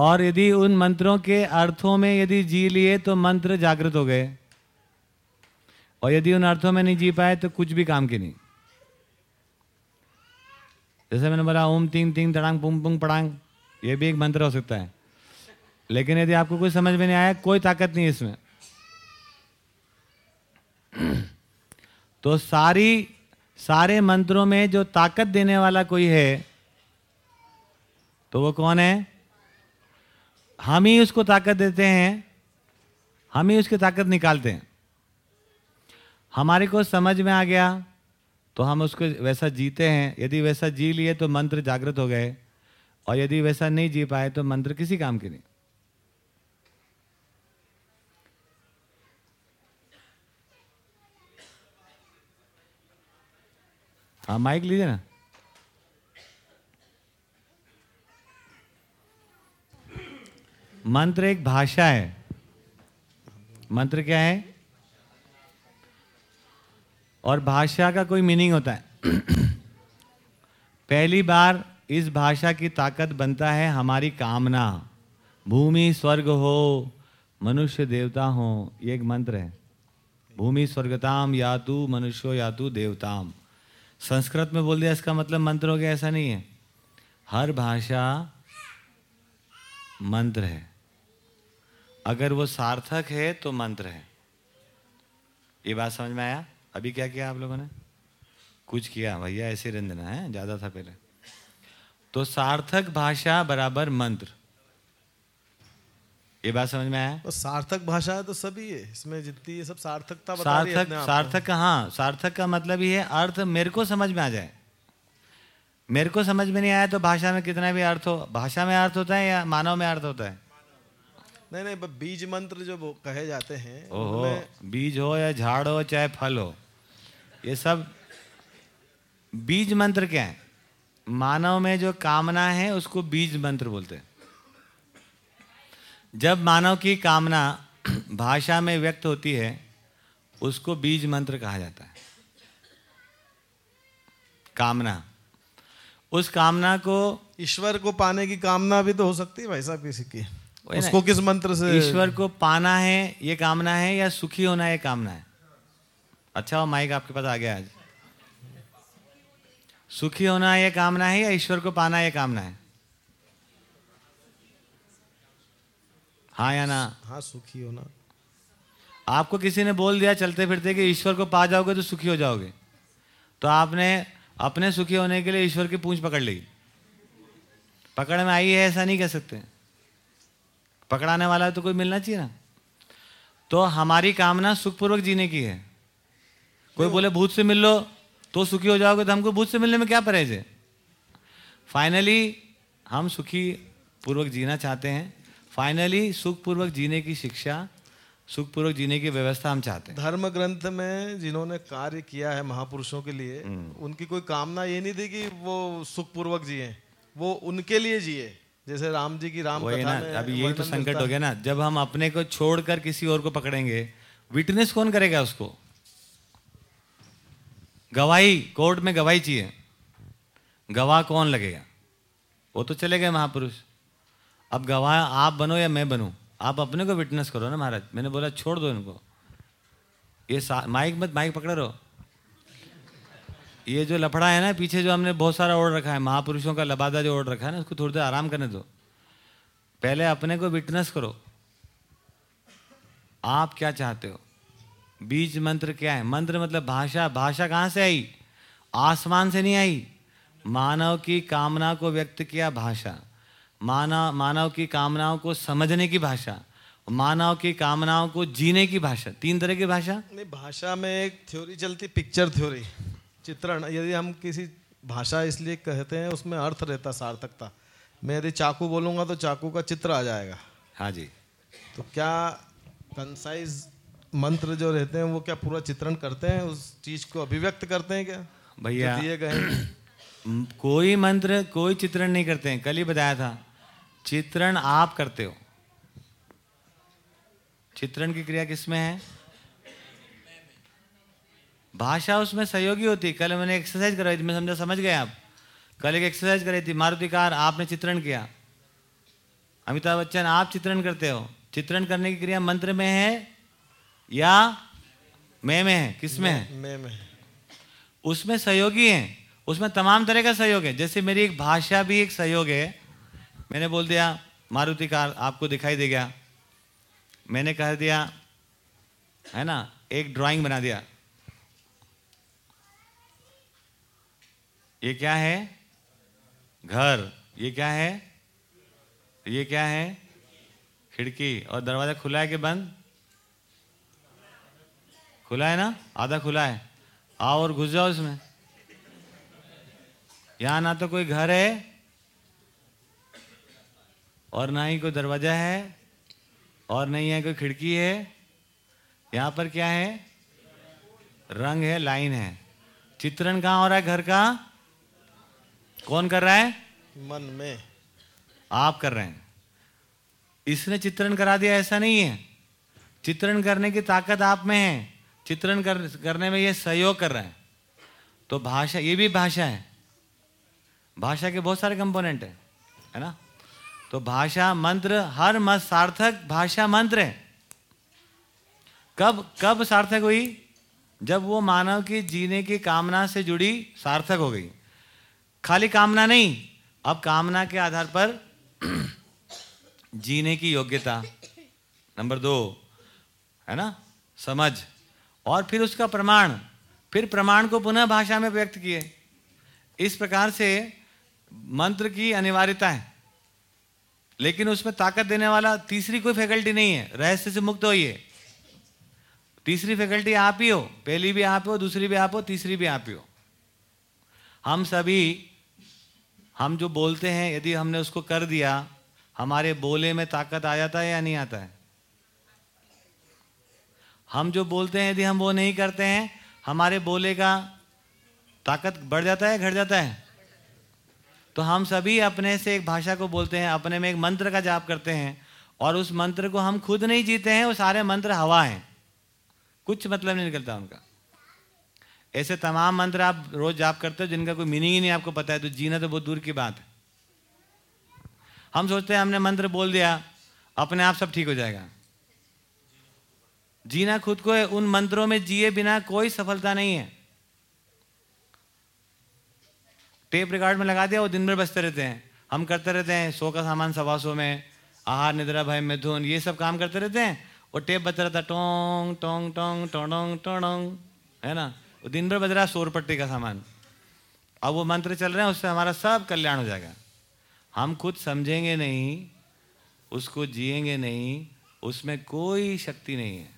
और यदि उन मंत्रों के अर्थों में यदि जी लिए तो मंत्र जागृत हो गए। और यदि उन अर्थों में नहीं जी पाए तो कुछ भी काम के नहीं। जैसे मैंने बोला, ओम तिंग तिंग तड़ांग, पुंग पुंग पड़ांग, ये भी एक मंत्र हो सकता है। लेकिन यदि आपको कुछ समझ में नहीं आया, कोई ताकत नहीं इसमें। तो सारी, सारे मंत्रों में जो ताकत देने वाला कोई है तो वो कौन है? हम ही उसको ताकत देते हैं, हम ही उसकी ताकत निकालते हैं। हमारे को समझ में आ गया तो हम उसको वैसा जीते हैं। यदि वैसा जी लिए तो मंत्र जागृत हो गए, और यदि वैसा नहीं जी पाए तो मंत्र किसी काम के नहीं। हाँ माइक लीजिए ना। मंत्र एक भाषा है। मंत्र क्या है? और भाषा का कोई मीनिंग होता है। पहली बार इस भाषा की ताकत बनता है हमारी कामना। भूमि स्वर्ग हो, मनुष्य देवता हो, ये एक मंत्र है। भूमि स्वर्गताम यातु, मनुष्यो यातु देवताम। संस्कृत में बोल दिया, इसका मतलब मंत्र हो गया, ऐसा नहीं है। हर भाषा मंत्र है। अगर वो सार्थक है तो मंत्र है। ये बात समझ में आया? अभी क्या किया आप लोगों ने? कुछ किया। भैया ऐसे रंजना है ज़्यादा था पहले। तो सार्थक भाषा बराबर मंत्र। ये बात समझ में आया? तो सार्थक भाषा है तो सभी है। इसमें जितनी ये सब सार्थकता बता रही है सार्थक सार्थक का हाँ सार्थक का मतलब ये है अर्थ मेरे को समझ में आ जाए। मेरे को समझ में नहीं आया तो भाषा में कितना भी अर्थ हो। भाषा में अर्थ होता है या मानव में अर्थ होता है। नहीं नहीं बीज मंत्र जो कहे जाते हैं ओहो बीज हो या झाड़ हो चाहे फल हो ये सब बीज मंत्र क्या है? मानव में जो कामना है उसको बीज मंत्र बोलते हैं। जब मानव की कामना भाषा में व्यक्त होती है उसको बीज मंत्र कहा जाता है। कामना। उस कामना को ईश्वर को पाने की कामना भी तो हो सकती है भाई साहब किसी की। उसको किस मंत्र से? ईश्वर को पाना है ये कामना है या सुखी होना ये कामना है? अच्छा माइक आपके पास आ गया आज। सुखी होना ये कामना है या ईश्वर को पाना ये कामना है? हाँ या ना? हाँ सुखी होना। आपको किसी ने बोल दिया चलते फिरते कि ईश्वर को पा जाओगे तो सुखी हो जाओगे। तो आपने अपने सुखी होने के लिए ईश्वर की पूंछ पकड़ ली। पकड़ में आई है ऐसा नहीं कह सकते। पकड़ाने वाला है तो कोई मिलना चाहिए ना? तो हमारी कामना सुखपूर्वक जीने की है। कोई बोले भूत से मिल लो तो सुखी हो जाओगे तो हमको भूत से मिलने में क्या परहेज है? फाइनली हम सुखी पूर्वक जीना चाहते हैं। फाइनली सुखपूर्वक जीने की शिक्षा सुखपूर्वक जीने की व्यवस्था हम चाहते हैं। धर्म ग्रंथ में जिन्होंने कार्य किया है महापुरुषों के लिए हम्म। उनकी कोई कामना ये नहीं थी कि वो सुखपूर्वक जिए वो उनके लिए जिए। जैसे राम जी की राम वही कथा ना में अभी यही तो संकट हो गया ना। जब हम अपने को छोड़कर किसी और को पकड़ेंगे विटनेस कौन करेगा उसको? गवाही कोर्ट में गवाही चाहिए। गवाह कौन लगेगा? वो तो चले गए महापुरुष। अब गवाह आप बनो या मैं बनूं? आप अपने को विटनेस करो ना महाराज। मैंने बोला छोड़ दो इनको। ये माइक मत माइक पकड़े। रहो ये जो लफड़ा है ना, पीछे जो हमने बहुत सारा ओढ़ रखा है, महापुरुषों का लबादा जो ओढ़ रखा है ना, उसको थोड़ी देर आराम करने दो। पहले अपने को विटनेस करो। आप क्या चाहते हो? बीज मंत्र क्या है? मंत्र मतलब भाषा। भाषा कहाँ से आई? आसमान से नहीं आई। मानव की कामना को व्यक्त किया भाषा। मानव मानव की कामनाओं को समझने की भाषा। मानव की कामनाओं को जीने की भाषा। तीन तरह की भाषा? नहीं, भाषा में एक थ्योरी चलती पिक्चर थ्योरी चित्रण यदि हम किसी भाषा इसलिए कहते हैं उसमें अर्थ रहता सार्थकता। मैं यदि चाकू बोलूँगा तो चाकू का चित्र आ जाएगा। हाँ जी। तो क्या कंसाइज मंत्र जो रहते हैं वो क्या पूरा चित्रण करते हैं? उस चीज़ को अभिव्यक्त करते हैं क्या? भैया दिए गए कोई मंत्र कोई चित्रण नहीं करते हैं। कल ही बताया था। चित्रण आप करते हो। चित्रण की क्रिया किसमें है? भाषा उसमें सहयोगी होती। कल मैंने एक्सरसाइज कराई थी मैं समझा समझ गए आप? कल एक एक्सरसाइज कराई थी मारुति कार आपने चित्रण किया। अमिताभ बच्चन आप चित्रण करते हो। चित्रण करने की क्रिया मंत्र में है या मैं में है? किसमें है? मैं मैं उसमें सहयोगी हैं। उसमें तमाम तरह का सहयोग है। जैसे मेरी एक भाषा भी एक सहयोग है। मैंने बोल दिया मारुति कार आपको दिखाई दे गया। मैंने कह दिया है ना एक ड्राइंग बना दिया। ये क्या है? घर। ये क्या है? ये क्या है? खिड़की। और दरवाज़ा खुला है कि बंद? खुला है ना? आधा खुला है। आओ और घुस जाओ इसमें। यहाँ ना तो कोई घर है, और ना ही कोई दरवाज़ा है, और नहीं है कोई खिड़की है। यहाँ पर क्या है? रंग है, लाइन है। चित्रण कहाँ हो रहा है घर का? कौन कर रहा है? मन में। आप कर रहे हैं। इसने चित्रण करा दिया ऐसा नहीं है। चित्रण करने की ताकत आप में है। चित्रण कर, करने में ये सहयोग कर रहा है। तो भाषा ये भी भाषा है। भाषा के बहुत सारे कंपोनेंट है है ना? तो भाषा मंत्र हर मत सार्थक भाषा मंत्र है। कब कब सार्थक हुई? जब वो मानव की जीने की कामना से जुड़ी सार्थक हो गई। खाली कामना नहीं, अब कामना के आधार पर जीने की योग्यता, नंबर दो, है ना? समझ। और फिर उसका प्रमाण, फिर प्रमाण को पुनः भाषा में व्यक्त किए। इस प्रकार से मंत्र की अनिवार्यता है लेकिन उसमें ताकत देने वाला तीसरी कोई फैकल्टी नहीं है, रहस्य से मुक्त होइए तीसरी फैकल्टी आप ही हो, पहली भी आप हो, दूसरी भी आप हो, तीसरी भी आप ही हो। हम सभी हम जो बोलते हैं, यदि हमने उसको कर दिया, हमारे बोले में ताकत आ जाता है या नहीं आता है? हम जो बोलते हैं, यदि हम वो नहीं करते हैं, हमारे बोले का ताकत बढ़ जाता है, घट जाता है? तो हम सभी अपने से एक भाषा को बोलते हैं, अपने में एक मंत्र का जाप करते हैं और उस मंत्र को हम खुद नहीं जीते हैं, वो सारे मंत्र हवा हैं। कुछ मतलब नहीं निकलता उनका। ऐसे तमाम मंत्र आप रोज जाप करते हो, जिनका कोई मीनिंग ही नहीं आपको पता है तो जीना तो बहुत दूर की बात है। हम सोचते हैं हमने मंत्र बोल दिया, अपने आप सब ठीक हो जाएगा। जीना खुद को उन मंत्रों में जिए बिना कोई सफलता नहीं है। टेप रिकॉर्ड में लगा दिया, वो दिन भर बजते रहते हैं। हम करते रहते हैं, सो का सामान सवा सौ में, आहार, निद्रा, भय, मिथुन, ये सब काम करते रहते हैं, और टेप बजता रहता टोंग टोंग टोंग टोंग टोंग, है ना? दिन भर बज रहा है सौर पट्टी का सामान। अब वो मंत्र चल रहे हैं, उससे हमारा सब कल्याण हो जाएगा। हम खुद समझेंगे नहीं, उसको जिएँगे नहीं, उसमें कोई शक्ति नहीं है।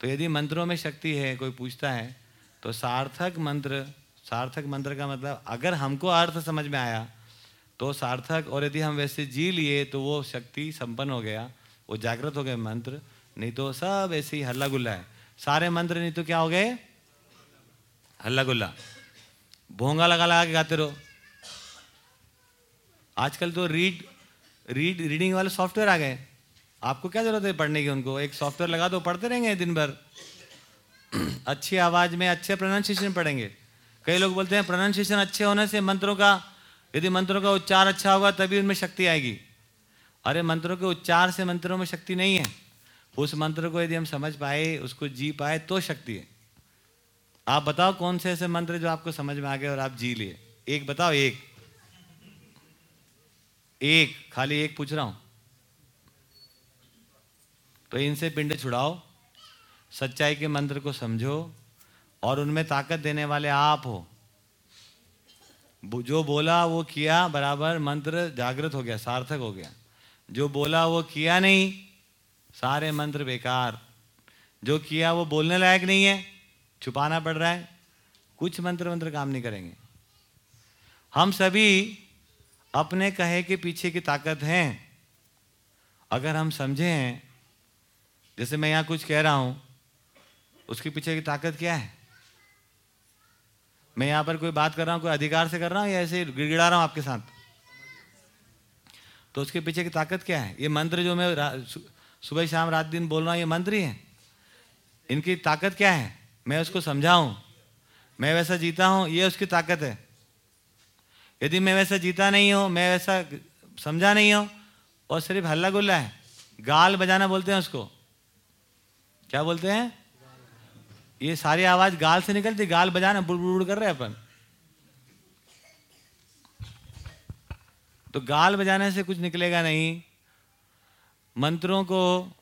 तो यदि मंत्रों में शक्ति है, कोई पूछता है तो सार्थक मंत्र सार्थक मंत्र का मतलब अगर हमको अर्थ समझ में आया तो सार्थक, और यदि हम वैसे जी लिए तो वो शक्ति संपन्न हो गया, वो जागृत हो गए मंत्र, नहीं तो सब ऐसे ही हल्ला गुल्ला है। सारे मंत्र नहीं तो क्या हो गए? हल्ला गुल्ला भोंगा लगा लगा के गाते रहो आजकल तो रीड रीड रीडिंग वाले सॉफ्टवेयर आ गए आपको क्या ज़रूरत है पढ़ने की उनको एक सॉफ्टवेयर लगा दो पढ़ते रहेंगे दिन भर अच्छी आवाज़ में अच्छे प्रोनाउंसिएशन पढ़ेंगे कई लोग बोलते हैं प्रोनाउंसिएशन अच्छे होने से मंत्रों का यदि मंत्रों का उच्चार अच्छा होगा तभी उनमें शक्ति आएगी अरे मंत्रों के उच्चार से मंत्रों में शक्ति नहीं है उस मंत्र को यदि हम समझ पाए उसको जी पाए तो शक्ति है आप बताओ कौन से ऐसे मंत्र जो आपको समझ में आ गए और आप जी लिए? एक बताओ, एक। एक, खाली एक पूछ रहा हूँ। तो इनसे पिंड छुड़ाओ, सच्चाई के मंत्र को समझो और उनमें ताकत देने वाले आप हो। जो बोला वो किया, बराबर मंत्र जागृत हो गया, सार्थक हो गया। जो बोला वो किया नहीं, सारे मंत्र बेकार। जो किया वो बोलने लायक नहीं है छुपाना पड़ रहा है, कुछ मंत्र मंत्र काम नहीं करेंगे। हम सभी अपने कहे के पीछे की ताकत है। अगर हम समझे हैं जैसे मैं यहाँ कुछ कह रहा हूँ, उसके पीछे की ताकत क्या है? मैं यहाँ पर कोई बात कर रहा हूँ, कोई अधिकार से कर रहा हूँ, या ऐसे गिड़गिड़ा रहा हूँ आपके साथ? तो उसके पीछे की ताकत क्या है? ये मंत्र जो मैं सुबह शाम रात दिन बोल रहा हूँ, ये मंत्र ही है। इनकी ताकत क्या है? मैं उसको समझाऊं? मैं वैसा जीता हूँ, ये उसकी ताकत है। यदि मैं वैसा जीता नहीं हूँ, मैं वैसा समझा नहीं हूँ, और सिर्फ़ हल्ला गुल्ला है, गाल बजाना बोलते हैं उसको। क्या बोलते हैं? ये सारी आवाज़ गाल से निकलती, गाल बजाना बुड़ बुड़ कर रहे हैं अपन। तो गाल बजाने से कुछ निकलेगा नहीं। मंत्रों को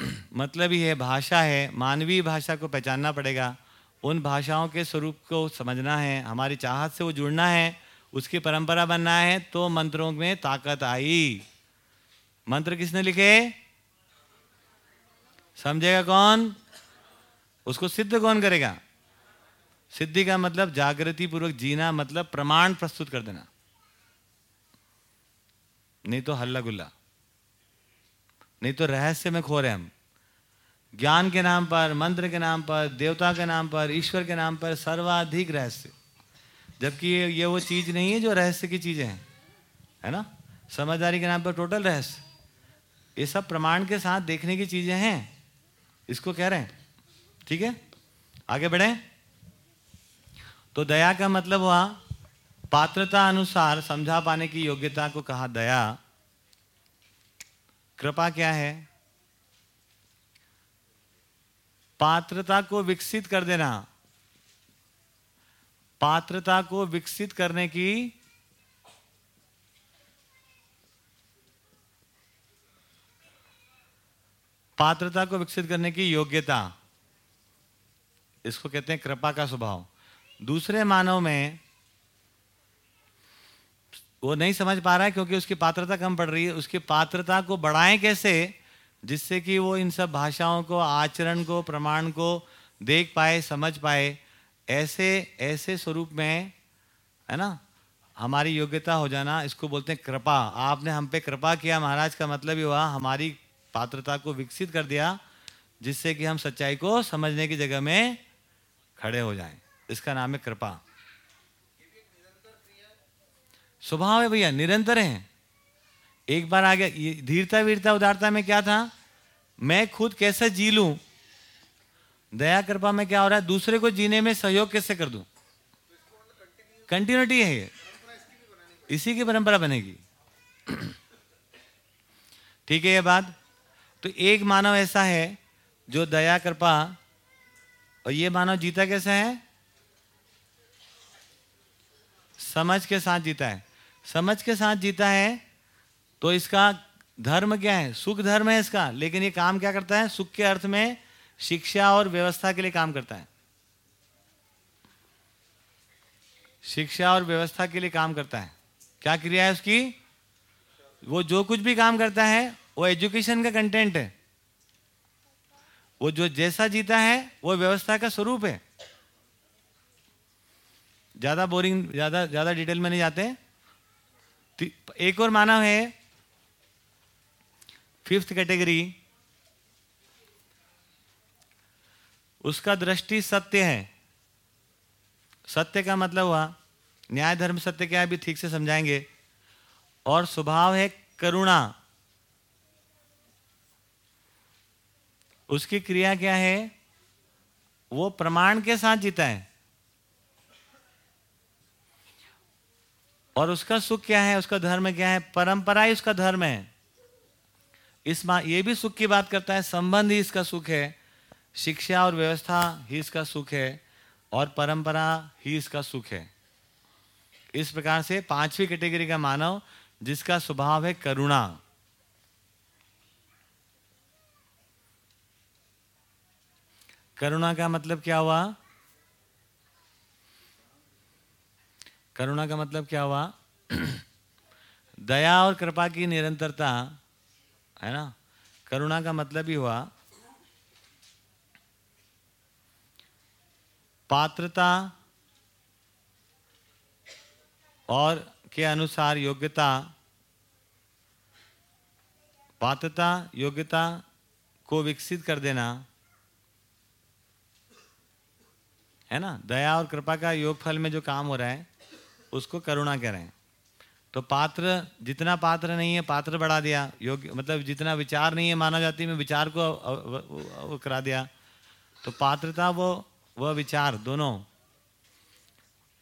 मतलब ही है भाषा है, मानवीय भाषा को पहचानना पड़ेगा। उन भाषाओं के स्वरूप को समझना है, हमारी चाहत से वो जुड़ना है, उसकी परंपरा बनना है तो मंत्रों में ताकत आई। मंत्र किसने लिखे? समझेगा कौन? उसको सिद्ध कौन करेगा? सिद्धि का मतलब जागृति पूर्वक जीना मतलब प्रमाण प्रस्तुत कर देना। नहीं तो हल्ला गुल्ला। नहीं तो रहस्य में खो रहे हम। ज्ञान के नाम पर, मंत्र के नाम पर, देवता के नाम पर, ईश्वर के नाम पर सर्वाधिक रहस्य। जबकि ये ये वो चीज़ नहीं है जो रहस्य की चीज़ें हैं, है ना? समझदारी के नाम पर टोटल रहस्य। ये सब प्रमाण के साथ देखने की चीज़ें हैं। इसको कह रहे हैं। ठीक है? आगे बढ़े। तो दया का मतलब हुआ पात्रता अनुसार समझा पाने की योग्यता को कहा दया। कृपा क्या है? पात्रता को विकसित कर देना। पात्रता को विकसित करने की पात्रता को विकसित करने की योग्यता। इसको कहते हैं कृपा का स्वभाव। दूसरे मानव में वो नहीं समझ पा रहा है क्योंकि उसकी पात्रता कम पड़ रही है। उसकी पात्रता को बढ़ाएँ कैसे? जिससे कि वो इन सब भाषाओं को, आचरण को, प्रमाण को देख पाए, समझ पाए। ऐसे ऐसे स्वरूप में, है ना, हमारी योग्यता हो जाना, इसको बोलते हैं कृपा। आपने हम पे कृपा किया महाराज, का मतलब ही हुआ, हमारी पात्रता को विकसित कर दिया, जिससे कि हम सच्चाई को समझने की जगह में खड़े हो जाएँ। इसका नाम है कृपा। स्वभाव है भैया, निरंतर है। एक बार आ गया धीरता वीरता उदारता में क्या था? मैं खुद कैसे जी लू? दया कृपा में क्या हो रहा है? दूसरे को जीने में सहयोग कैसे कर दूँ? कंटिन्यूटी है ये। इसी की परंपरा बनेगी। ठीक है ये बात? तो एक मानव ऐसा है जो दया, कृपा और ये मानव जीता कैसे है? समझ के साथ जीता है। समझ के साथ जीता है तो इसका धर्म क्या है? सुख धर्म है इसका, लेकिन ये काम क्या करता है? सुख के अर्थ में शिक्षा और व्यवस्था के लिए काम करता है। शिक्षा और व्यवस्था के लिए काम करता है। क्या क्रिया है उसकी? वो जो कुछ भी काम करता है, वो एजुकेशन का कंटेंट है। वो जो जैसा जीता है, वो व्यवस्था का स्वरूप है। ज़्यादा बोरिंग, ज़्यादा ज़्यादा डिटेल में नहीं जाते। एक और मानव है फिफ्थ कैटेगरी उसका दृष्टि सत्य है। सत्य का मतलब हुआ, न्याय, धर्म, सत्य क्या है भी ठीक से समझाएँगे। और स्वभाव है करुणा। उसकी क्रिया क्या है, वो प्रमाण के साथ जीता है। और उसका सुख क्या है, उसका धर्म क्या है? परंपरा ही उसका धर्म है। इस ये भी सुख की बात करता है, संबंध ही इसका सुख है, शिक्षा और व्यवस्था ही इसका सुख है, और परंपरा ही इसका सुख है। इस प्रकार से पांचवी कैटेगरी का मानव, जिसका स्वभाव है करुणा। करुणा का मतलब क्या हुआ? करुणा का मतलब क्या हुआ? दया और कृपा की निरंतरता, है ना? करुणा का मतलब ही हुआ, पात्रता और के अनुसार योग्यता, पात्रता, योग्यता को विकसित कर देना, है ना? दया और कृपा का योग फल में जो काम हो रहा है उसको करुणा कह रहे हैं तो पात्र, जितना पात्र नहीं है, पात्र बढ़ा दिया। योग्य मतलब जितना विचार नहीं है माना जाती, में विचार को करा दिया। तो पात्रता वो वह विचार दोनों।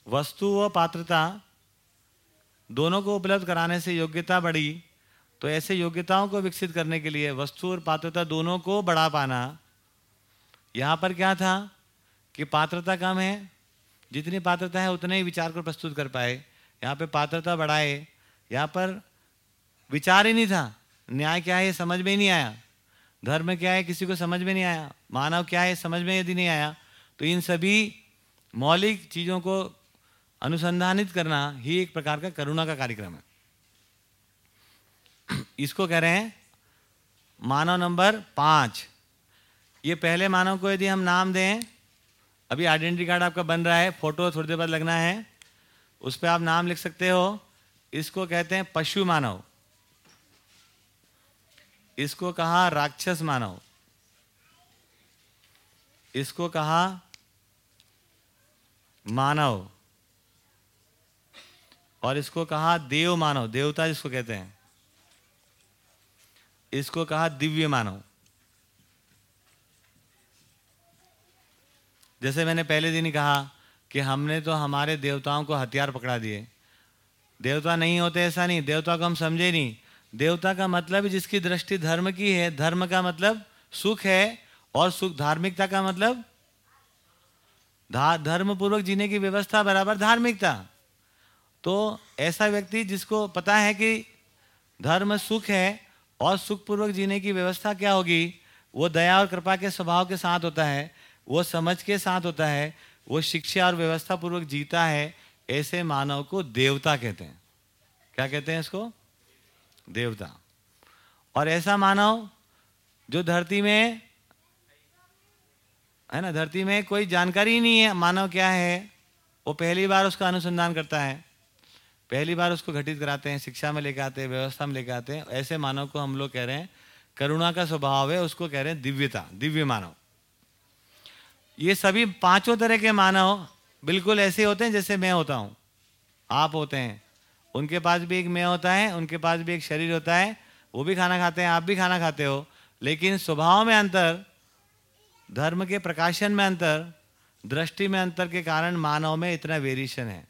वस्तु व पात्रता, दोनों को उपलब्ध कराने से योग्यता बढ़ी। तो ऐसे योग्यताओं को विकसित करने के लिए वस्तु और पात्रता दोनों को बढ़ा पाना। यहाँ पर क्या था कि पात्रता कम है जितनी पात्रता है, उतने ही विचार को प्रस्तुत कर पाए। यहाँ पे पात्रता बढ़ाए। यहाँ पर विचार ही नहीं था। न्याय क्या है समझ में ही नहीं आया। धर्म क्या है, किसी को समझ में नहीं आया। मानव क्या है, समझ में यदि नहीं आया तो इन सभी मौलिक चीज़ों को अनुसंधानित करना ही एक प्रकार का करुणा का कार्यक्रम है। इसको कह रहे हैं मानव नंबर पाँच। ये पहले मानव को यदि हम नाम दें अभी आइडेंटिटी कार्ड आपका बन रहा है फ़ोटो थोड़ी देर बाद लगना है। उस पर आप नाम लिख सकते हो। इसको कहते हैं पशु मानव। इसको कहा राक्षस मानव। इसको कहा मानव। और इसको कहा देव मानव। देवता जिसको कहते हैं। इसको कहा दिव्य मानव। जैसे मैंने पहले दिन कहा कि हमने तो हमारे देवताओं को हथियार पकड़ा दिए। देवता नहीं होते ऐसा नहीं, देवता को हम समझे नहीं। देवता का मतलब जिसकी दृष्टि धर्म की है, धर्म का मतलब सुख है और सुख धार्मिकता का मतलब धर्म पूर्वक जीने की व्यवस्था बराबर धार्मिकता। तो ऐसा व्यक्ति जिसको पता है कि धर्म सुख है और सुखपूर्वक जीने की व्यवस्था क्या होगी, वो दया और कृपा के स्वभाव के साथ होता है। वो समझ के साथ होता है, वो शिक्षा और व्यवस्था पूर्वक जीता है, ऐसे मानव को देवता कहते हैं। क्या कहते हैं इसको? देवता। और ऐसा मानव जो धरती में, है ना, धरती में कोई जानकारी ही नहीं है, मानव क्या है, वो पहली बार उसका अनुसंधान करता है। पहली बार उसको घटित कराते हैं, शिक्षा में लेकर आते हैं, व्यवस्था में लेकर आते हैं, ऐसे मानव को हम लोग कह रहे हैं, करुणा का स्वभाव है, उसको कह रहे हैं दिव्यता, दिव्य मानव। ये सभी पाँचों तरह के मानव बिल्कुल ऐसे होते हैं जैसे मैं होता हूँ। आप होते हैं। उनके पास भी एक मैं होता है, उनके पास भी एक शरीर होता है, वो भी खाना खाते हैं, आप भी खाना खाते हो। लेकिन स्वभाव में अंतर, धर्म के प्रकाशन में अंतर, दृष्टि में अंतर के कारण मानव में इतना वेरिएशन है।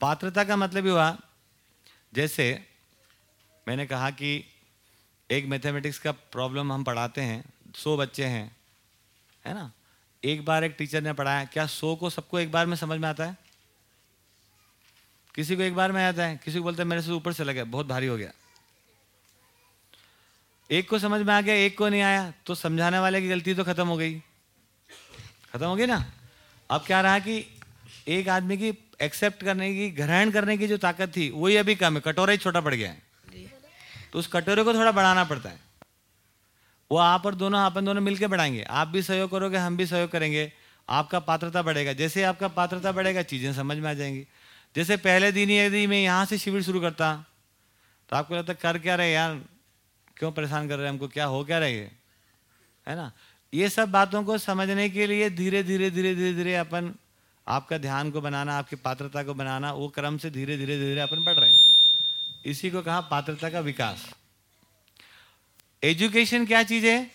पात्रता का मतलब हुआ, जैसे मैंने कहा कि एक मैथमेटिक्स का प्रॉब्लम हम पढ़ाते हैं, सौ बच्चे हैं, है ना? एक बार एक टीचर ने पढ़ाया, क्या सौ को सबको एक बार में समझ में आता है? किसी को एक बार में आता है, किसी को बोलते हैं, मेरे से ऊपर से लगे, बहुत भारी हो गया। एक को समझ में आ गया, एक को नहीं आया तो समझाने वाले की गलती तो खत्म हो गई। खत्म हो गई ना? अब क्या रहा कि एक आदमी की एक्सेप्ट करने की, ग्रहण करने की जो ताकत थी, वही अभी कम है, कटोरा ही छोटा पड़ गया है। तो उस कटोरे को थोड़ा बढ़ाना पड़ता है। वो आप और दोनों अपन दोनों मिलकर बढ़ाएँगे। आप भी सहयोग करोगे, हम भी सहयोग करेंगे। आपका पात्रता बढ़ेगा। जैसे आपका पात्रता बढ़ेगा, चीज़ें समझ में आ जाएँगी। जैसे पहले दिन ही यदि मैं यहाँ से शिविर शुरू करता तो आपको लगता कर क्या रहे यार? क्यों परेशान कर रहे हैं हमको? क्या हो क्या रहे है ना? ये सब बातों को समझने के लिए धीरे धीरे धीरे धीरे धीरे अपन आपका ध्यान को बनाना, आपकी पात्रता को बनाना, वो क्रम से धीरे धीरे धीरे अपन इसी को कहा पात्रता का विकास। एजुकेशन क्या चीज़ है?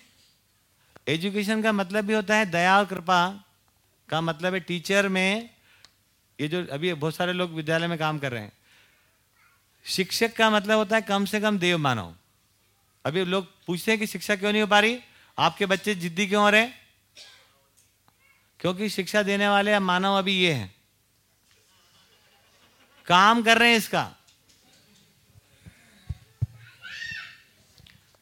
एजुकेशन का मतलब भी होता है दया और कृपा का मतलब है टीचर में ये जो अभी बहुत सारे लोग विद्यालय में काम कर रहे हैं। शिक्षक का मतलब होता है कम से कम देव मानव। अभी लोग पूछते हैं कि शिक्षा क्यों नहीं हो पा रही? आपके बच्चे जिद्दी क्यों हो रहे क्योंकि शिक्षा देने वाले मानव अभी ये हैं। काम कर रहे हैं इसका।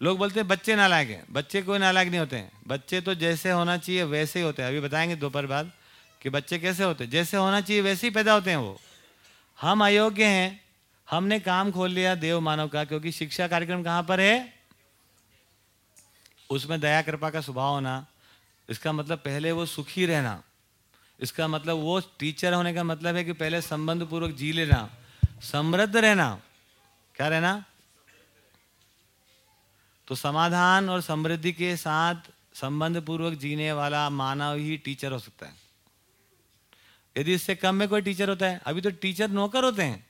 लोग बोलते हैं, बच्चे नालायक हैं। बच्चे कोई नालायक नहीं होते हैं। बच्चे तो जैसे होना चाहिए, वैसे ही होते हैं। अभी बताएँगे दोपहर बाद कि बच्चे कैसे होते हैं। जैसे होना चाहिए, वैसे ही पैदा होते हैं वो। हम अयोग्य हैं। हमने काम खोल लिया देव मानव का, क्योंकि शिक्षा कार्यक्रम कहाँ पर है? उसमें दया, कृपा का स्वभाव होना। इसका मतलब पहले वो सुखी रहना। इसका मतलब वो टीचर होने का मतलब है कि पहले संबंध पूर्वक जी लेना। समृद्ध रहना। क्या रहना? तो समाधान और समृद्धि के साथ संबंध पूर्वक जीने वाला मानव ही टीचर हो सकता है। यदि इससे कम में कोई टीचर होता है, अभी तो टीचर नौकर होते हैं।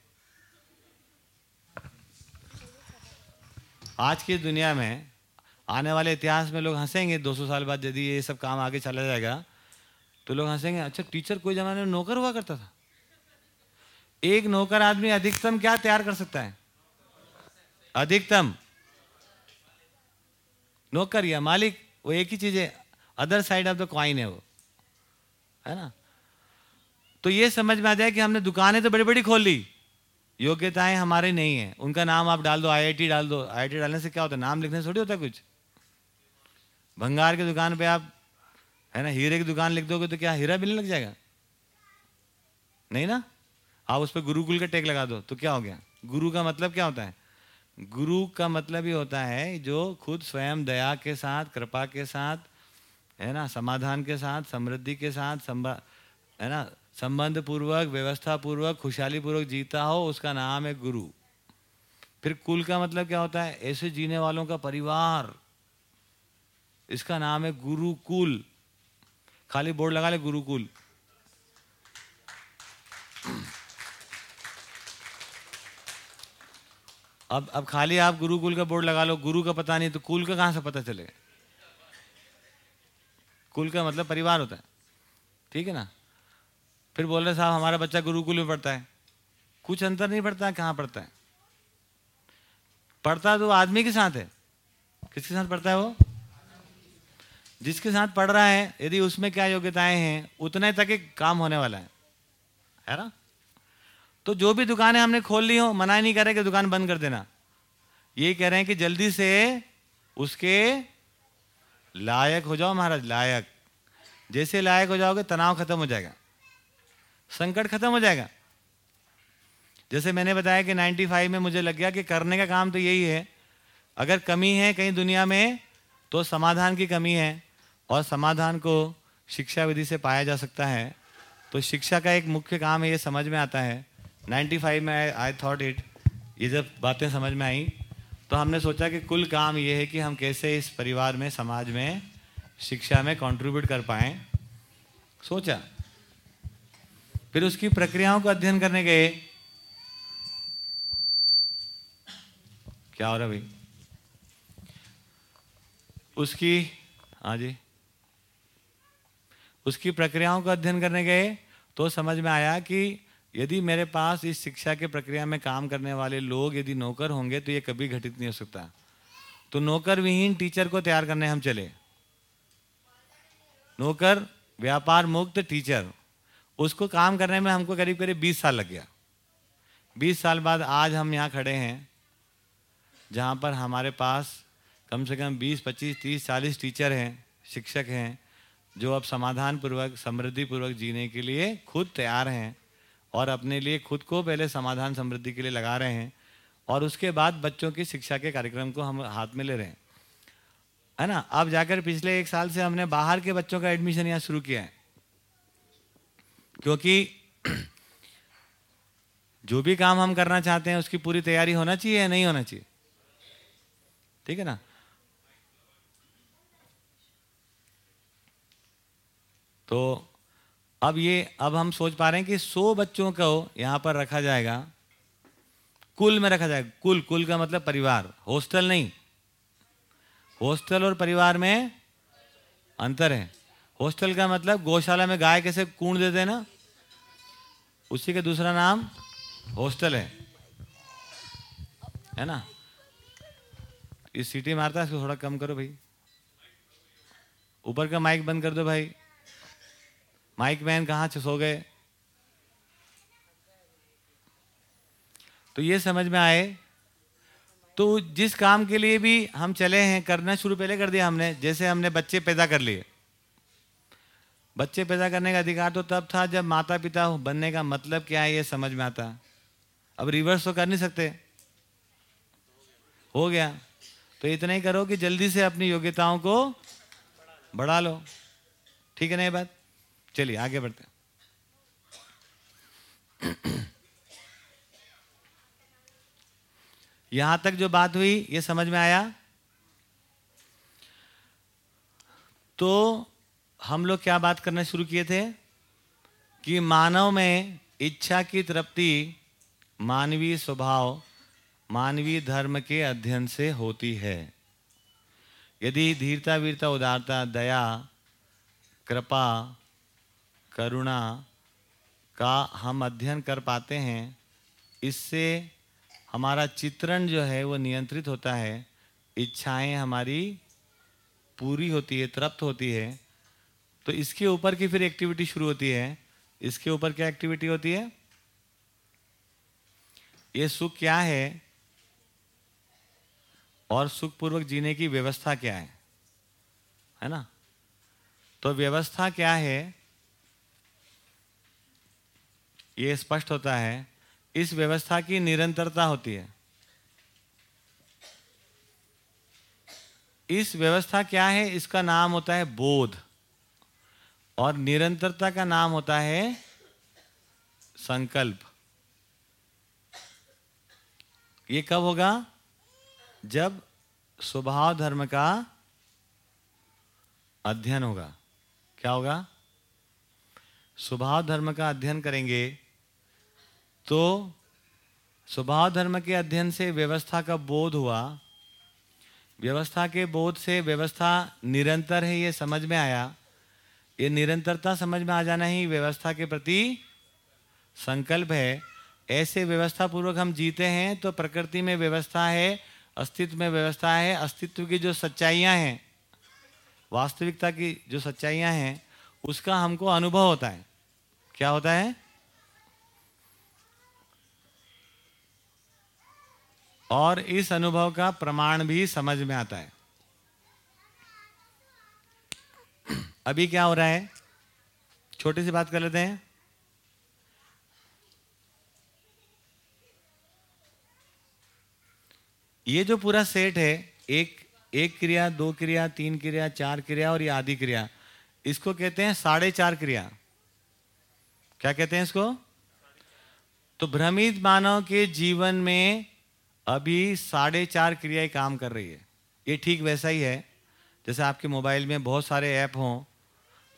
आज की दुनिया में आने वाले इतिहास में लोग हंसेंगे 200 साल बाद यदि ये सब काम आगे चला जाएगा तो लोग हंसेंगे अच्छा टीचर कोई जमाने में नौकर हुआ करता था। एक नौकर आदमी अधिकतम क्या तैयार कर सकता है? अधिकतम। नौकर या मालिक, वो एक ही चीज़ है other side of the coin है वो। है ना? तो ये समझ में आ जाए कि हमने दुकानें तो बड़ी बड़ी खोल ली। योग्यताएँ हमारे नहीं है। उनका नाम आप डाल दो आईआईटी डाल दो। आईआईटी डालने से क्या होता है? नाम लिखने से थोड़ी होता है कुछ। भंगार की दुकान पे आप, है ना, हीरे की दुकान लिख दोगे तो क्या हीरा मिलने लग जाएगा? नहीं ना? आप उस पर गुरुकुल का टेक लगा दो तो क्या हो गया? गुरु का मतलब क्या होता है? गुरु का मतलब ही होता है जो खुद स्वयं दया के साथ, कृपा के साथ, है ना, समाधान के साथ, समृद्धि के साथ है ना संबंध पूर्वक व्यवस्था पूर्वक खुशहाली पूर्वक जीता हो, उसका नाम है गुरु। फिर कुल का मतलब क्या होता है? ऐसे जीने वालों का परिवार। इसका नाम है गुरुकुल। खाली बोर्ड लगा ले, गुरुकुल। अब अब खाली आप गुरुकुल का बोर्ड लगा लो, गुरु का पता नहीं तो कुल का कहाँ से पता चलेगा कुल का मतलब परिवार होता है। ठीक है ना? फिर बोल रहे साहब, हमारा बच्चा गुरुकुल में पढ़ता है। कुछ अंतर नहीं पड़ता है कहाँ पढ़ता है। पढ़ता तो आदमी के साथ है। किसके साथ पढ़ता है वो? जिसके साथ पढ़ रहा है, यदि उसमें क्या योग्यताएँ हैं, उतने तक एक काम होने वाला है। है ना? तो जो भी दुकानें हमने खोल ली हो मना नहीं कर रहे कि दुकान बंद कर देना। ये कह रहे हैं कि जल्दी से उसके लायक हो जाओ महाराज, लायक। जैसे लायक हो जाओगे, तनाव खत्म हो जाएगा। संकट खत्म हो जाएगा। जैसे मैंने बताया कि 95 में मुझे लग गया कि करने का काम तो यही है। अगर कमी है कहीं दुनिया में तो समाधान की कमी है। और समाधान को शिक्षा विधि से पाया जा सकता है। तो शिक्षा का एक मुख्य काम है, ये समझ में आता है। 95 में आई थॉट इट ये जब बातें समझ में आई तो हमने सोचा कि कुल काम ये है कि हम कैसे इस परिवार में, समाज में, शिक्षा में कंट्रीब्यूट कर पाए। सोचा। फिर उसकी प्रक्रियाओं का अध्ययन करने गए। क्या हो रहा भाई? उसकी हाँ जी। उसकी प्रक्रियाओं का अध्ययन करने गए तो समझ में आया कि यदि मेरे पास इस शिक्षा के प्रक्रिया में काम करने वाले लोग यदि नौकर होंगे तो ये कभी घटित नहीं हो सकता। तो नौकर विहीन टीचर को तैयार करने हम चले। नौकर, व्यापार मुक्त टीचर, उसको काम करने में हमको करीब करीब बीस साल लग गया। बीस साल बाद आज हम यहाँ खड़े हैं, जहाँ पर हमारे पास कम से कम बीस, पच्चीस, तीस, चालीस टीचर हैं, शिक्षक हैं, जो अब समाधान पूर्वक समृद्धि पूर्वक जीने के लिए खुद तैयार हैं। और अपने लिए खुद को पहले समाधान समृद्धि के लिए लगा रहे हैं और उसके बाद बच्चों की शिक्षा के कार्यक्रम को हम हाथ में ले रहे हैं। है ना? अब जाकर पिछले एक साल से हमने बाहर के बच्चों का एडमिशन यहाँ शुरू किया है। क्योंकि जो भी काम हम करना चाहते हैं, उसकी पूरी तैयारी होना चाहिए या नहीं होना चाहिए? ठीक है ना? तो अब ये, अब हम सोच पा रहे हैं कि सौ बच्चों को यहाँ पर रखा जाएगा। कुल में रखा जाएगा। कुल कुल का मतलब परिवार। हॉस्टल नहीं। हॉस्टल और परिवार में अंतर है। हॉस्टल का मतलब गौशाला में गाय कैसे कूण देते हैं ना? उसी का दूसरा नाम हॉस्टल है। है ना? इस सीटी मारता है, इसको थोड़ा कम करो भाई। ऊपर का माइक बंद कर दो भाई। माइक मैन कहाँ से गए? तो ये समझ में आए। तो जिस काम के लिए भी हम चले हैं, करना शुरू पहले कर दिया हमने, जैसे हमने बच्चे पैदा कर लिए। बच्चे पैदा करने का अधिकार तो तब था जब माता पिता बनने का मतलब क्या है, ये समझ में आता। अब रिवर्स तो कर नहीं सकते। हो गया। तो इतना ही करो कि जल्दी से अपनी योग्यताओं को बढ़ा लो। ठीक है ना ये बात? चलिए, आगे बढ़ते हैं। यहाँ तक जो बात हुई, ये समझ में आया? तो हम लोग क्या बात करना शुरू किए थे? कि मानव में इच्छा की तृप्ति मानवीय स्वभाव, मानवीय धर्म के अध्ययन से होती है। यदि धीरता वीरता उदारता, दया, कृपा करुणा का हम अध्ययन कर पाते हैं, इससे हमारा चित्रण जो है वो नियंत्रित होता है, इच्छाएँ हमारी पूरी होती है, तृप्त होती है। तो इसके ऊपर की फिर एक्टिविटी शुरू होती है। इसके ऊपर क्या एक्टिविटी होती है? ये सुख क्या है और सुखपूर्वक जीने की व्यवस्था क्या है? है ना? तो व्यवस्था क्या है? ये स्पष्ट होता है, इस व्यवस्था की निरंतरता होती है। इस व्यवस्था क्या है? इसका नाम होता है बोध। और निरंतरता का नाम होता है संकल्प। ये कब होगा? जब स्वभाव धर्म का अध्ययन होगा। क्या होगा? स्वभाव धर्म का अध्ययन करेंगे तो स्वभाव धर्म के अध्ययन से व्यवस्था का बोध हुआ। व्यवस्था के बोध से व्यवस्था निरंतर है, ये समझ में आया। ये निरंतरता समझ में आ जाना ही व्यवस्था के प्रति संकल्प है। ऐसे व्यवस्था पूर्वक हम जीते हैं तो प्रकृति में व्यवस्था है, अस्तित्व में व्यवस्था है। अस्तित्व की जो सच्चाइयाँ हैं, वास्तविकता की जो सच्चाइयाँ हैं, उसका हमको अनुभव होता है। क्या होता है? और इस अनुभव का प्रमाण भी समझ में आता है। अभी क्या हो रहा है? छोटी सी बात कर लेते हैं। ये जो पूरा सेट है, एक एक क्रिया, दो क्रिया, तीन क्रिया, चार क्रिया और ये आदि क्रिया, इसको कहते हैं साढ़े चार क्रिया। क्या कहते हैं इसको? तो भ्रमित मानव के जीवन में अभी साढ़े चार क्रियाएँ काम कर रही है। ये ठीक वैसा ही है। जैसे आपके मोबाइल में बहुत सारे ऐप हों,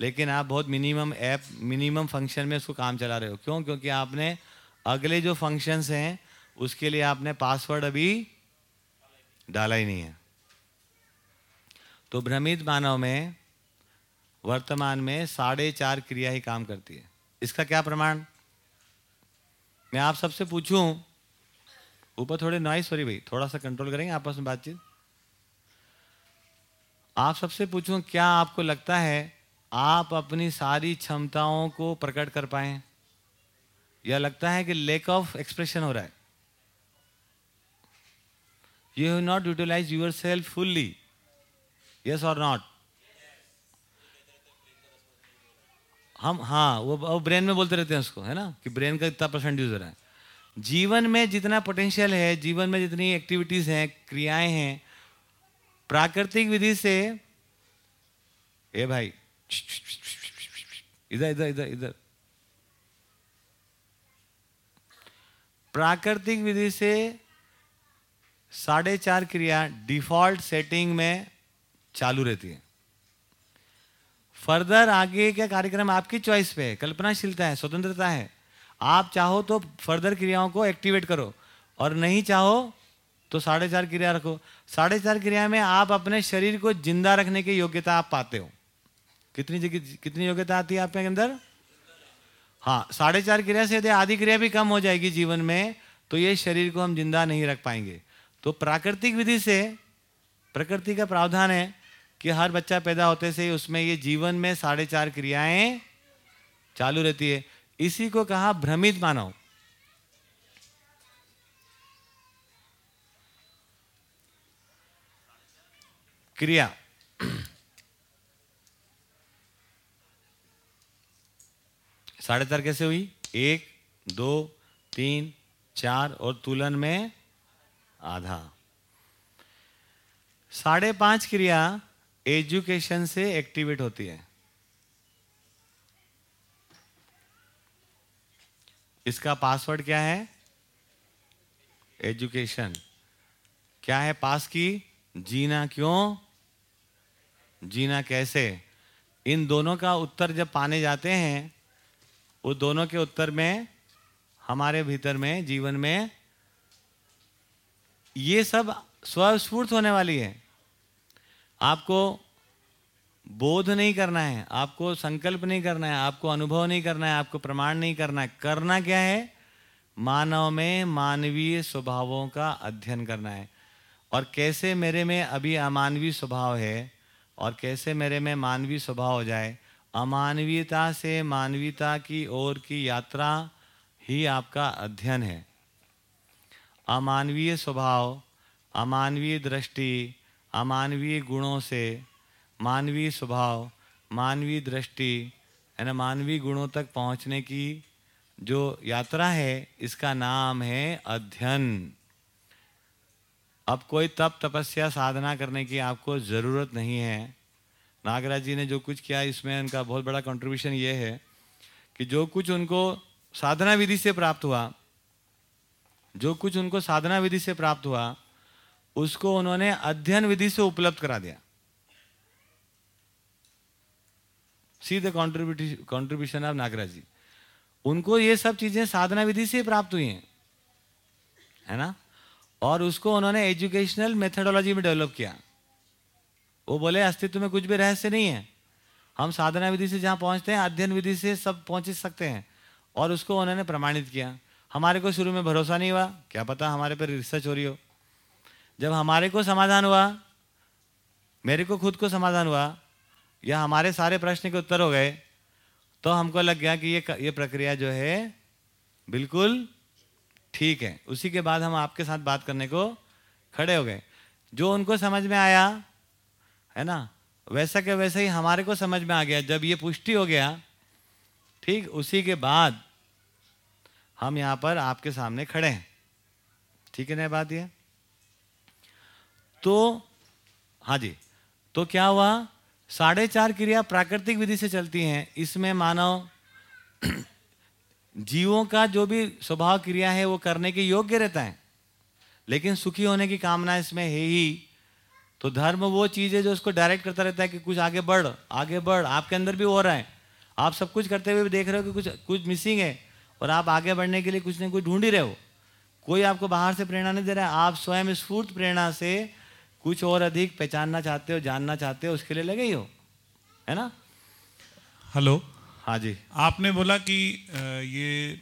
लेकिन आप बहुत मिनिमम ऐप, मिनिमम फ़ंक्शन में उसको काम चला रहे हो। क्यों? क्योंकि आपने अगले जो फ़ंक्शंस हैं, उसके लिए आपने पासवर्ड अभी डाला ही नहीं है। तो भ्रमित मानव में, वर्तमान में साढ़े चार क्रिया ही काम करती है। इसका क्या प्रमाण? मैं आप सबसे पूछूँ ऊपर थोड़े नॉइस सॉरी भाई थोड़ा सा कंट्रोल करेंगे आपस में बातचीत। आप सबसे पूछूँ, क्या आपको लगता है आप अपनी सारी क्षमताओं को प्रकट कर पाए? या लगता है कि लेक ऑफ़ एक्सप्रेशन हो रहा है? You have not utilized yourself fully, yes or not? हम हाँ वो वो ब्रेन में बोलते रहते हैं उसको, है ना? कि ब्रेन का इतना परसेंट यूज़ हो रहा है। जीवन में जितना पोटेंशियल है, जीवन में जितनी एक्टिविटीज़ हैं, क्रियाएँ हैं, प्राकृतिक विधि से, ए भाई, इधर इधर इधर इधर। प्राकृतिक विधि से साढ़े चार क्रिया डिफ़ॉल्ट सेटिंग में चालू रहती है। फर्दर आगे का कार्यक्रम आपकी चॉइस पे है, कल्पनाशीलता है, स्वतंत्रता है। आप चाहो तो फर्दर क्रियाओं को एक्टिवेट करो और नहीं चाहो तो साढ़े चार क्रिया रखो। साढ़े चार क्रिया में आप अपने शरीर को ज़िंदा रखने की योग्यता आप पाते हो। कितनी कितनी योग्यता आती है आपके अंदर? हाँ साढ़े चार क्रिया से यदि आधी क्रिया भी कम हो जाएगी जीवन में तो ये शरीर को हम ज़िंदा नहीं रख पाएँगे। तो प्राकृतिक विधि से, प्रकृति का प्रावधान है कि हर बच्चा पैदा होते से उसमें ये जीवन में साढ़े चार क्रियाएँ चालू रहती है। इसी को कहा भ्रमित मानव। क्रिया। साढ़े चार कैसे हुई? एक, दो, तीन, चार और तुलन में आधा। साढ़े पाँच क्रिया एजुकेशन से एक्टिवेट होती है। इसका पासवर्ड क्या है? एजुकेशन क्या है पास की? जीना क्यों? जीना कैसे? इन दोनों का उत्तर जब पाने जाते हैं उस दोनों के उत्तर में, हमारे भीतर में, जीवन में, ये सब स्वस्फूर्त होने वाली है। आपको बोध नहीं करना है, आपको संकल्प नहीं करना है, आपको अनुभव नहीं करना है, आपको प्रमाण नहीं करना है। करना क्या है? मानव में मानवीय स्वभावों का अध्ययन करना है। और कैसे मेरे में अभी अमानवीय स्वभाव है और कैसे मेरे में मानवीय स्वभाव हो जाए? अमानवीयता से मानवीयता की ओर की यात्रा ही आपका अध्ययन है। अमानवीय स्वभाव, अमानवीय दृष्टि, अमानवीय गुणों से मानवीय स्वभाव, मानवीय दृष्टि यानी मानवीय गुणों तक पहुँचने की जो यात्रा है, इसका नाम है अध्ययन। अब कोई तप तपस्या साधना करने की आपको ज़रूरत नहीं है। नागराज जी ने जो कुछ किया, इसमें उनका बहुत बड़ा कंट्रीब्यूशन ये है कि जो कुछ उनको साधना विधि से प्राप्त हुआ, जो कुछ उनको साधना विधि से प्राप्त हुआ, उसको उन्होंने अध्ययन विधि से उपलब्ध करा दिया। See the contribution of Nagraj ji. उनको ये सब चीज़ें साधना विधि से प्राप्त हुई हैं, है ना? और उसको उन्होंने एजुकेशनल मेथडोलॉजी में डेवलप किया। वो बोले, अस्तित्व में कुछ भी रहस्य नहीं है। हम साधना विधि से जहाँ पहुँचते हैं, अध्ययन विधि से सब पहुँच सकते हैं। और उसको उन्होंने प्रमाणित किया। हमारे को शुरू में भरोसा नहीं हुआ। क्या पता हमारे पर रिसर्च हो रही हो। जब हमारे को समाधान हुआ, मेरे को खुद को समाधान हुआ या हमारे सारे प्रश्न के उत्तर हो गए तो हमको लग गया कि ये ये प्रक्रिया जो है, बिल्कुल ठीक है। उसी के बाद हम आपके साथ बात करने को खड़े हो गए। जो उनको समझ में आया, है ना, वैसा के वैसे ही हमारे को समझ में आ गया। जब ये पुष्टि हो गया, ठीक उसी के बाद हम यहाँ पर आपके सामने खड़े हैं। ठीक है ना बात ये? तो हाँ जी तो क्या हुआ? साढ़े चार क्रिया प्राकृतिक विधि से चलती हैं। इसमें मानव जीवों का जो भी स्वभाव क्रिया है, वो करने के योग्य रहता है। लेकिन सुखी होने की कामना इसमें है ही। तो धर्म वो चीज़ है जो उसको डायरेक्ट करता रहता है कि कुछ आगे बढ़ आगे बढ़, आपके अंदर भी हो रहा है आप सब कुछ करते हुए भी देख रहे हो कि कुछ कुछ मिसिंग है और आप आगे बढ़ने के लिए कुछ ना कुछ ढूंढ ही रहे हो। कोई आपको बाहर से प्रेरणा नहीं दे रहा है, आप स्वयं स्फूर्त प्रेरणा से कुछ और अधिक पहचानना चाहते हो जानना चाहते हो उसके लिए लगे ही हो। है ना? हेलो हाँ जी। आपने बोला कि ये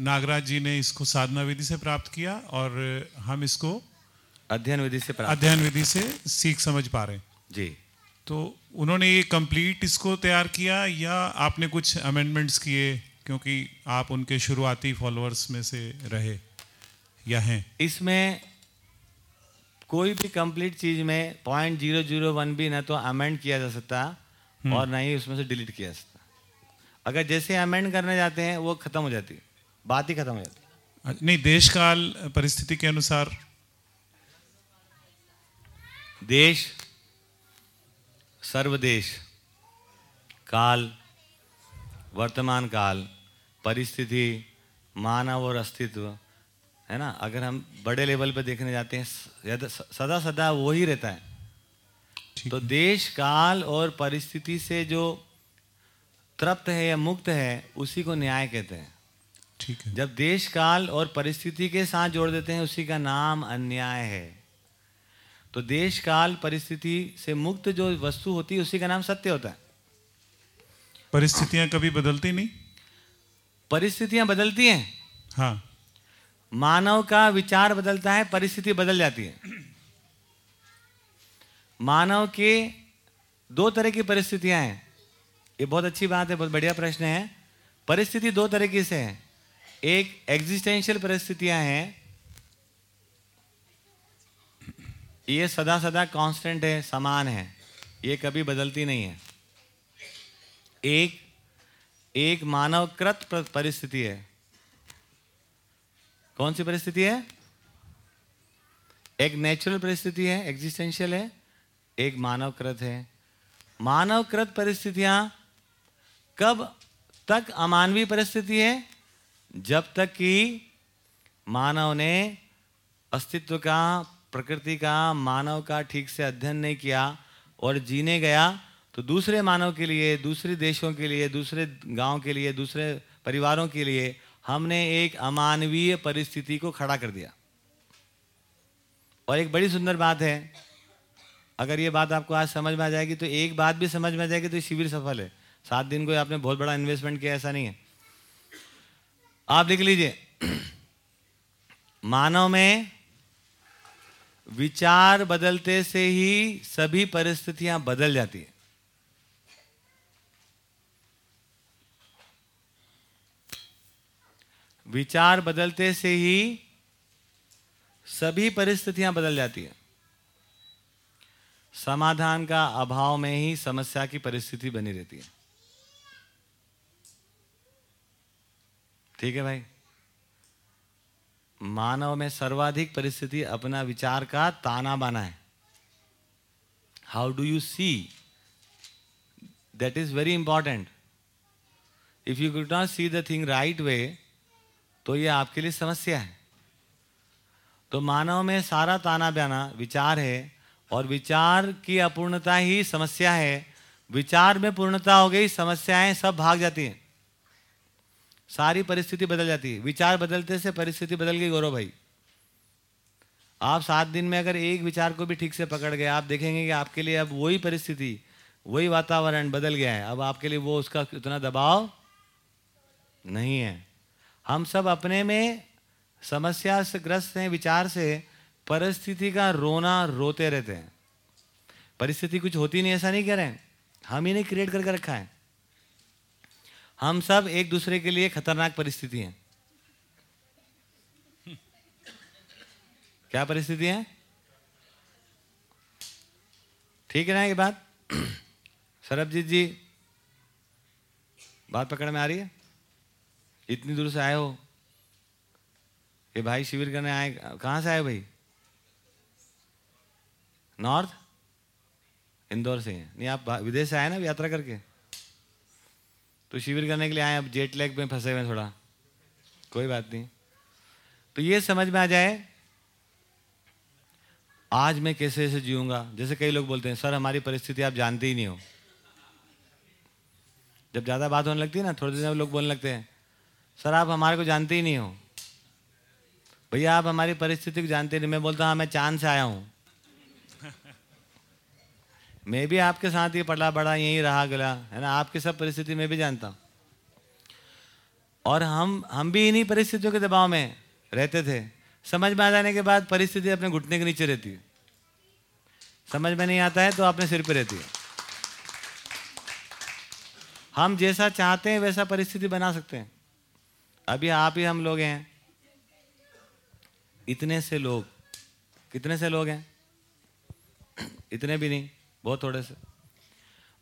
नागराज जी ने इसको साधना विधि से प्राप्त किया और हम इसको अध्ययन विधि से प्राप्त। अध्ययन विधि से सीख समझ पा रहे हैं। जी। तो उन्होंने ये कंप्लीट इसको तैयार किया या आपने कुछ अमेंडमेंट्स किए क्योंकि आप उनके शुरुआती फॉलोअर्स में से रहे या हैं? इसमें कोई भी कंप्लीट चीज़ में पॉइंट ज़ीरो ज़ीरो वन भी ना तो अमेंड किया जा सकता और ना ही उसमें से डिलीट किया जा सकता। अगर जैसे अमेंड करने जाते हैं वो खत्म हो जाती है। बात ही खत्म हो जाती नहीं देश काल परिस्थिति के अनुसार। देश सर्वदेश काल वर्तमान काल परिस्थिति मानव और अस्तित्व है ना? अगर हम बड़े लेवल पे देखने जाते हैं सदा सदा वो ही रहता है। तो देश काल और परिस्थिति से जो तृप्त है या मुक्त है उसी को न्याय कहते हैं। ठीक है। जब देश काल और परिस्थिति के साथ जोड़ देते हैं उसी का नाम अन्याय है। तो देश काल परिस्थिति से मुक्त जो वस्तु होती है उसी का नाम सत्य होता है। परिस्थितियाँ कभी बदलती नहीं? परिस्थितियाँ बदलती हैं। हाँ। मानव का विचार बदलता है, परिस्थिति बदल जाती है। मानव के दो तरह की परिस्थितियाँ हैं। ये बहुत अच्छी बात है, बहुत बढ़िया प्रश्न है। परिस्थिति दो तरीके से है। एक एग्जिस्टेंशियल परिस्थितियाँ हैं। ये सदा सदा कांस्टेंट है, समान है। ये कभी बदलती नहीं है। एक एक मानवकृत परिस्थिति है। कौन सी परिस्थिति है? एक नेचुरल परिस्थिति है एग्जिस्टेंशियल है, एक मानवकृत है। मानवकृत परिस्थितियाँ कब तक अमानवीय परिस्थिति है? जब तक कि मानव ने अस्तित्व का, प्रकृति का, मानव का ठीक से अध्ययन नहीं किया और जीने गया तो दूसरे मानव के लिए, दूसरे देशों के लिए, दूसरे गाँव के लिए, दूसरे परिवारों के लिए हमने एक अमानवीय परिस्थिति को खड़ा कर दिया। और एक बड़ी सुंदर बात है, अगर ये बात आपको आज समझ में आ जाएगी तो एक बात भी समझ में आ जाएगी तो शिविर सफल है। सात दिन को आपने बहुत बड़ा इन्वेस्टमेंट किया, ऐसा नहीं है। आप लिख लीजिए, मानव में विचार बदलते से ही सभी परिस्थितियाँ बदल जाती है। विचार बदलते से ही सभी परिस्थितियाँ बदल जाती है। समाधान का अभाव में ही समस्या की परिस्थिति बनी रहती है। ठीक है भाई? मानव में सर्वाधिक परिस्थिति अपना विचार का ताना बाना है। How do you see that is very important if you could not see the thing right way तो ये आपके लिए समस्या है। तो मानव में सारा ताना बाना विचार है और विचार की अपूर्णता ही समस्या है। विचार में पूर्णता हो गई, समस्याएँ सब भाग जाती हैं। सारी परिस्थिति बदल जाती है। विचार बदलते से परिस्थिति बदल गई गौरव भाई। आप सात दिन में अगर एक विचार को भी ठीक से पकड़ गए, आप देखेंगे कि आपके लिए अब वही परिस्थिति, वही वातावरण बदल गया है। अब आपके लिए वो उसका उतना दबाव नहीं है। हम सब अपने में समस्या से ग्रस्त हैं, विचार से, परिस्थिति का रोना रोते रहते हैं। परिस्थिति कुछ होती नहीं, ऐसा नहीं कह रहे हैं। हम ही ने क्रिएट करके रखा है। हम सब एक दूसरे के लिए खतरनाक परिस्थिति हैं। क्या परिस्थिति है? ठीक है ना ये बात? सरबजीत जी, बात पकड़ में आ रही है? इतनी दूर से आए हो? ये भाई शिविर करने आए, कहाँ से आए भाई? नॉर्थ इंदौर से? नहीं, आप विदेश से आए ना यात्रा करके? तो शिविर करने के लिए आए, अब जेट लैग में फंसे हुए थोड़ा। कोई बात नहीं। तो ये समझ में आ जाए, आज मैं कैसे ऐसे जीऊँगा? जैसे कई लोग बोलते हैं, सर, हमारी परिस्थिति आप जानते ही नहीं हो। जब ज़्यादा बात होने लगती है ना, थोड़े दिन लोग बोलने लगते हैं सर, आप हमारे को जानते ही नहीं हो। भैया, आप हमारी परिस्थिति को जानते नहीं। मैं बोलता हाँ मैं चाँद से आया हूँ। मैं भी आपके साथ ही पला बड़ा, यहीं रहा गला है ना? आपकी सब परिस्थिति मैं भी जानता हूँ। और हम हम भी इन्हीं परिस्थितियों के दबाव में रहते थे। समझ में आ जाने के बाद परिस्थिति अपने घुटने के नीचे रहती है। समझ में नहीं आता है तो अपने सिर पर रहती है। हम जैसा चाहते हैं, वैसा परिस्थिति बना सकते हैं। अभी आप ही हम लोग हैं। इतने से लोग, कितने से लोग हैं? इतने भी नहीं, बहुत थोड़े से।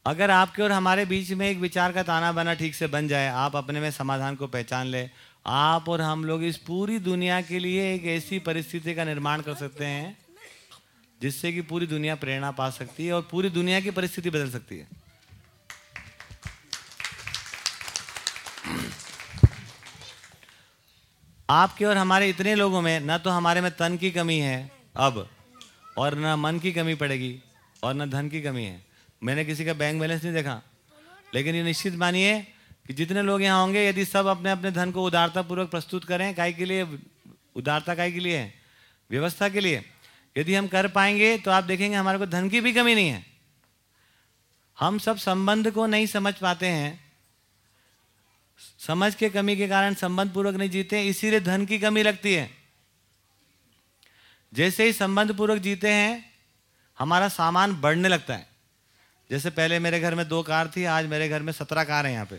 अगर आपके और हमारे बीच में एक विचार का ताना बना ठीक से बन जाए, आप अपने में समाधान को पहचान ले। आप और हम लोग इस पूरी दुनिया के लिए एक ऐसी परिस्थिति का निर्माण कर सकते हैं, जिससे कि पूरी दुनिया प्रेरणा पा सकती है और पूरी दुनिया की परिस्थिति बदल सकती है। आपके और हमारे इतने लोगों में न तो हमारे में तन की कमी है अब, और न मन की कमी पड़ेगी, और न धन की कमी है। मैंने किसी का बैंक बैलेंस नहीं देखा। लेकिन ये निश्चित मानिए कि जितने लोग यहाँ होंगे, यदि सब अपने अपने धन को उदारतापूर्वक प्रस्तुत करें, काय के लिए, उदारता काय के लिए है व्यवस्था के लिए, यदि हम कर पाएँगे तो आप देखेंगे हमारे को धन की भी कमी नहीं है। हम सब संबंध को नहीं समझ पाते हैं समझ के कमी के कारण संबंध पूर्वक नहीं जीते इसीलिए धन की कमी लगती है। जैसे ही संबंध पूर्वक जीते हैं, हमारा सामान बढ़ने लगता है। जैसे पहले मेरे घर में दो कार थी, आज मेरे घर में सत्रह कार हैं यहाँ पे।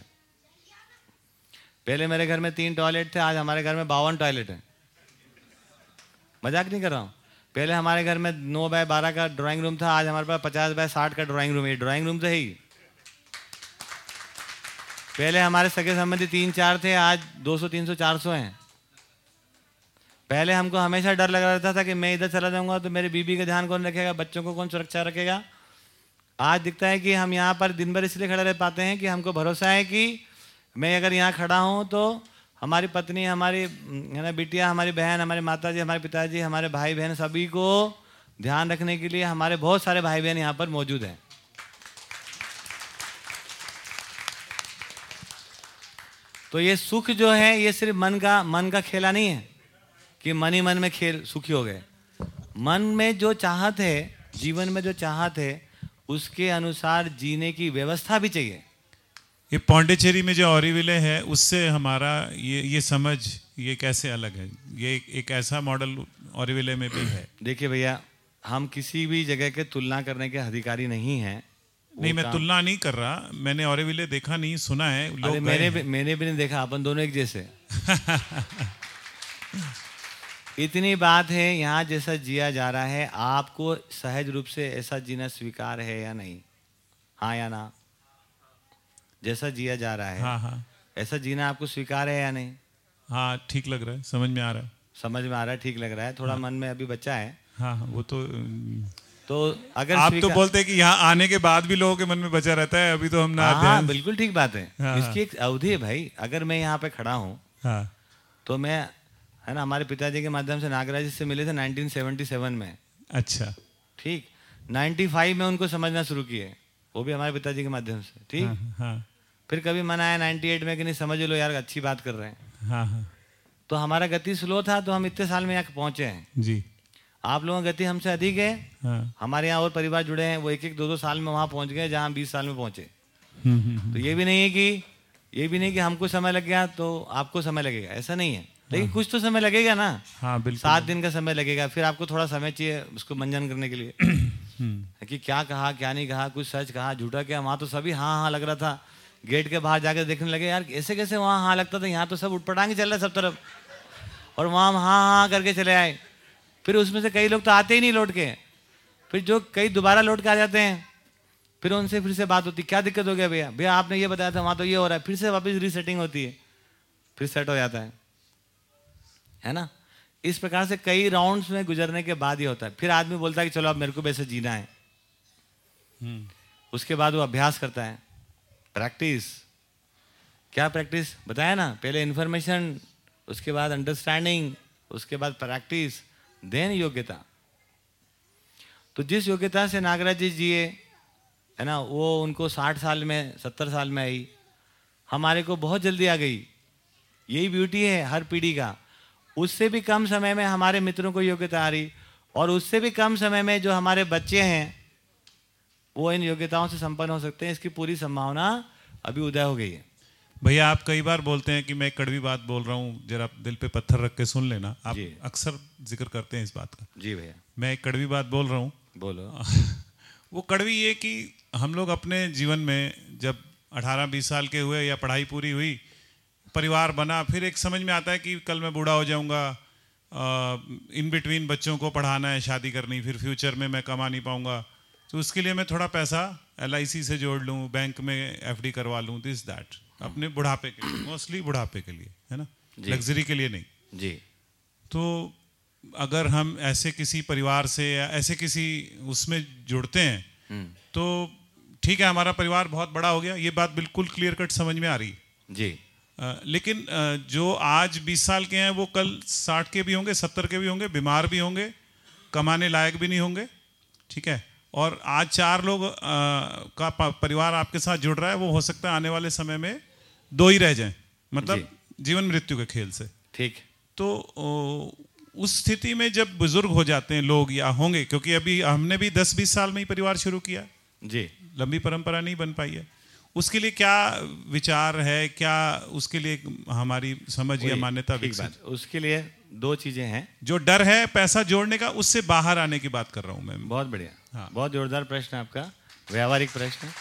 पहले मेरे घर में तीन टॉयलेट थे, आज हमारे घर में बावन टॉयलेट हैं। मज़ाक नहीं कर रहा हूँ? पहले हमारे घर में नौ बाय बारह का ड्राइंग रूम था, आज हमारे पास पचास बाय साठ का ड्राइंग रूम है। ड्राइंग रूम तो है ही। पहले हमारे सगे संबंधी तीन चार थे, आज दो सौ, तीन सौ, चार सौ हैं। पहले हमको हमेशा डर लगा रहता था कि मैं इधर चला जाऊँगा तो मेरी बीबी का ध्यान कौन रखेगा, बच्चों को कौन सुरक्षा रखेगा। आज दिखता है कि हम यहाँ पर दिन भर इसलिए खड़े रह पाते हैं कि हमको भरोसा है कि मैं अगर यहाँ खड़ा हूँ तो हमारी पत्नी, हमारी, है ना, बिटिया, हमारी बहन, हमारे माता जी हमारे पिताजी, हमारे भाई बहन सभी को ध्यान रखने के लिए हमारे बहुत सारे भाई बहन यहाँ पर मौजूद हैं। तो ये सुख जो है ये सिर्फ़ मन का मन का खेला नहीं है कि मन ही मन में खेल सुखी हो गए। मन में जो चाहत है जीवन में जो चाहत है उसके अनुसार जीने की व्यवस्था भी चाहिए। ये पौंडेचेरी में जो ऑरिविले है उससे हमारा ये ये समझ ये कैसे अलग है? ये एक, ऐसा मॉडल ऑरिविले में भी है। देखिए भैया हम किसी भी जगह के तुलना करने के अधिकारी नहीं हैं। नहीं मैं तुलना नहीं कर रहा मैंने ऑरिविले देखा नहीं सुना है लोग अरे मैंने भी मैंने भी नहीं देखा अपन दोनों एक जैसे। इतनी बात है यहाँ जैसा जिया जा रहा है आपको सहज रूप से ऐसा जीना स्वीकार है या नहीं? हाँ या ना? जैसा जिया जा रहा है हाँ हाँ। ऐसा जीना आपको स्वीकार है या नहीं? हाँ ठीक लग रहा है समझ में आ रहा है। समझ में आ रहा है ठीक लग रहा है थोड़ा मन में अभी बच्चा है। हाँ हाँ वो तो तो अगर आप तो बोलते हैं कि यहाँ आने के बाद भी लोगों के मन में बचा रहता है अभी तो हम ना हाँ, हाँ बिल्कुल ठीक बात है। हाँ, इसकी एक अवधि है भाई अगर मैं यहाँ पे खड़ा हूँ हाँ। तो मैं है ना हमारे पिताजी के माध्यम से नागराज से मिले थे 1977 में। अच्छा। ठीक? 95 में उनको समझना शुरू किए। वो भी हमारे पिताजी के माध्यम से। ठीक? हाँ हाँ फिर कभी मन आया 98 में कि नहीं समझ लो यार अच्छी बात कर रहे हैं। हाँ हाँ। तो हमारा गति स्लो था तो हम इतने साल में यहाँ पहुँचे हैं। जी। आप लोगों की गति हमसे अधिक है। हाँ। हमारे यहाँ और परिवार जुड़े हैं वो एक एक दो दो साल में वहाँ पहुँच गए जहाँ बीस साल में पहुँचे। हम्म, हम्म, हम्म, तो ये भी नहीं है कि ये भी नहीं कि हमको समय लग गया तो आपको समय लगेगा। ऐसा नहीं है। लेकिन कुछ तो समय लगेगा ना। हाँ बिल्कुल। सात दिन का समय लगेगा फिर आपको थोड़ा समय चाहिए उसको मंजन करने के लिए। कि क्या कहा क्या नहीं कहा कुछ सच कहा झूठा क्या? वहाँ तो सभी हाँ हाँ लग रहा था। गेट के बाहर जाकर देखने लगे यार ऐसे कैसे वहाँ हाँ लगता था? यहाँ तो सब उठपटांगे चल रहा है सब तरफ़। और वहाँ हम हाँ हाँ करके चले आए। फिर उसमें से कई लोग तो आते ही नहीं लौट के। फिर जो कई दोबारा लौट के आ जाते हैं फिर उनसे फिर से बात होती क्या दिक्कत हो गया भैया? भैया आपने ये बताया था वहाँ तो ये हो रहा है। फिर से वापस रीसेटिंग होती है। फिर सेट हो जाता है। है ना? इस प्रकार से कई राउंड्स में गुजरने के बाद ये होता है। फिर आदमी बोलता है कि चलो अब मेरे को वैसे जीना है। हम्म, उसके बाद वो अभ्यास करता है। प्रैक्टिस क्या प्रैक्टिस बताया ना पहले इन्फॉर्मेशन उसके बाद अंडरस्टैंडिंग उसके बाद प्रैक्टिस देन योग्यता। तो जिस योग्यता से नागराज जी जिए, है ना, वो उनको साठ साल में, सत्तर साल में आई। हमारे को बहुत जल्दी आ गई। यही ब्यूटी है हर पीढ़ी का। उससे भी कम समय में हमारे मित्रों को योग्यता आ रही, और उससे भी कम समय में जो हमारे बच्चे हैं, वो इन योग्यताओं से संपन्न हो सकते हैं। इसकी पूरी संभावना अभी उदय हो गई है। भैया आप कई बार बोलते हैं कि मैं कड़वी बात बोल रहा हूँ जरा दिल पे पत्थर रख के सुन लेना। आप अक्सर ज़िक्र करते हैं इस बात का। जी भैया। मैं एक कड़वी बात बोल रहा हूँ। बोलो। वो कड़वी ये कि हम लोग अपने जीवन में जब 18-20 साल के हुए या पढ़ाई पूरी हुई परिवार बना फिर एक समझ में आता है कि कल मैं बूढ़ा हो जाऊँगा इन बिटवीन बच्चों को पढ़ाना है शादी करनी फिर फ्यूचर में मैं कमा नहीं पाऊँगा। तो उसके लिए मैं थोड़ा पैसा LIC से जोड़ लूँ बैंक में FD करवा लूँ दिस दैट अपने बुढ़ापे के लिए मोस्टली बुढ़ापे के लिए है ना? लग्जरी के लिए नहीं। जी। तो अगर हम ऐसे किसी परिवार से या ऐसे किसी उसमें जुड़ते हैं हम्म, तो ठीक है हमारा परिवार बहुत बड़ा हो गया ये बात बिल्कुल क्लियर कट समझ में आ रही जी। अ, लेकिन अ, जो आज 20 साल के हैं वो कल 60 के भी होंगे 70 के भी होंगे बीमार भी होंगे कमाने लायक भी नहीं होंगे ठीक है? और आज चार लोग अ, का परिवार आपके साथ जुड़ रहा है वो हो सकता है आने वाले समय में दो ही रह जाएँ मतलब जीवन मृत्यु के खेल से। ठीक। तो उस स्थिति में जब बुज़ुर्ग हो जाते हैं लोग या होंगे क्योंकि अभी हमने भी दस बीस साल में ही परिवार शुरू किया। जी। लंबी परंपरा नहीं बन पाई है। उसके लिए क्या विचार है क्या उसके लिए हमारी समझ या मान्यता बात। उसके लिए दो चीज़ें हैं। जो डर है पैसा जोड़ने का उससे बाहर आने की बात कर रहा हूँ मैं। बहुत बढ़िया। हाँ। बहुत जोरदार प्रश्न है आपका। व्यावहारिक प्रश्न है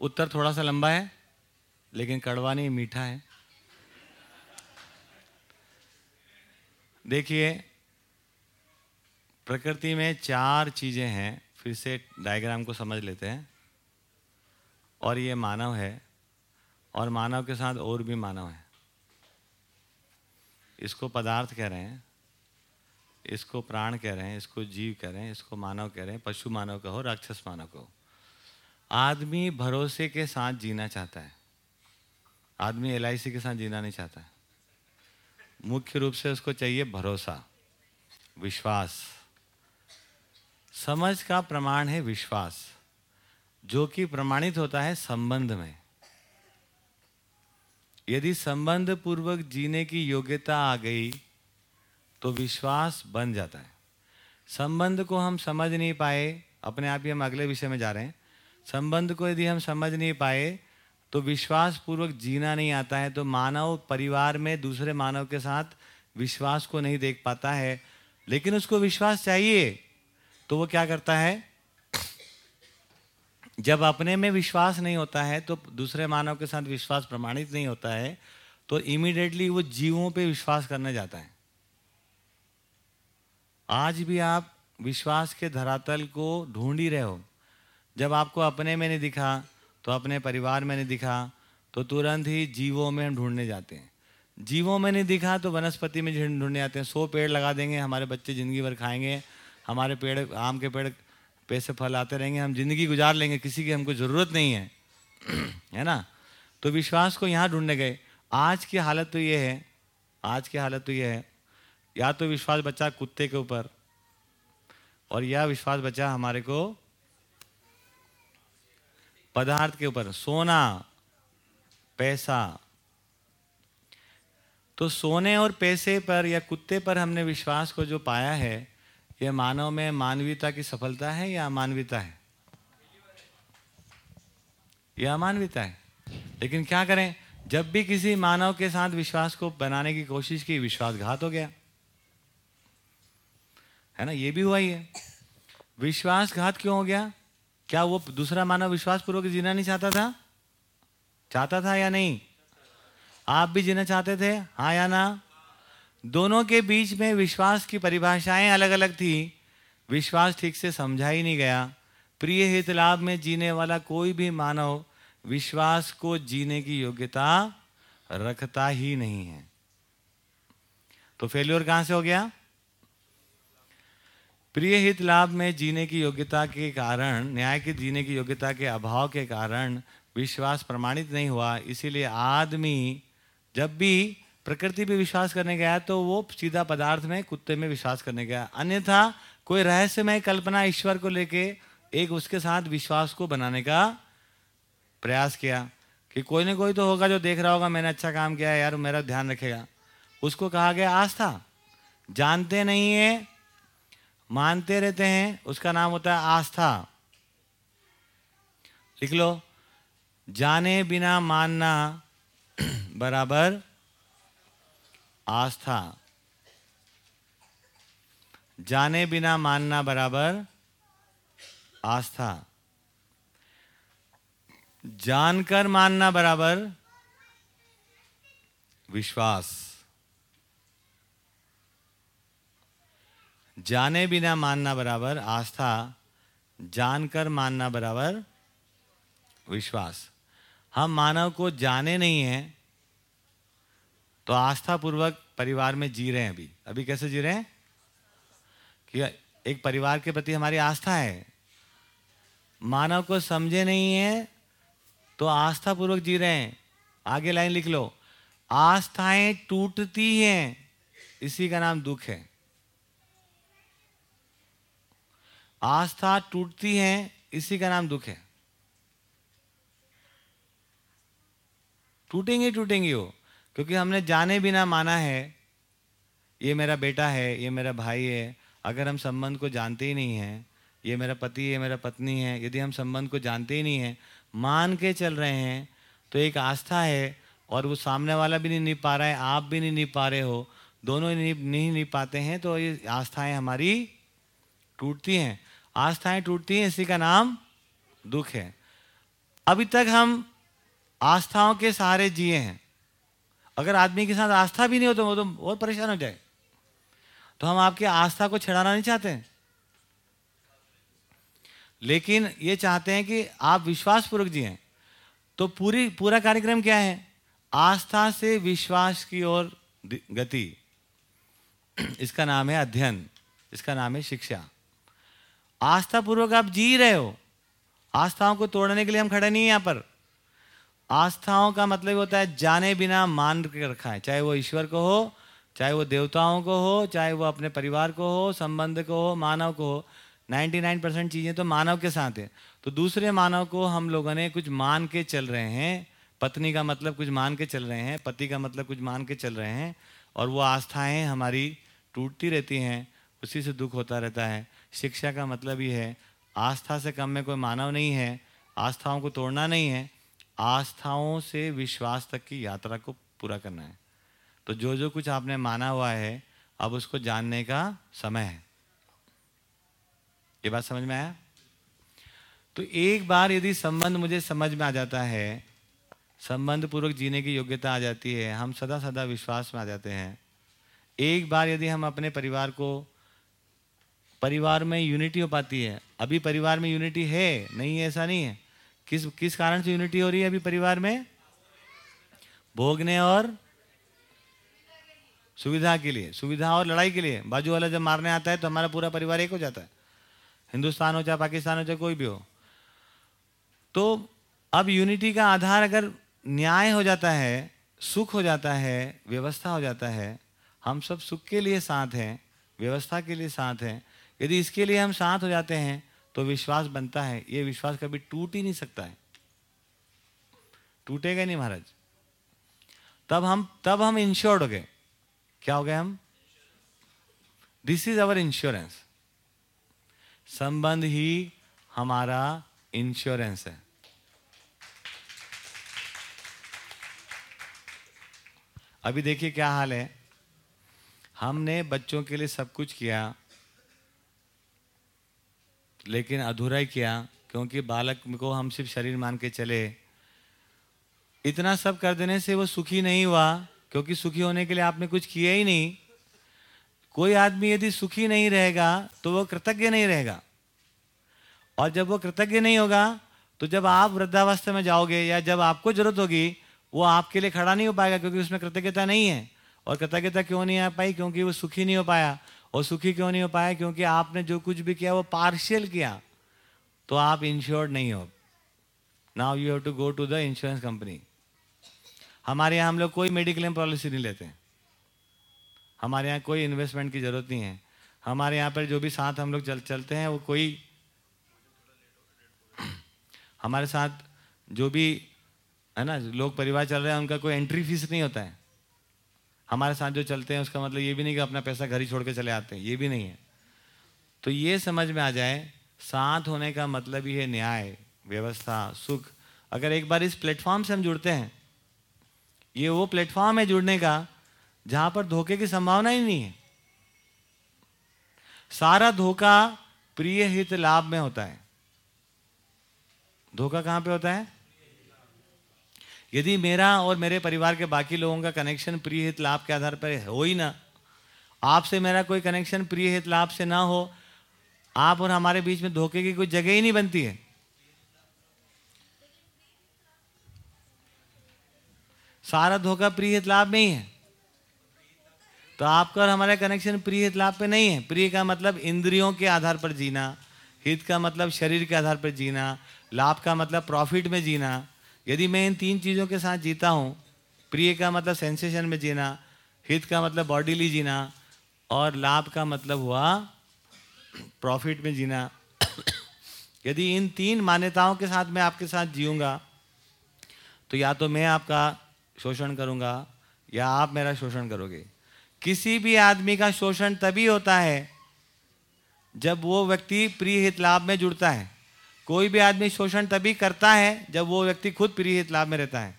उत्तर थोड़ा सा लंबा है, लेकिन कड़वा नहीं, मीठा है। देखिए, प्रकृति में चार चीज़ें हैं, फिर से डायग्राम को समझ लेते हैं। और ये मानव है, और मानव के साथ और भी मानव है। इसको पदार्थ कह रहे हैं, इसको प्राण कह रहे हैं, इसको जीव कह रहे हैं, इसको मानव कह रहे हैं, पशु मानव कहो, राक्षस मानव कहो। आदमी भरोसे के साथ जीना चाहता है। आदमी एलआईसी के साथ जीना नहीं चाहता है। मुख्य रूप से उसको चाहिए भरोसा, विश्वास। समझ का प्रमाण है विश्वास, जो कि प्रमाणित होता है संबंध में। यदि संबंध पूर्वक जीने की योग्यता आ गई तो विश्वास बन जाता है। संबंध को हम समझ नहीं पाए, अपने आप ही हम अगले विषय में जा रहे हैं। संबंध को यदि हम समझ नहीं पाए तो विश्वास पूर्वक जीना नहीं आता है तो मानव परिवार में दूसरे मानव के साथ विश्वास को नहीं देख पाता है। लेकिन उसको विश्वास चाहिए तो वो क्या करता है? जब अपने में विश्वास नहीं होता है तो दूसरे मानव के साथ विश्वास प्रमाणित नहीं होता है तो इमीडिएटली वो जीवों पे विश्वास करने जाता है। आज भी आप विश्वास के धरातल को ढूंढ ही रहे हो। जब आपको अपने में नहीं दिखा तो अपने परिवार में नहीं दिखा तो तुरंत ही जीवों में हम ढूँढने जाते हैं। जीवों में नहीं दिखा तो वनस्पति में ढूँढने जाते हैं। सौ पेड़ लगा देंगे, हमारे बच्चे ज़िंदगी भर खाएँगे, हमारे पेड़, आम के पेड़ पे से फल आते रहेंगे, हम ज़िंदगी गुजार लेंगे, किसी की हमको ज़रूरत नहीं है। है ना? तो विश्वास को यहाँ ढूँढने गए। आज की हालत तो ये है, आज की हालत तो ये है, या तो विश्वास बचा कुत्ते के ऊपर, और यह विश्वास बचा हमारे को पदार्थ के ऊपर, सोना, पैसा। तो सोने और पैसे पर या कुत्ते पर हमने विश्वास को जो पाया है यह मानव में मानवीयता की सफलता है या अमानवीयता है? यह अमानवीयता है। लेकिन क्या करें? जब भी किसी मानव के साथ विश्वास को बनाने की कोशिश की, विश्वासघात हो गया। है ना? ये भी हुआ ही है। विश्वासघात क्यों हो गया? क्या वो दूसरा मानव विश्वास पूर्वक जीना नहीं चाहता था? चाहता था या नहीं? आप भी जीना चाहते थे? हाँ या ना? दोनों के बीच में विश्वास की परिभाषाएँ अलग अलग थी। विश्वास ठीक से समझा ही नहीं गया। प्रिय हित लाभ में जीने वाला कोई भी मानव विश्वास को जीने की योग्यता रखता ही नहीं है। तो फेल्योर कहाँ से हो गया? प्रिय हित लाभ में जीने की योग्यता के कारण, न्याय के जीने की योग्यता के अभाव के कारण विश्वास प्रमाणित नहीं हुआ। इसीलिए आदमी जब भी प्रकृति पे विश्वास करने गया तो वो सीधा पदार्थ में, कुत्ते में विश्वास करने गया। अन्यथा कोई रहस्यमय कल्पना ईश्वर को लेके एक उसके साथ विश्वास को बनाने का प्रयास किया कि कोई ना कोई तो होगा जो देख रहा होगा, मैंने अच्छा काम किया यार मेरा ध्यान रखेगा। उसको कहा गया आस्था। जानते नहीं है मानते रहते हैं, उसका नाम होता है आस्था। लिख लो, जाने बिना मानना बराबर आस्था। जाने बिना मानना बराबर आस्था। जानकर मानना बराबर विश्वास। जाने बिना मानना बराबर, आस्था जानकर मानना बराबर, विश्वास। हम मानव को जाने नहीं हैं तो आस्था पूर्वक परिवार में जी रहे हैं अभी। अभी कैसे जी रहे हैं? कि एक परिवार के प्रति हमारी आस्था है। मानव को समझे नहीं है तो आस्था पूर्वक जी रहे हैं। आगे लाइन लिख लो। आस्थाएँ टूटती हैं, इसी का नाम दुख है। आस्था टूटती है, इसी का नाम दुख है। टूटेंगे टूटेंगे वो, क्योंकि हमने जाने बिना माना है, ये मेरा बेटा है, ये मेरा भाई है, अगर हम संबंध को जानते ही नहीं हैं, ये मेरा पति है मेरा पत्नी है, यदि हम संबंध को जानते ही नहीं हैं, मान के चल रहे हैं तो एक आस्था है, और वो सामने वाला भी नहीं निभ पा रहा है, आप भी नहीं निभ पा रहे हो, दोनों नहीं नहीं निभ पाते हैं तो ये आस्थाएँ हमारी टूटती हैं। आस्थाएँ टूटती हैं, इसी का नाम दुख है। अभी तक हम आस्थाओं के सहारे जिए हैं। अगर आदमी के साथ आस्था भी नहीं हो तो वो तो बहुत परेशान हो जाए। तो हम आपकी आस्था को छिड़ाना नहीं चाहते लेकिन ये चाहते हैं कि आप विश्वासपूर्वक जिए। तो पूरी, पूरा कार्यक्रम क्या है? आस्था से विश्वास की ओर गति। इसका नाम है अध्ययन। इसका नाम है शिक्षा। आस्था पूर्वक आप जी रहे हो। आस्थाओं को तोड़ने के लिए हम खड़े नहीं हैं यहाँ पर। आस्थाओं का मतलब होता है जाने बिना मान के रखा है। चाहे वो ईश्वर को हो, चाहे वो देवताओं को हो, चाहे वो अपने परिवार को हो, संबंध को हो, मानव को हो 99 परसेंट चीज़ें तो मानव के साथ है। तो दूसरे मानव को हम लोगों ने कुछ मान के चल रहे हैं। पत्नी का मतलब कुछ मान के चल रहे हैं, पति का मतलब कुछ मान के चल रहे हैं और वो आस्थाएँ हमारी टूटती रहती हैं, उसी से दुख होता रहता है। शिक्षा का मतलब ये है, आस्था से कम में कोई मानव नहीं है, आस्थाओं को तोड़ना नहीं है, आस्थाओं से विश्वास तक की यात्रा को पूरा करना है। तो जो जो कुछ आपने माना हुआ है, अब उसको जानने का समय है। ये बात समझ में आया? तो एक बार यदि संबंध मुझे समझ में आ जाता है संबंध पूर्वक जीने की योग्यता आ जाती है, हम सदा सदा विश्वास में आ जाते हैं। एक बार यदि हम अपने परिवार को परिवार में यूनिटी हो पाती है। अभी परिवार में यूनिटी है? नहीं है, ऐसा नहीं है। किस किस कारण से यूनिटी हो रही है अभी परिवार में? भोगने और सुविधा के लिए, सुविधा और लड़ाई के लिए। बाजू वाला जब मारने आता है तो हमारा पूरा परिवार एक हो जाता है। हिंदुस्तान हो चाहे पाकिस्तान हो चाहे कोई भी हो। तो अब यूनिटी का आधार अगर न्याय हो जाता है, सुख हो जाता है, व्यवस्था हो जाता है, हम सब सुख के लिए साथ हैं, व्यवस्था के लिए साथ हैं यदि इसके लिए हम साथ हो जाते हैं तो विश्वास बनता है। ये विश्वास कभी टूट ही नहीं सकता है। टूटेगा नहीं महाराज। तब हम तब हम इंश्योर्ड हो गए। क्या हो गए हम? दिस इज़ अवर इंश्योरेंस संबंध ही हमारा इंश्योरेंस है। अभी देखिए क्या हाल है। हमने बच्चों के लिए सब कुछ किया। लेकिन अधूरा ही किया, क्योंकि बालक को हम सिर्फ़ शरीर मान के चले। इतना सब कर देने से वो सुखी नहीं हुआ, क्योंकि सुखी होने के लिए आपने कुछ किया ही नहीं। कोई आदमी यदि सुखी नहीं रहेगा तो वो कृतज्ञ नहीं रहेगा। और जब वो कृतज्ञ नहीं होगा तो जब आप वृद्धावस्था में जाओगे या जब आपको ज़रूरत होगी, वो आपके लिए खड़ा नहीं हो पाएगा, क्योंकि उसमें कृतज्ञता नहीं है। और कृतज्ञता क्यों नहीं आ पाई? क्योंकि वो सुखी नहीं हो पाया। और सुखी क्यों नहीं हो पाया? क्योंकि आपने जो कुछ भी किया, वो पार्शियल किया। तो आप इंश्योर्ड नहीं हो। Now you have to go to the insurance company हमारे यहाँ हम लोग कोई मेडिक्लेम पॉलिसी नहीं लेते। हमारे यहाँ कोई इन्वेस्टमेंट की ज़रूरत नहीं है। हमारे यहाँ पर जो भी साथ हम लोग चल, चलते हैं, वो कोई हमारे साथ जो भी, है ना, लोग परिवार चल रहे हैं, उनका कोई एंट्री फ़ीस नहीं होता है। हमारे साथ जो चलते हैं, उसका मतलब ये भी नहीं कि अपना पैसा घर ही छोड़ के चले आते हैं, ये भी नहीं है। तो ये समझ में आ जाए, साथ होने का मतलब ही है न्याय, व्यवस्था, सुख। अगर एक बार इस प्लेटफॉर्म से हम जुड़ते हैं, ये वो प्लेटफॉर्म है जुड़ने का, जहाँ पर धोखे की संभावना ही नहीं है। सारा धोखा प्रिय हित लाभ में होता है। धोखा कहाँ पे होता है? यदि मेरा और मेरे परिवार के बाकी लोगों का कनेक्शन प्रिय हित लाभ के आधार पर हो ही ना, आपसे मेरा कोई कनेक्शन प्रिय हित लाभ से ना हो, आप और हमारे बीच में धोखे की कोई जगह ही नहीं बनती है। सारा धोखा प्रिय हित लाभ में ही है। तो आपका और हमारा कनेक्शन प्रिय हित लाभ पे नहीं है। प्रिय का मतलब इंद्रियों के आधार पर जीना, हित का मतलब शरीर के आधार पर जीना, लाभ का मतलब प्रॉफिट में जीना। यदि मैं इन तीन चीज़ों के साथ जीता हूँ, प्रिय का मतलब सेंसेशन में जीना, हित का मतलब बॉडीली जीना, और लाभ का मतलब हुआ प्रॉफिट में जीना। यदि इन तीन मान्यताओं के साथ मैं आपके साथ जीऊँगा तो या तो मैं आपका शोषण करूँगा, या आप मेरा शोषण करोगे। किसी भी आदमी का शोषण तभी होता है, जब वो व्यक्ति प्रिय हित लाभ में जुड़ता है। कोई भी आदमी शोषण तभी करता है जब वो व्यक्ति खुद प्रिय हित लाभ में रहता है।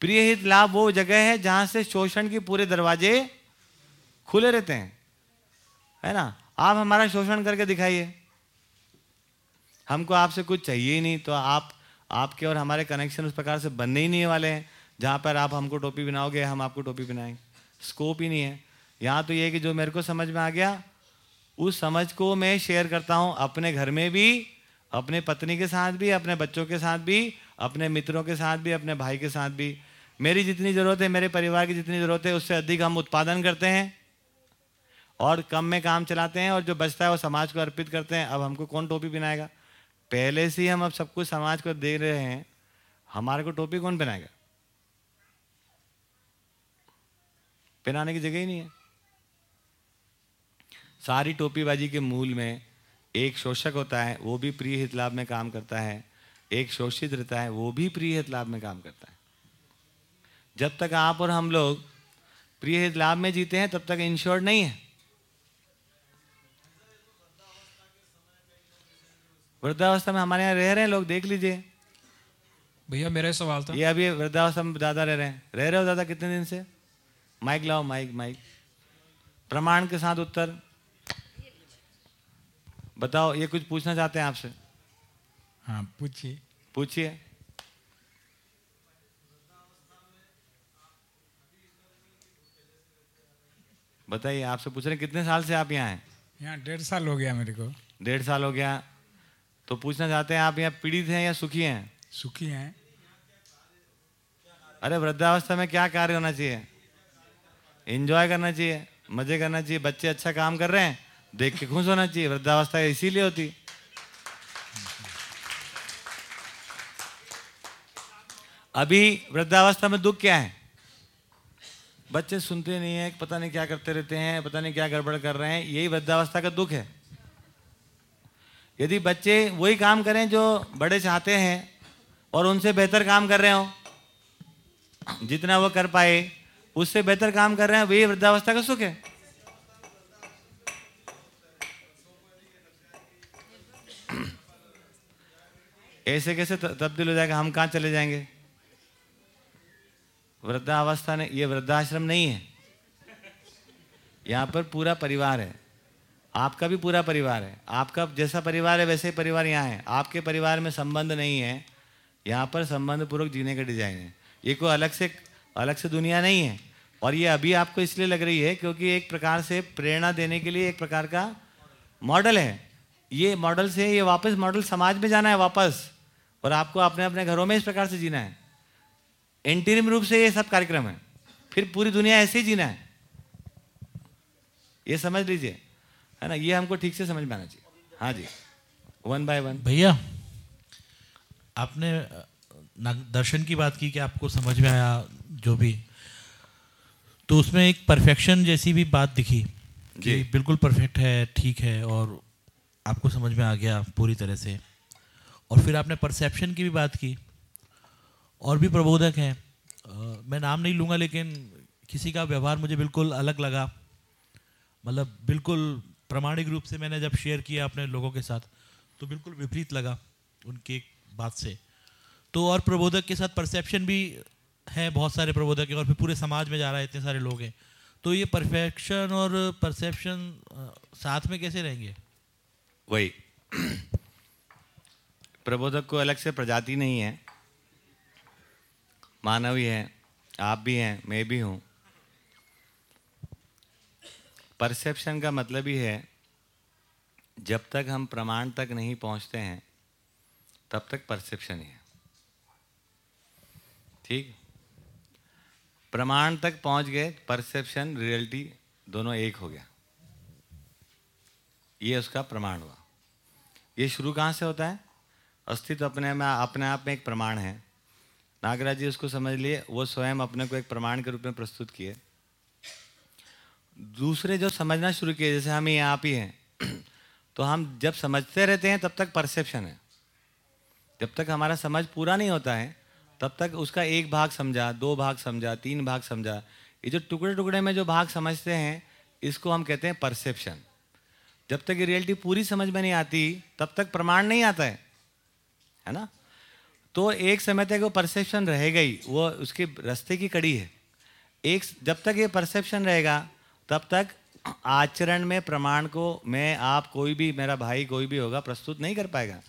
प्रिय हित लाभ वो जगह है जहाँ से शोषण के पूरे दरवाजे खुले रहते हैं। है ना? आप हमारा शोषण करके दिखाइए। हमको आपसे कुछ चाहिए ही नहीं तो आप, आपके और हमारे कनेक्शन उस प्रकार से बनने ही नहीं वाले हैं, जहाँ पर आप हमको टोपी बनाओगे हम आपको टोपी बनाएँगे स्कोप ही नहीं है। यहाँ तो ये कि जो मेरे को समझ में आ गया, उस समझ को मैं शेयर करता हूँ अपने घर में भी अपने पत्नी के साथ भी, अपने बच्चों के साथ भी, अपने मित्रों के साथ भी, अपने भाई के साथ भी। मेरी जितनी ज़रूरत है, मेरे परिवार की जितनी ज़रूरत है, उससे अधिक हम उत्पादन करते हैं और कम में काम चलाते हैं और जो बचता है वो समाज को अर्पित करते हैं। अब हमको कौन टोपी पहनाएगा? पहले से ही हम अब सब कुछ समाज को दे रहे हैं। हमारे को टोपी कौन पहनाएगा? पहनाने की जगह ही नहीं है। सारी टोपीबाजी के मूल में एक शोषक होता है वो भी प्रिय हित लाभ में काम करता है। एक शोषित रहता है वो भी प्रिय हित लाभ में काम करता है। जब तक आप और हम लोग प्रिय हित लाभ में जीते हैं तब तक इंश्योर्ड नहीं है। वृद्धावस्था में हमारे यहाँ रह रहे हैं लोग देख लीजिए। भैया मेरा सवाल था। ये अभी वृद्धावस्था में दादा रह रहे हैं। रह रहे हो दादा कितने दिन से? माइक लाओ माइक माइक। प्रमाण के साथ उत्तर। बताओ ये कुछ पूछना चाहते हैं आपसे? हाँ पूछिए। पूछिए। बताइए आपसे पूछ रहे हैं कितने साल से आप यहाँ हैं? यहाँ डेढ़ साल हो गया मेरे को। डेढ़ साल हो गया। तो पूछना चाहते हैं आप यहाँ पीड़ित हैं या सुखी हैं? सुखी हैं। अरे वृद्धावस्था में क्या कार्य होना चाहिए? एंजॉय करना चाहिए मज़े करना चाहिए बच्चे अच्छा काम कर रहे हैं? देख के खुश होना चाहिए, वृद्धावस्था इसीलिए होती। अभी वृद्धावस्था में दुख क्या है? बच्चे सुनते नहीं है, पता नहीं क्या करते रहते हैं, पता नहीं क्या गड़बड़ कर रहे हैं, यही वृद्धावस्था का दुख है। यदि बच्चे वही काम करें जो बड़े चाहते हैं और उनसे बेहतर काम कर रहे हो, जितना वो कर पाए, उससे बेहतर काम कर रहे हैं, वही वृद्धावस्था का सुख है। ऐसे कैसे तब्दील हो जाएगा? हम कहाँ चले जाएँगे? वृद्धावस्था ने ये वृद्धाश्रम नहीं है। यहाँ पर पूरा परिवार है। आपका भी पूरा परिवार है। आपका जैसा परिवार है, वैसे ही परिवार यहाँ है। आपके परिवार में संबंध नहीं है। यहाँ पर संबंध पूर्वक जीने का डिज़ाइन है। ये कोई अलग से अलग से दुनिया नहीं है। और ये अभी आपको इसलिए लग रही है क्योंकि एक प्रकार से प्रेरणा देने के लिए एक प्रकार का मॉडल है। ये मॉडल से ये वापस मॉडल समाज में जाना है वापस। और आपको अपने अपने घरों में इस प्रकार से जीना है। एंटीरियम रूप से ये सब कार्यक्रम है। फिर पूरी दुनिया ऐसे ही जीना है। ये समझ लीजिए है ना? ये हमको ठीक से समझ में आना चाहिए। हाँ जी। वन बाय वन भैया आपने दर्शन की बात की कि आपको समझ में आया जो भी। तो उसमें एक परफेक्शन जैसी भी बात दिखी कि जी। बिल्कुल परफेक्ट है ठीक है और आपको समझ में आ गया पूरी तरह से। और फिर आपने परसेप्शन की भी बात की। और भी प्रबोधक हैं। मैं नाम नहीं लूँगा, लेकिन किसी का व्यवहार मुझे बिल्कुल अलग लगा। मतलब बिल्कुल प्रमाणिक रूप से मैंने जब शेयर किया अपने लोगों के साथ तो बिल्कुल विपरीत लगा उनकी बात से। तो और प्रबोधक के साथ परसेप्शन भी है, बहुत सारे प्रबोधक हैं, और फिर पूरे समाज में जा रहा है इतने सारे लोग हैं। तो ये परफेक्शन और परसेप्शन साथ में कैसे रहेंगे? वही। प्रबोधक को अलग से प्रजाति नहीं है। मानव ही है आप भी हैं, मैं भी हूँ। परसेप्शन का मतलब ही है, जब तक हम प्रमाण तक नहीं पहुँचते हैं, तब तक परसेप्शन ही है। ठीक? प्रमाण तक पहुँच गए परसेप्शन रियलिटी दोनों एक हो गया। ये उसका प्रमाण हुआ। ये शुरू कहाँ से होता है? अस्तित्व अपने में, अपने आप में एक प्रमाण है। नागराज जी उसको समझ लिए, वो स्वयं अपने को एक प्रमाण के रूप में प्रस्तुत किए। दूसरे जो समझना शुरू किए, जैसे हम यहाँ आप ही हैं तो हम जब समझते रहते हैं, तब तक परसेप्शन है। जब तक हमारा समझ पूरा नहीं होता है, तब तक उसका एक भाग समझा, दो भाग समझा, तीन भाग समझा। ये जो टुकड़े टुकड़े में जो भाग समझते हैं, इसको हम कहते हैं परसेप्शन जब तक ये रियलिटी पूरी समझ में नहीं आती, तब तक प्रमाण नहीं आता है। है ना? तो एक समय तक वो परसेप्शन रहेगा ही। वो उसके रास्ते की कड़ी है। एक जब तक ये परसेप्शन रहेगा, तब तक आचरण में, प्रमाण को मैं, आप कोई भी, मेरा भाई कोई भी होगा, प्रस्तुत नहीं कर पाएगा।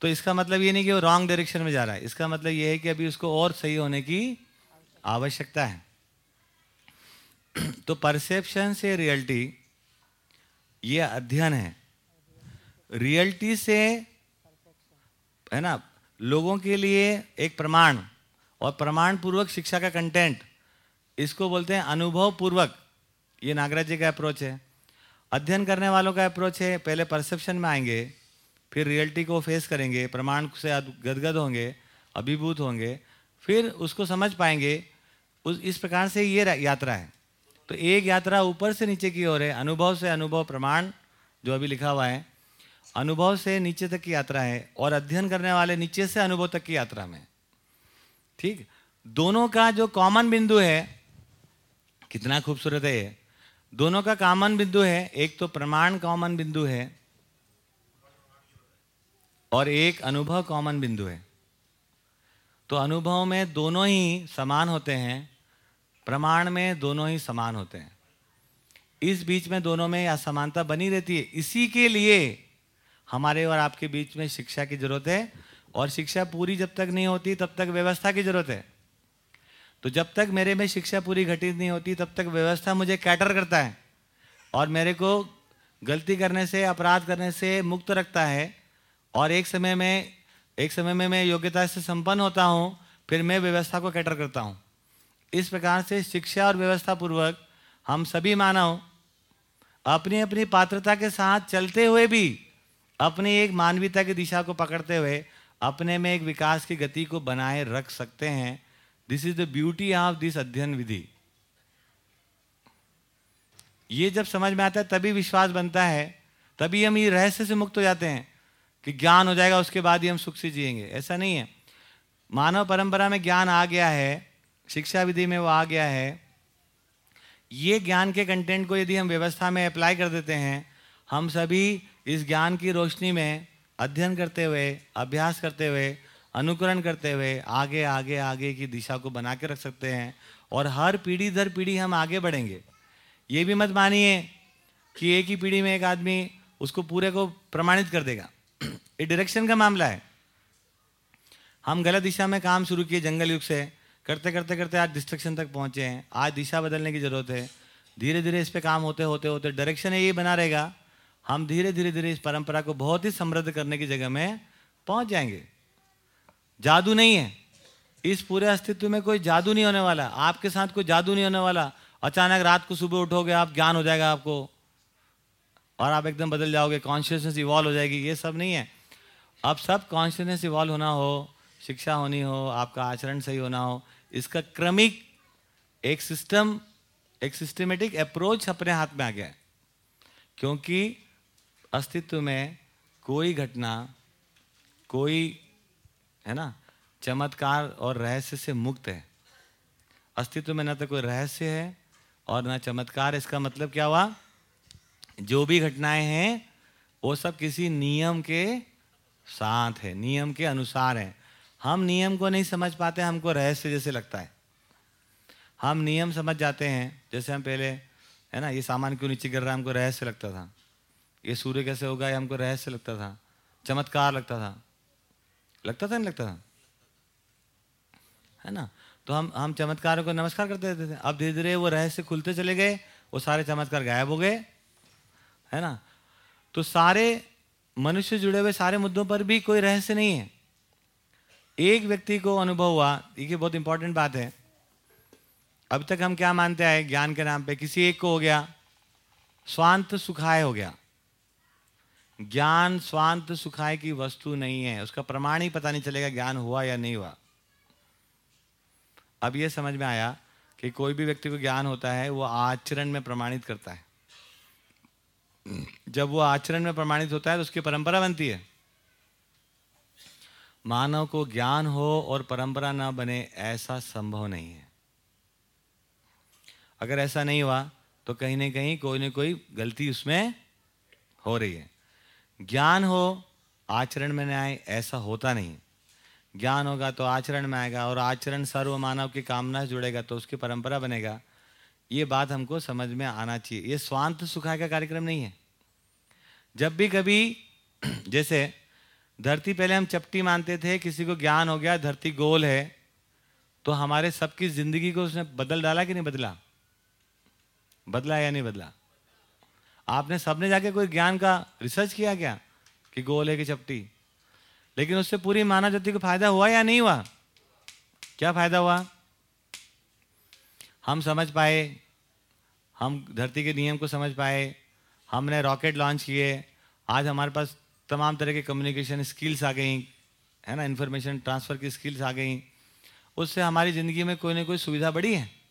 तो इसका मतलब ये नहीं कि वो रॉन्ग डायरेक्शन में जा रहा है। इसका मतलब ये है कि अभी उसको और सही होने की आवश्यकता है। तो परसेप्शन से रियलिटी ये अध्ययन है। रियलिटी से है ना? लोगों के लिए एक प्रमाण और प्रमाण पूर्वक शिक्षा का कंटेंट इसको बोलते हैं अनुभव पूर्वक ये नागराज जी का अप्रोच है। अध्ययन करने वालों का अप्रोच है, पहले परसेप्शन में आएँगे, फिर रियलिटी को फेस करेंगे, प्रमाण से गदगद होंगे, अभिभूत होंगे, फिर उसको समझ पाएँगे। उस, इस प्रकार से ये यात्रा है। तो एक यात्रा ऊपर से नीचे की ओर है, अनुभव से अनुभव प्रमाण, जो अभी लिखा हुआ है। अनुभव से नीचे तक की यात्रा है और अध्ययन करने वाले नीचे से अनुभव तक की यात्रा में। ठीक? दोनों का जो कॉमन बिंदु है, कितना खूबसूरत है ये। दोनों का कॉमन बिंदु है, एक तो प्रमाण कॉमन बिंदु है और एक अनुभव कॉमन बिंदु है। तो अनुभव में दोनों ही समान होते हैं, प्रमाण में दोनों ही समान होते हैं। इस बीच में दोनों में असमानता बनी रहती है। इसी के लिए हमारे और आपके बीच में शिक्षा की ज़रूरत है और शिक्षा पूरी जब तक नहीं होती, तब तक व्यवस्था की ज़रूरत है। तो जब तक मेरे में शिक्षा पूरी घटित नहीं होती, तब तक व्यवस्था मुझे कैटर करता है और मेरे को गलती करने से, अपराध करने से मुक्त रखता है और एक समय में, एक समय में मैं योग्यता से संपन्न होता हूँ, फिर मैं व्यवस्था को कैटर करता हूँ। इस प्रकार से शिक्षा और व्यवस्था पूर्वक हम सभी मानव अपनी अपनी पात्रता के साथ चलते हुए भी अपनी एक मानवीयता की दिशा को पकड़ते हुए अपने में एक विकास की गति को बनाए रख सकते हैं। This is the beauty of this अध्ययन विधि ये जब समझ में आता है, तभी विश्वास बनता है, तभी हम ये रहस्य से मुक्त हो जाते हैं कि ज्ञान हो जाएगा, उसके बाद ही हम सुख से जिएँगे। ऐसा नहीं है। मानव परंपरा में ज्ञान आ गया है, शिक्षा विधि में वो आ गया है। ये ज्ञान के कंटेंट को यदि हम व्यवस्था में अप्लाई कर देते हैं, हम सभी इस ज्ञान की रोशनी में अध्ययन करते हुए, अभ्यास करते हुए, अनुकरण करते हुए आगे आगे आगे की दिशा को बना के रख सकते हैं और हर पीढ़ी दर पीढ़ी हम आगे बढ़ेंगे। ये भी मत मानिए कि एक ही पीढ़ी में एक आदमी उसको पूरे को प्रमाणित कर देगा। ये डायरेक्शन का मामला है। हम गलत दिशा में काम शुरू किए जंगल युग से, करते करते करते आज डिस्ट्रक्शन तक पहुँचे हैं। आज दिशा बदलने की ज़रूरत है। धीरे धीरे इस पर काम होते होते होते डायरेक्शन यही बना रहेगा हम धीरे धीरे धीरे इस परंपरा को बहुत ही समृद्ध करने की जगह में पहुँच जाएँगे। जादू नहीं है। इस पूरे अस्तित्व में कोई जादू नहीं होने वाला। आपके साथ कोई जादू नहीं होने वाला। अचानक रात को सुबह उठोगे, आप ज्ञान हो जाएगा आपको। और आप एकदम बदल जाओगे कॉन्शियसनेस इवॉल्व हो जाएगी। ये सब नहीं है। अब सब कॉन्शियसनेस इवॉल्व होना हो, शिक्षा होनी हो, आपका आचरण सही होना हो, इसका क्रमिक एक सिस्टम एक सिस्टमेटिक अप्रोच अपने हाथ में आ गया है। क्योंकि अस्तित्व में कोई घटना, कोई, है ना, चमत्कार और रहस्य से मुक्त है। अस्तित्व में न तो कोई रहस्य है और न चमत्कार, इसका मतलब क्या हुआ? जो भी घटनाएँ हैं, वो सब किसी नियम के साथ है, नियम के अनुसार है। हम नियम को नहीं समझ पाते, हमको रहस्य जैसे लगता है। हम नियम समझ जाते हैं, जैसे हम पहले, है ना, ये सामान क्यों नीचे गिर रहा है, हमको रहस्य लगता था। ये सूर्य कैसे होगा ये हमको रहस्य लगता था, चमत्कार लगता था। लगता था नहीं लगता था? है ना? तो हम हम चमत्कारों को नमस्कार करते रहते थे। अब धीरे धीरे वो रहस्य खुलते चले गए, वो सारे चमत्कार गायब हो गए, है ना? तो सारे मनुष्य जुड़े हुए सारे मुद्दों पर भी कोई रहस्य नहीं है। एक व्यक्ति को अनुभव हुआ, ये बहुत इंपॉर्टेंट बात है। अब तक हम क्या मानते आए? ज्ञान के नाम पे किसी एक को हो गया, स्वांत सुखाय हो गया। ज्ञान स्वांत सुखाय की वस्तु नहीं है। उसका प्रमाण ही पता नहीं चलेगा ज्ञान हुआ या नहीं हुआ। अब यह समझ में आया कि कोई भी व्यक्ति को ज्ञान होता है, वो आचरण में प्रमाणित करता है। जब वो आचरण में प्रमाणित होता है तो उसकी परंपरा बनती है। मानव को ज्ञान हो और परंपरा ना बने, ऐसा संभव नहीं है। अगर ऐसा नहीं हुआ तो कहीं ना कहीं कोई ना कोई गलती उसमें हो रही है। ज्ञान हो, आचरण में न आए, ऐसा होता नहीं। ज्ञान होगा तो आचरण में आएगा और आचरण सर्व मानव की कामना जुड़ेगा तो उसकी परंपरा बनेगा। ये बात हमको समझ में आना चाहिए। ये स्वांत सुखा का कार्यक्रम नहीं है। जब भी कभी, जैसे धरती पहले हम चपटी मानते थे, किसी को ज्ञान हो गया, धरती गोल है तो हमारे सबकी ज़िंदगी को उसने बदल डाला कि नहीं बदला? बदला या नहीं बदला? आपने सबने जाके कोई ज्ञान का रिसर्च किया क्या? कि गोल है कि चपटी? लेकिन उससे पूरी मानव जाति को फ़ायदा हुआ या नहीं हुआ? क्या फ़ायदा हुआ? हम समझ पाए, हम धरती के नियम को समझ पाए, हमने रॉकेट लॉन्च किए, आज हमारे पास तमाम तरह के कम्युनिकेशन स्किल्स आ गई, है ना? इन्फॉर्मेशन ट्रांसफ़र की स्किल्स आ गई। उससे हमारी ज़िंदगी में कोई ना कोई सुविधा बढ़ी है?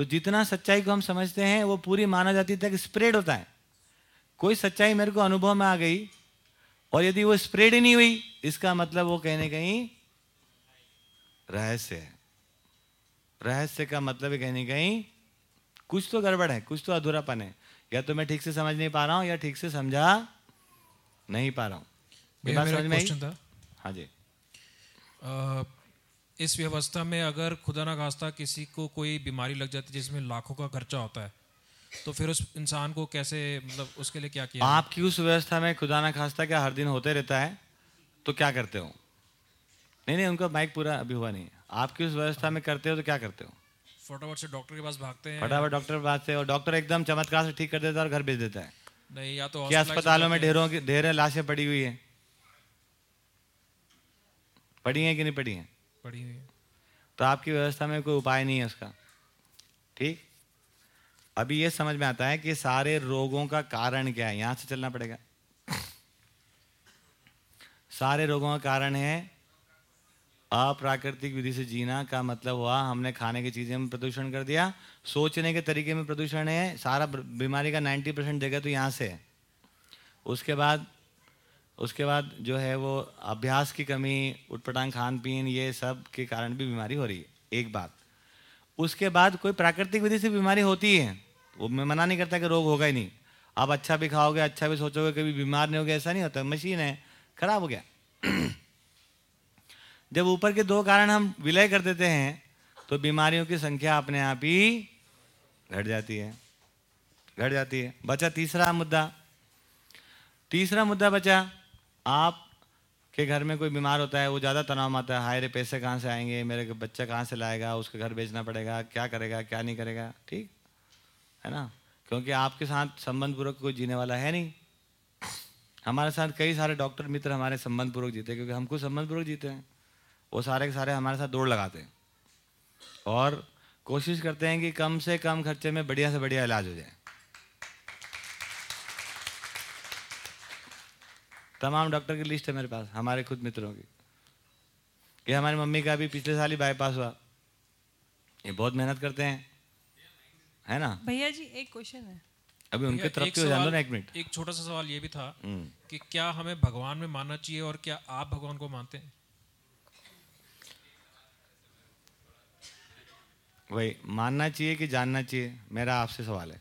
तो जितना सच्चाई को हम समझते हैं वो पूरी मानव जाति तक स्प्रेड होता है। कोई सच्चाई मेरे को अनुभव में आ गई और यदि वो स्प्रेड ही नहीं हुई इसका मतलब वो कहीं ना कहीं रहस्य है। रहस्य का मतलब कहीं ना कहीं कुछ तो गड़बड़ है कुछ तो अधूरापन है। या तो मैं ठीक से समझ नहीं पा रहा हूँ या ठीक से समझा नहीं पा रहा हूँ। हाँ जी। इस व्यवस्था में अगर खुदा ना खास्ता किसी को कोई बीमारी लग जाती है जिसमें लाखों का खर्चा होता है तो फिर उस इंसान को कैसे मतलब उसके लिए क्या किया? आपकी उस व्यवस्था में खुदा ना खास्ता क्या हर दिन होते रहता है? तो क्या करते हो? नहीं नहीं उनका माइक पूरा अभी हुआ नहीं। आपकी उस व्यवस्था में करते हो तो क्या करते हो? फटाफट से डॉक्टर के पास भागते हैं। फटाफट डॉक्टर के पास और डॉक्टर एकदम चमत्कार से ठीक कर देता है और घर भेज देता है। नहीं या तो कि hospitalize अस्पतालों में ढेरों की ढेर लाशें पड़ी हुई है। पड़ी हैं कि नहीं पड़ी हैं? पड़ी हुई है। तो आपकी व्यवस्था में कोई उपाय नहीं है उसका। ठीक? अभी ये समझ में आता है कि सारे रोगों का कारण क्या है? यहाँ से चलना पड़ेगा। सारे रोगों का कारण है अप्राकृतिक विधि से जीना का मतलब हुआ, हमने खाने की चीज़ें में प्रदूषण कर दिया, सोचने के तरीके में प्रदूषण है, सारा बीमारी का 90 परसेंट जगह तो यहाँ से है। उसके बाद उसके बाद जो है वो अभ्यास की कमी, उटपटांग खान पीन ये सब के कारण भी बीमारी हो रही है, एक बात। उसके बाद कोई प्राकृतिक विधि से बीमारी होती है, वो मैं मना नहीं करता कि रोग होगा ही नहीं। आप अच्छा भी खाओगे अच्छा भी सोचोगे, कभी बीमार नहीं होगे, ऐसा नहीं होता, मशीन है, खराब हो गया। जब ऊपर के दो कारण हम विलय कर देते हैं तो बीमारियों की संख्या अपने आप ही घट जाती है, घट जाती है। बचा तीसरा मुद्दा। तीसरा मुद्दा बचा आप के घर में कोई बीमार होता है, वो ज़्यादा तनाव में आता है, हाय रे, पैसे कहाँ से आएँगे, मेरे बच्चा कहाँ से लाएगा, उसके घर बेचना पड़ेगा, क्या करेगा, क्या नहीं करेगा, ठीक? है ना? क्योंकि आपके साथ संबंध पूर्वक कोई जीने वाला है नहीं। हमारे साथ कई सारे डॉक्टर मित्र हमारे संबंध पूर्वक जीते क्योंकि हमको संबंध पूर्वक जीते हैं। वो सारे के सारे हमारे साथ दौड़ लगाते हैं। और कोशिश करते हैं कि कम से कम खर्चे में बढ़िया से बढ़िया इलाज हो जाए। तमाम डॉक्टर की लिस्ट है मेरे पास हमारे खुद मित्रों की। कि हमारी मम्मी का भी पिछले साल ही बाईपास हुआ। ये बहुत मेहनत करते हैं। है ना? भैया जी एक क्वेश्चन है। अभी उनके तरफ़ हो दो ना एक मिनट। एक छोटा सा सवाल ये भी था हम्म। कि क्या हमें भगवान में मानना चाहिए और क्या आप भगवान को मानते हैं? वही मानना चाहिए कि जानना चाहिए? मेरा आपसे सवाल है।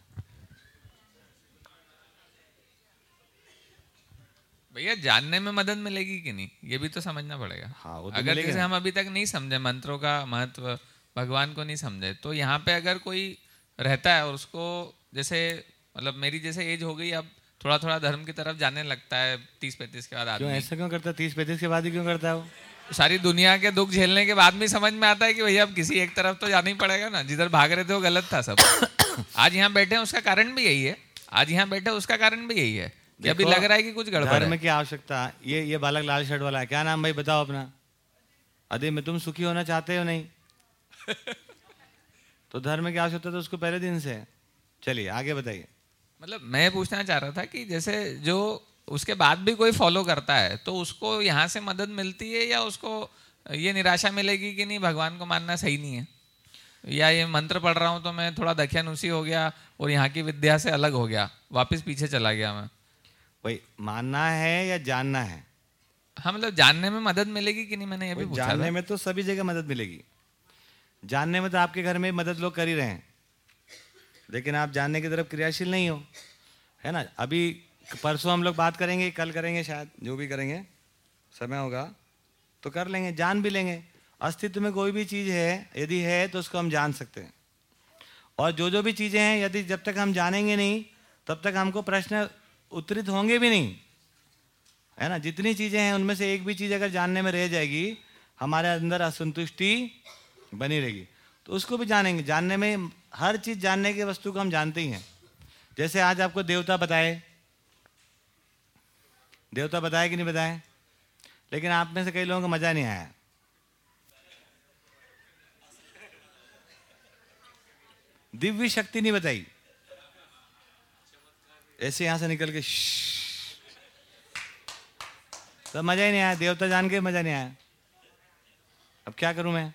भैया जानने में मदद मिलेगी कि नहीं? ये भी तो समझना पड़ेगा। हाँ, वो तो अगर जैसे हम अभी तक नहीं समझे मंत्रों का महत्व भगवान को नहीं समझे तो यहाँ पे अगर कोई रहता है और उसको जैसे मतलब मेरी जैसे एज हो गई अब थोड़ा थोड़ा धर्म की तरफ़ जाने लगता है तीस पैंतीस के बाद आदमी। ऐसा क्यों करता है? तीस पैंतीस के बाद ही क्यों करता है वो? सारी दुनिया के दुख झेलने के बाद भी समझ में आता है कि भैया अब किसी एक तरफ़ तो जाना ही पड़ेगा ना। जिधर भाग रहे थे वो गलत था सब। आज यहाँ बैठे हैं उसका कारण भी यही है। आज यहाँ बैठे उसका कारण भी यही है। अभी लग रहा है कि कुछ गड़बड़ धर्म की आवश्यकता ये ये बालक लाल शर्ट वाला है। क्या नाम भाई बताओ अपना। अरे मैं तुम सुखी होना चाहते हो नहीं? तो धर्म की आवश्यकता तो उसको पहले दिन से चलिए आगे बताइए। मतलब मैं पूछना चाह रहा था कि जैसे जो उसके बाद भी कोई फॉलो करता है तो उसको यहाँ से मदद मिलती है या उसको ये निराशा मिलेगी कि नहीं भगवान को मानना सही नहीं है? या ये मंत्र पढ़ रहा हूँ तो मैं थोड़ा दख्यानुसी हो गया और यहाँ की विद्या से अलग हो गया वापस पीछे चला गया मैं? भाई मानना है या जानना है? हाँ मतलब जानने में मदद मिलेगी कि नहीं? मैंने ये भी पूछा जानने में तो सभी जगह मदद मिलेगी। जानने में तो आपके घर में मदद लोग कर ही रहे हैं। लेकिन आप जानने की तरफ़ क्रियाशील नहीं हो है ना? अभी परसों हम लोग बात करेंगे कल करेंगे शायद जो भी करेंगे समय होगा तो कर लेंगे जान भी लेंगे। अस्तित्व में कोई भी चीज़ है यदि है तो उसको हम जान सकते हैं। और जो जो भी चीज़ें हैं यदि जब तक हम जानेंगे नहीं तब तक हमको प्रश्न उत्तरित होंगे भी नहीं। है ना? जितनी चीज़ें हैं, उनमें से एक भी चीज़ अगर जानने में रह जाएगी, हमारे अंदर असंतुष्टि बनी रहेगी। तो उसको भी जानेंगे। जानने में, हर चीज़ जानने की वस्तु को हम जानते ही हैं। जैसे आज आपको देवता बताए। देवता बताए कि नहीं बताए? लेकिन आप में से कई लोगों को मज़ा नहीं आया। दिव्य शक्ति नहीं बताई। ऐसे यहाँ से निकल के। तो मज़ा ही नहीं आया, देवता जान के मज़ा नहीं आया। अब क्या करूँ मैं?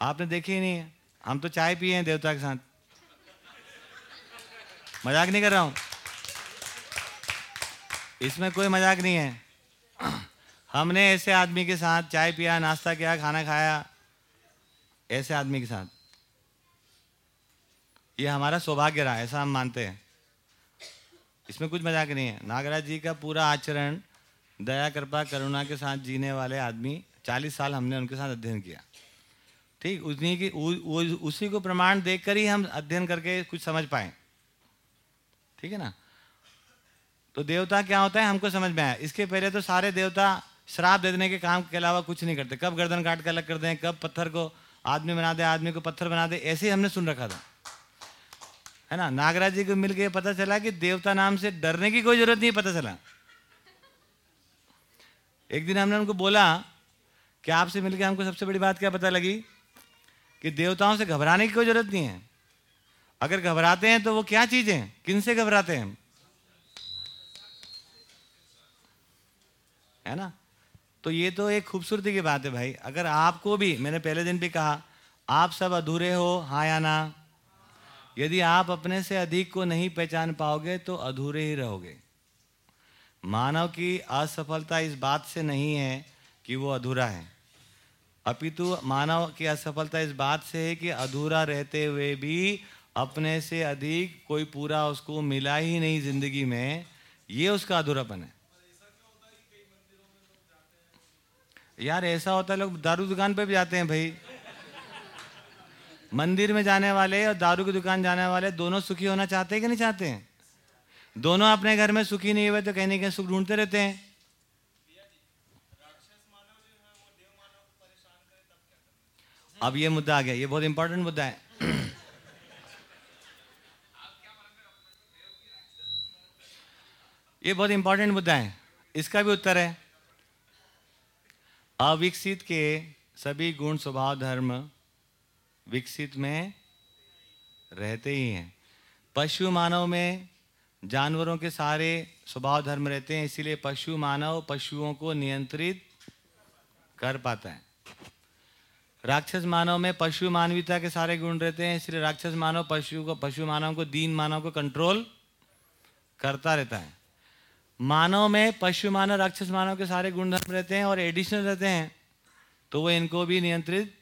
आपने देखी ही नहीं है। हम तो चाय पिए हैं देवता के साथ। मज़ाक नहीं कर रहा हूँ। इसमें कोई मज़ाक नहीं है। हमने ऐसे आदमी के साथ चाय पिया, नाश्ता किया, खाना खाया, ऐसे आदमी के साथ। ये हमारा सौभाग्य रहा, ऐसा हम मानते हैं। इसमें कुछ मज़ाक नहीं है। नागराज जी का पूरा आचरण दया कृपा करुणा के साथ जीने वाले आदमी चालीस साल हमने उनके साथ अध्ययन किया। ठीक उतनी की उ, उ, उसी को प्रमाण देखकर ही हम अध्ययन करके कुछ समझ पाए। ठीक है ना? तो देवता क्या होता है हमको समझ में आया। इसके पहले तो सारे देवता श्राप दे देने के काम के अलावा कुछ नहीं करते। कब गर्दन काट के अलग कर दें कब पत्थर को आदमी बना दे आदमी को पत्थर बना दे ऐसे ही हमने सुन रखा था। है ना, नागराज जी को मिल के पता चला कि देवता नाम से डरने की कोई ज़रूरत नहीं, पता चला। एक दिन हमने उनको बोला कि आपसे मिलकर हमको सबसे बड़ी बात क्या पता लगी? कि देवताओं से घबराने की कोई ज़रूरत नहीं है। अगर घबराते हैं तो वो क्या चीज़ किन से घबराते हैं? है ना? तो ये तो एक खूबसूरती की बात है भाई। अगर आपको भी, मैंने पहले दिन भी कहा, आप सब अधूरे हो हाँ या ना? यदि आप अपने से अधिक को नहीं पहचान पाओगे तो अधूरे ही रहोगे। मानव की असफलता इस बात से नहीं है कि वो अधूरा है। अपितु मानव की असफलता इस बात से है कि अधूरा रहते हुए भी अपने से अधिक कोई पूरा उसको मिला ही नहीं ज़िंदगी में। ये उसका अधूरापन है। यार ऐसा होता है, लोग दारू दुकान पे भी जाते हैं भाई। मंदिर में जाने वाले और दारू की दुकान जाने वाले दोनों सुखी होना चाहते हैं कि नहीं चाहते हैं? दोनों अपने घर में सुखी नहीं हुए तो कहीं ना कहीं सुख ढूंढते रहते हैं। अब ये मुद्दा आ गया, ये बहुत इंपॉर्टेंट मुद्दा है। ये बहुत इंपॉर्टेंट मुद्दा है। इसका भी उत्तर है। अविकसित के सभी गुण, स्वभाव, धर्म विकसित में रहते ही हैं। पशु मानव में जानवरों के सारे स्वभाव धर्म रहते हैं, इसीलिए पशु मानव पशुओं को नियंत्रित कर पाता है। राक्षस मानव में पशु मानवीयता के सारे गुण रहते हैं, इसलिए राक्षस मानव पशु को, पशु मानव को, दीन मानव को कंट्रोल करता रहता है। मानव में पशु मानव, राक्षस मानव के सारे गुण धर्म रहते हैं और एडिशनल रहते हैं तो वो इनको भी नियंत्रित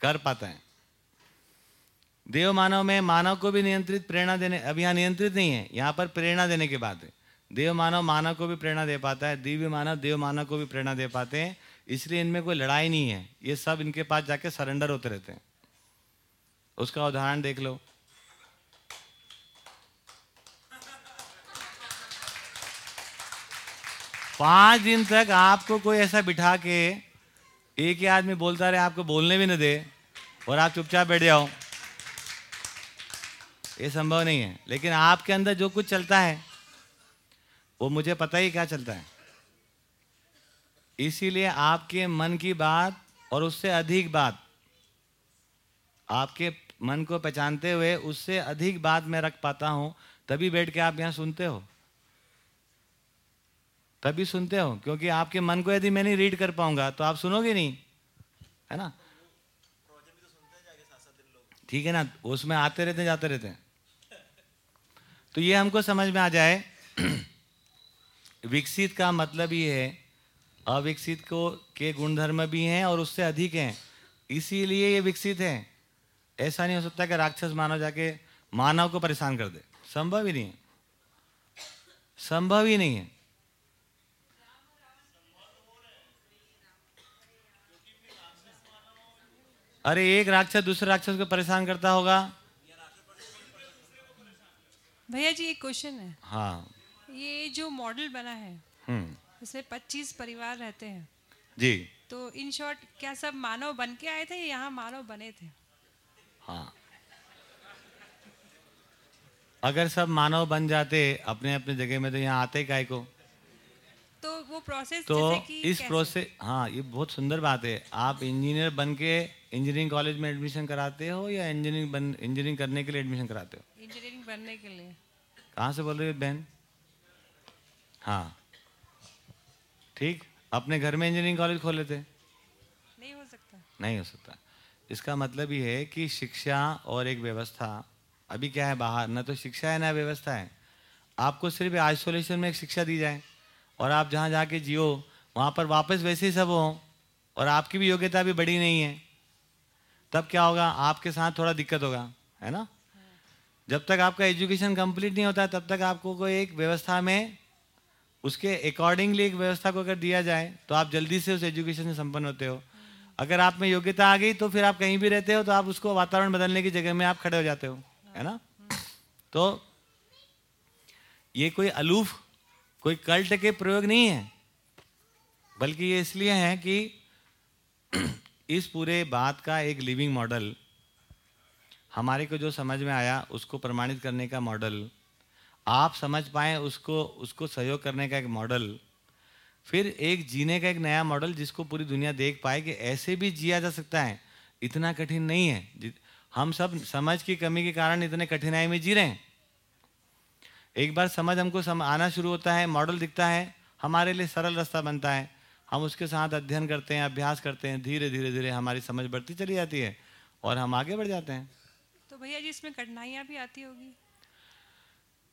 कर पाता है। देव मानव में मानव को भी नियंत्रित, प्रेरणा देने, अब यहाँ नियंत्रित नहीं है, यहाँ पर प्रेरणा देने की बात है। देव मानव मानव को भी प्रेरणा दे पाता है, दिव्य मानव देव मानव को भी प्रेरणा दे पाते हैं, इसलिए इनमें कोई लड़ाई नहीं है, ये सब इनके पास जाके सरेंडर होते रहते हैं। उसका उदाहरण देख लो। पाँच दिन तक आपको कोई ऐसा बिठा के एक ही आदमी बोलता रहे, आपको बोलने भी न दे, और आप चुपचाप बैठ जाओ। ये संभव नहीं है। लेकिन आपके अंदर जो कुछ चलता है वो मुझे पता ही क्या चलता है। इसीलिए आपके मन की बात और उससे अधिक बात आपके मन को पहचानते हुए उससे अधिक बात मैं रख पाता हूँ तभी बैठ के आप यहाँ सुनते हो। तभी सुनते हो क्योंकि आपके मन को यदि मैं नहीं रीड कर पाऊँगा तो आप सुनोगे नहीं है ना? ठीक है ना? उसमें आते रहते जाते रहते हैं। तो ये हमको समझ में आ जाए, विकसित का मतलब ये है, अविकसित को के गुणधर्म भी हैं और उससे अधिक हैं, इसीलिए ये विकसित है। ऐसा नहीं हो सकता कि राक्षस मानव जाके मानव को परेशान कर दे। संभव ही नहीं है। संभव ही नहीं है। अरे एक राक्षस दूसरे राक्षस को परेशान करता होगा। भैया जी एक क्वेश्चन है। हाँ। ये जो मॉडल बना है हम्म। इसमें 25 परिवार रहते हैं। जी। तो इन शॉर्ट क्या सब मानव बन के आए थे या यहाँ मानव बने थे? हाँ। अगर सब मानव बन जाते अपने अपने जगह में तो यहाँ आते काय को? तो वो प्रोसेस तो कि इस प्रोसेस हाँ ये बहुत सुंदर बात है। आप इंजीनियर बन के इंजीनियरिंग कॉलेज में एडमिशन कराते हो या इंजीनियरिंग बन इंजीनियरिंग करने के लिए एडमिशन कराते हो? इंजीनियरिंग बनने के लिए। कहाँ से बोल रही हो बहन? हाँ। ठीक। अपने घर में इंजीनियरिंग कॉलेज खोल लेते। नहीं हो सकता। नहीं हो सकता। इसका मतलब ये है कि शिक्षा और एक व्यवस्था अभी क्या है बाहर? न तो शिक्षा है ना व्यवस्था है। आपको सिर्फ़ आइसोलेशन में एक शिक्षा दी जाए। और आप जहाँ जाके जियो वहाँ पर वापस वैसे ही सब हो। और आपकी भी योग्यता भी बड़ी नहीं है। तब क्या होगा? आपके साथ थोड़ा दिक्कत होगा। है ना? जब तक आपका एजुकेशन कंप्लीट नहीं होता तब तक आपको कोई एक व्यवस्था में उसके अकॉर्डिंगली एक व्यवस्था को अगर दिया जाए तो आप जल्दी से उस एजुकेशन से संपन्न होते हो। अगर आप में योग्यता आ गई तो फिर आप कहीं भी रहते हो तो आप उसको वातावरण बदलने की जगह में आप खड़े हो जाते हो, है ना? तो ये कोई अलूफ, कोई कल्ट के प्रयोग नहीं है, बल्कि ये इसलिए है कि इस पूरे बात का एक लिविंग मॉडल हमारे को जो समझ में आया, उसको प्रमाणित करने का मॉडल। आप समझ पाए उसको उसको सहयोग करने का एक मॉडल। फिर एक जीने का एक नया मॉडल जिसको पूरी दुनिया देख पाए कि ऐसे भी जिया जा सकता है। इतना कठिन नहीं है। हम सब समझ की कमी के कारण इतने कठिनाई में जी रहे हैं। एक बार समझ हमको सम, आना शुरू होता है, मॉडल दिखता है, हमारे लिए सरल रास्ता बनता है। हम उसके साथ अध्ययन करते हैं, अभ्यास करते हैं, धीरे धीरे धीरे हमारी समझ बढ़ती चली जाती है और हम आगे बढ़ जाते हैं। भैया जी इसमें कठिनाइयाँ भी आती होगी।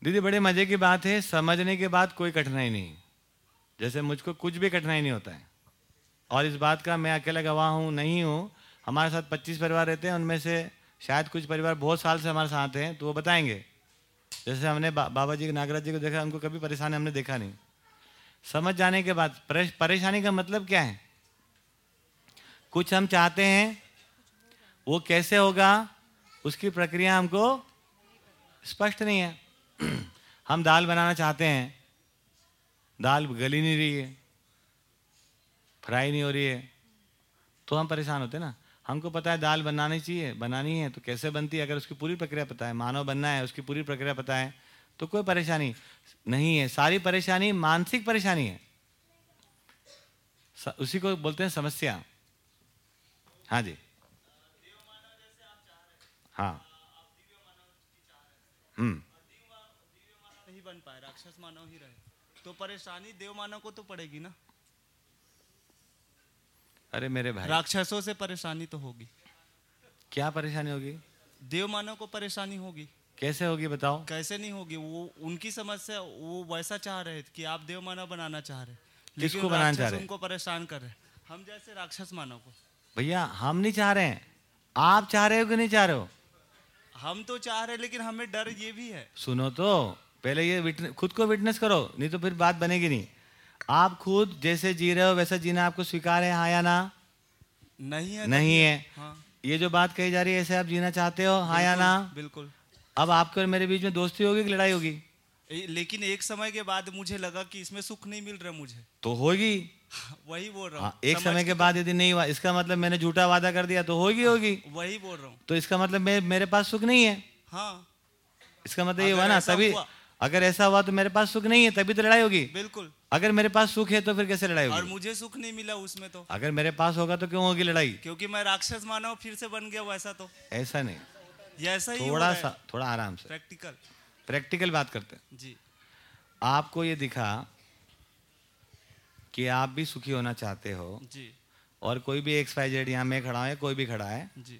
दीदी बड़े मज़े की बात है समझने के बाद कोई कठिनाई नहीं। जैसे मुझको कुछ भी कठिनाई नहीं होता है। और इस बात का मैं अकेला गवाह हूँ नहीं हूँ। हमारे साथ 25 परिवार रहते हैं उनमें से शायद कुछ परिवार बहुत साल से हमारे साथ हैं तो वो बताएँगे। जैसे हमने बा, बाबा जी नागराज जी को देखा उनको कभी परेशानी हमने देखा नहीं। समझ जाने के बाद परेश- परेशानी का मतलब क्या है? कुछ हम चाहते हैं वो कैसे होगा? उसकी प्रक्रिया हमको स्पष्ट नहीं है। हम दाल बनाना चाहते हैं। दाल गली नहीं रही है। फ्राई नहीं हो रही है। तो हम परेशान होते ना। हमको पता है दाल बनानी चाहिए, बनानी है तो कैसे बनती है? अगर उसकी पूरी प्रक्रिया पता है, मानव बनना है, उसकी पूरी प्रक्रिया पता है तो कोई परेशानी नहीं है। सारी परेशानी मानसिक परेशानी है। उसी को बोलते हैं समस्या। हाँ जी। हाँ। हम्म। नहीं बन पाए राक्षस मानव ही रहे। तो परेशानी देव मानव को तो पड़ेगी ना। अरे मेरे भाई। राक्षसों से परेशानी तो होगी। क्या परेशानी होगी? देव मानव को परेशानी होगी। कैसे होगी बताओ। कैसे नहीं होगी? वो उनकी समस्या वो वैसा चाह रहे थे कि आप देव मानव बनाना चाह रहे किसको बनाना चाह रहे? उनको परेशान कर रहे हम जैसे राक्षस मानव को। भैया हम नहीं चाह रहे हैं। आप चाह रहे हो कि नहीं चाह रहे हो? हम तो चाह रहे लेकिन हमें डर ये भी है। सुनो तो पहले ये खुद को विटनेस करो नहीं तो फिर बात बनेगी नहीं। आप खुद जैसे जी रहे हो वैसा जीना आपको स्वीकार है हाँ या ना? नहीं है नहीं है। हाँ ये जो बात कही जा रही है ऐसे आप जीना चाहते हो हाँ या ना? बिल्कुल अब आपके और मेरे बीच में दोस्ती होगी कि लड़ाई होगी? लेकिन एक समय के बाद मुझे लगा कि इसमें सुख नहीं मिल रहा मुझे। तो होगी। वही बोल रहा हाँ हूँ एक समय के बाद यदि नहीं हुआ इसका मतलब मैंने झूठा वादा कर दिया तो होगी होगी। वही बोल रहा हूँ। तो इसका मतलब मे, मेरे पास सुख नहीं है। हाँ। इसका मतलब ये हुआ ना तभी अगर ऐसा हुआ तो मेरे पास सुख नहीं है तभी तो लड़ाई होगी। बिल्कुल। अगर मेरे पास सुख है तो फिर कैसे लड़ाई होगी? और मुझे सुख नहीं मिला उसमें तो। अगर मेरे पास होगा तो क्यों होगी लड़ाई? क्योंकि मैं राक्षस मानव फिर से बन गया वैसा तो। ऐसा नहीं। ऐसा ही थोड़ा सा थोड़ा आराम से। प्रैक्टिकल प्रैक्टिकल बात करते हैं। जी। आपको ये दिखा कि आप भी सुखी होना चाहते हो। जी। और कोई भी एक्स वाई जेड यहाँ में खड़ा है कोई भी खड़ा है। जी।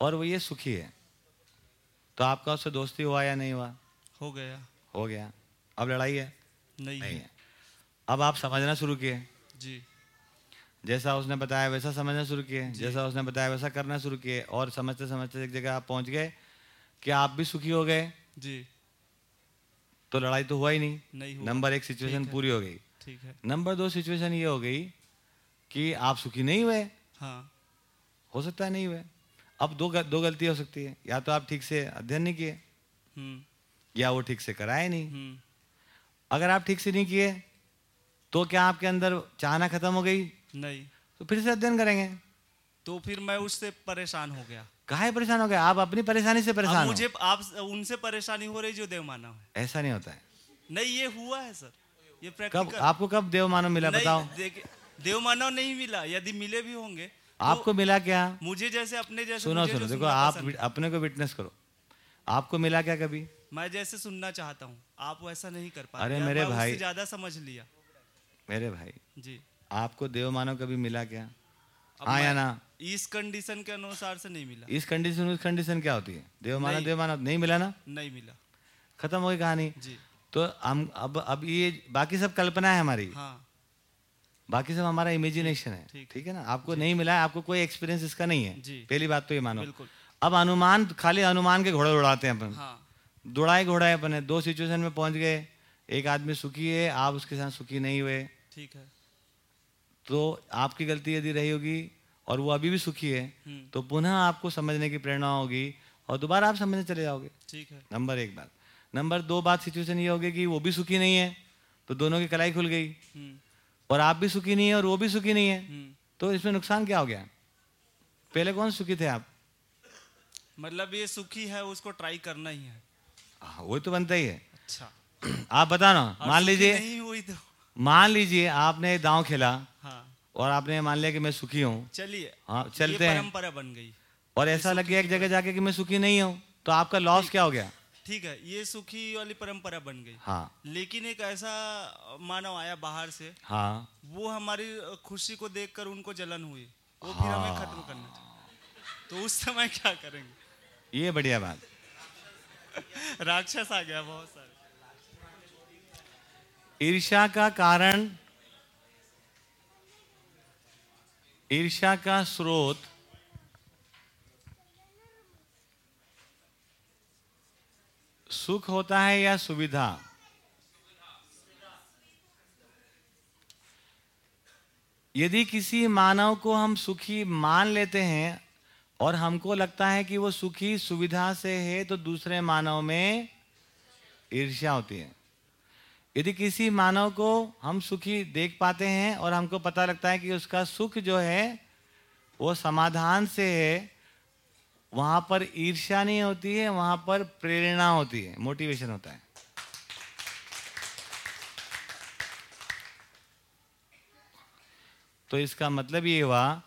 और वो ये सुखी है। तो आपका उससे दोस्ती हुआ या नहीं हुआ? हो गया। हो गया। अब लड़ाई है? नहीं नहीं है। है। अब आप समझना शुरू किए। जी। जैसा उसने बताया वैसा समझना शुरू किए। जैसा उसने बताया वैसा करना शुरू किए। और समझते समझते एक जगह आप पहुँच गए कि आप भी सुखी हो गए। जी। तो लड़ाई तो हुआ ही नहीं। नहीं नंबर एक सिचुएशन पूरी हो गई। ठीक है। नंबर दो सिचुएशन ये हो गई कि आप सुखी नहीं हुए। हाँ। हो सकता है नहीं हुए। अब दो गल, दो गलती हो सकती है। या तो आप ठीक से अध्ययन नहीं किए। हम्म। या वो ठीक से कराए नहीं। हम्म। अगर आप ठीक से नहीं किए तो क्या आपके अंदर चाहना खत्म हो गई? नहीं। तो फिर से अध्ययन करेंगे। तो फिर मैं उससे परेशान हो गया। काहे परेशान हो गए आप अपनी परेशानी से परेशान मुझे आप उनसे परेशानी हो रही जो देव मानव है। ऐसा नहीं होता है। नहीं ये हुआ है सर। ये कब आपको कब देव मानव मिला बताओ? देव मानव नहीं मिला यदि मिले भी होंगे तो आपको मिला क्या? मुझे जैसे अपने जैसे सुनो सुनो देखो आप अपने को विटनेस करो। आपको मिला क्या कभी? मैं जैसे सुनना चाहता हूँ आप वैसा नहीं कर पा अरे मेरे भाई- ज़्यादा समझ लिया। मेरे भाई जी। आपको देव मानव कभी मिला क्या? हाँ या ना। इस कंडीशन के अनुसार से नहीं मिला। इस कंडीशन उस कंडीशन क्या होती है? देव मानव देव मानव नहीं मिला ना? नहीं मिला। खत्म हो गई कहानी। जी। तो हम अब अब ये बाकी सब कल्पना है हमारी। हाँ। बाकी सब हमारा इमेजिनेशन है। ठीक। है ना? आपको नहीं मिला है आपको कोई एक्सपीरियंस इसका नहीं है। पहली बात तो ये मानो। अब अनुमान खाली अनुमान के घोड़े उड़ाते हैं अपन। हाँ। दौड़ाए घोड़ा है अपन। दो सिचुएशन में पहुँच गए। एक आदमी सुखी है आप उसके साथ सुखी नहीं हुए। ठीक है। तो आपकी गलती यदि रही होगी और वो अभी भी सुखी है तो पुनः आपको समझने की प्रेरणा होगी और दोबारा आप समझने चले जाओगे। ठीक है। नंबर एक बात। नंबर दो बात सिचुएशन ये होगी कि वो भी सुखी नहीं है तो दोनों की कलाई खुल गई। हम्म, और आप भी सुखी नहीं है और वो भी सुखी नहीं है हम्म। तो इसमें नुकसान क्या हो गया? पहले कौन सुखी थे आप? मतलब ये सुखी है उसको ट्राई करना ही है। हाँ, वो तो बनता ही है। अच्छा। आप बताना मान लीजिए नहीं तो? मान लीजिए आपने दांव खेला हाँ। और आपने मान लिया कि मैं सुखी हूँ। चलिए। हाँ चलते हैं। परंपरा बन गई। और ऐसा लग गया एक जगह जाके कि मैं सुखी नहीं हूँ तो आपका लॉस क्या हो गया? ठीक है ये सुखी वाली परंपरा बन गई। हाँ। लेकिन एक ऐसा मानव आया बाहर से हाँ। वो हमारी खुशी को देखकर उनको जलन हुई। वो हाँ। फिर हमें खत्म करना चाहते तो उस समय क्या करेंगे? ये बढ़िया बात। राक्षस आ गया बहुत सारे। ईर्ष्या का कारण ईर्ष्या का स्रोत सुख होता है या सुविधा? यदि किसी मानव को हम सुखी मान लेते हैं और हमको लगता है कि वो सुखी सुविधा से है तो दूसरे मानव में ईर्ष्या होती है। यदि किसी मानव को हम सुखी देख पाते हैं और हमको पता लगता है कि उसका सुख जो है, वो समाधान से है वहाँ पर ईर्ष्या नहीं होती है, वहाँ पर प्रेरणा होती है मोटिवेशन होता है। तो इसका मतलब ये हुआ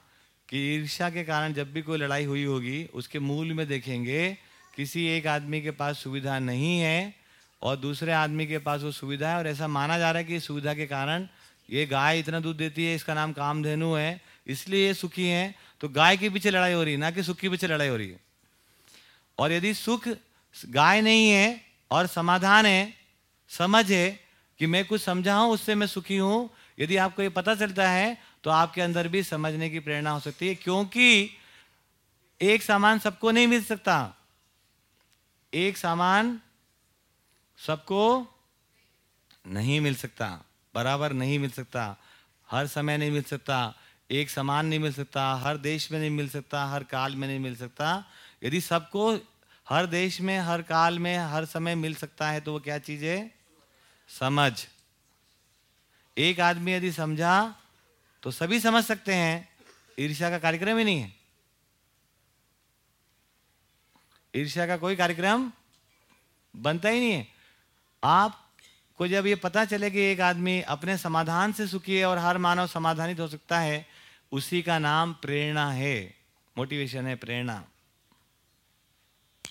कि ईर्ष्या के कारण जब भी कोई लड़ाई हुई होगी, उसके मूल में देखेंगे, किसी एक आदमी के पास सुविधा नहीं है और दूसरे आदमी के पास वो सुविधा है और ऐसा माना जा रहा है कि सुविधा के कारण ये गाय इतना दूध देती है, इसका नाम कामधेनु है इसलिए ये सुखी है तो गाय के पीछे लड़ाई हो रही है, ना कि सुख के पीछे लड़ाई हो रही है। और यदि सुख गाय नहीं है और समाधान है, समझ है कि मैं कुछ समझा हूँ, उससे मैं सुखी हूँ, यदि आपको ये पता चलता है तो आपके अंदर भी समझने की प्रेरणा हो सकती है, क्योंकि एक सामान सबको नहीं मिल सकता। एक सामान सबको नहीं मिल सकता, बराबर नहीं मिल सकता, हर समय नहीं मिल सकता एक समान नहीं मिल सकता, हर देश में नहीं मिल सकता, हर काल में नहीं मिल सकता। यदि सबको हर देश में, हर काल में, हर समय मिल सकता है तो वो क्या चीज़ है? समझ। एक आदमी यदि समझा तो सभी समझ सकते हैं, ईर्ष्या का कार्यक्रम ही नहीं है। ईर्ष्या का कोई कार्यक्रम बनता ही नहीं है। आपको जब ये पता चले कि एक आदमी अपने समाधान से सुखी है और हर मानव समाधानित हो सकता है उसी का नाम प्रेरणा है। मोटिवेशन है प्रेरणा।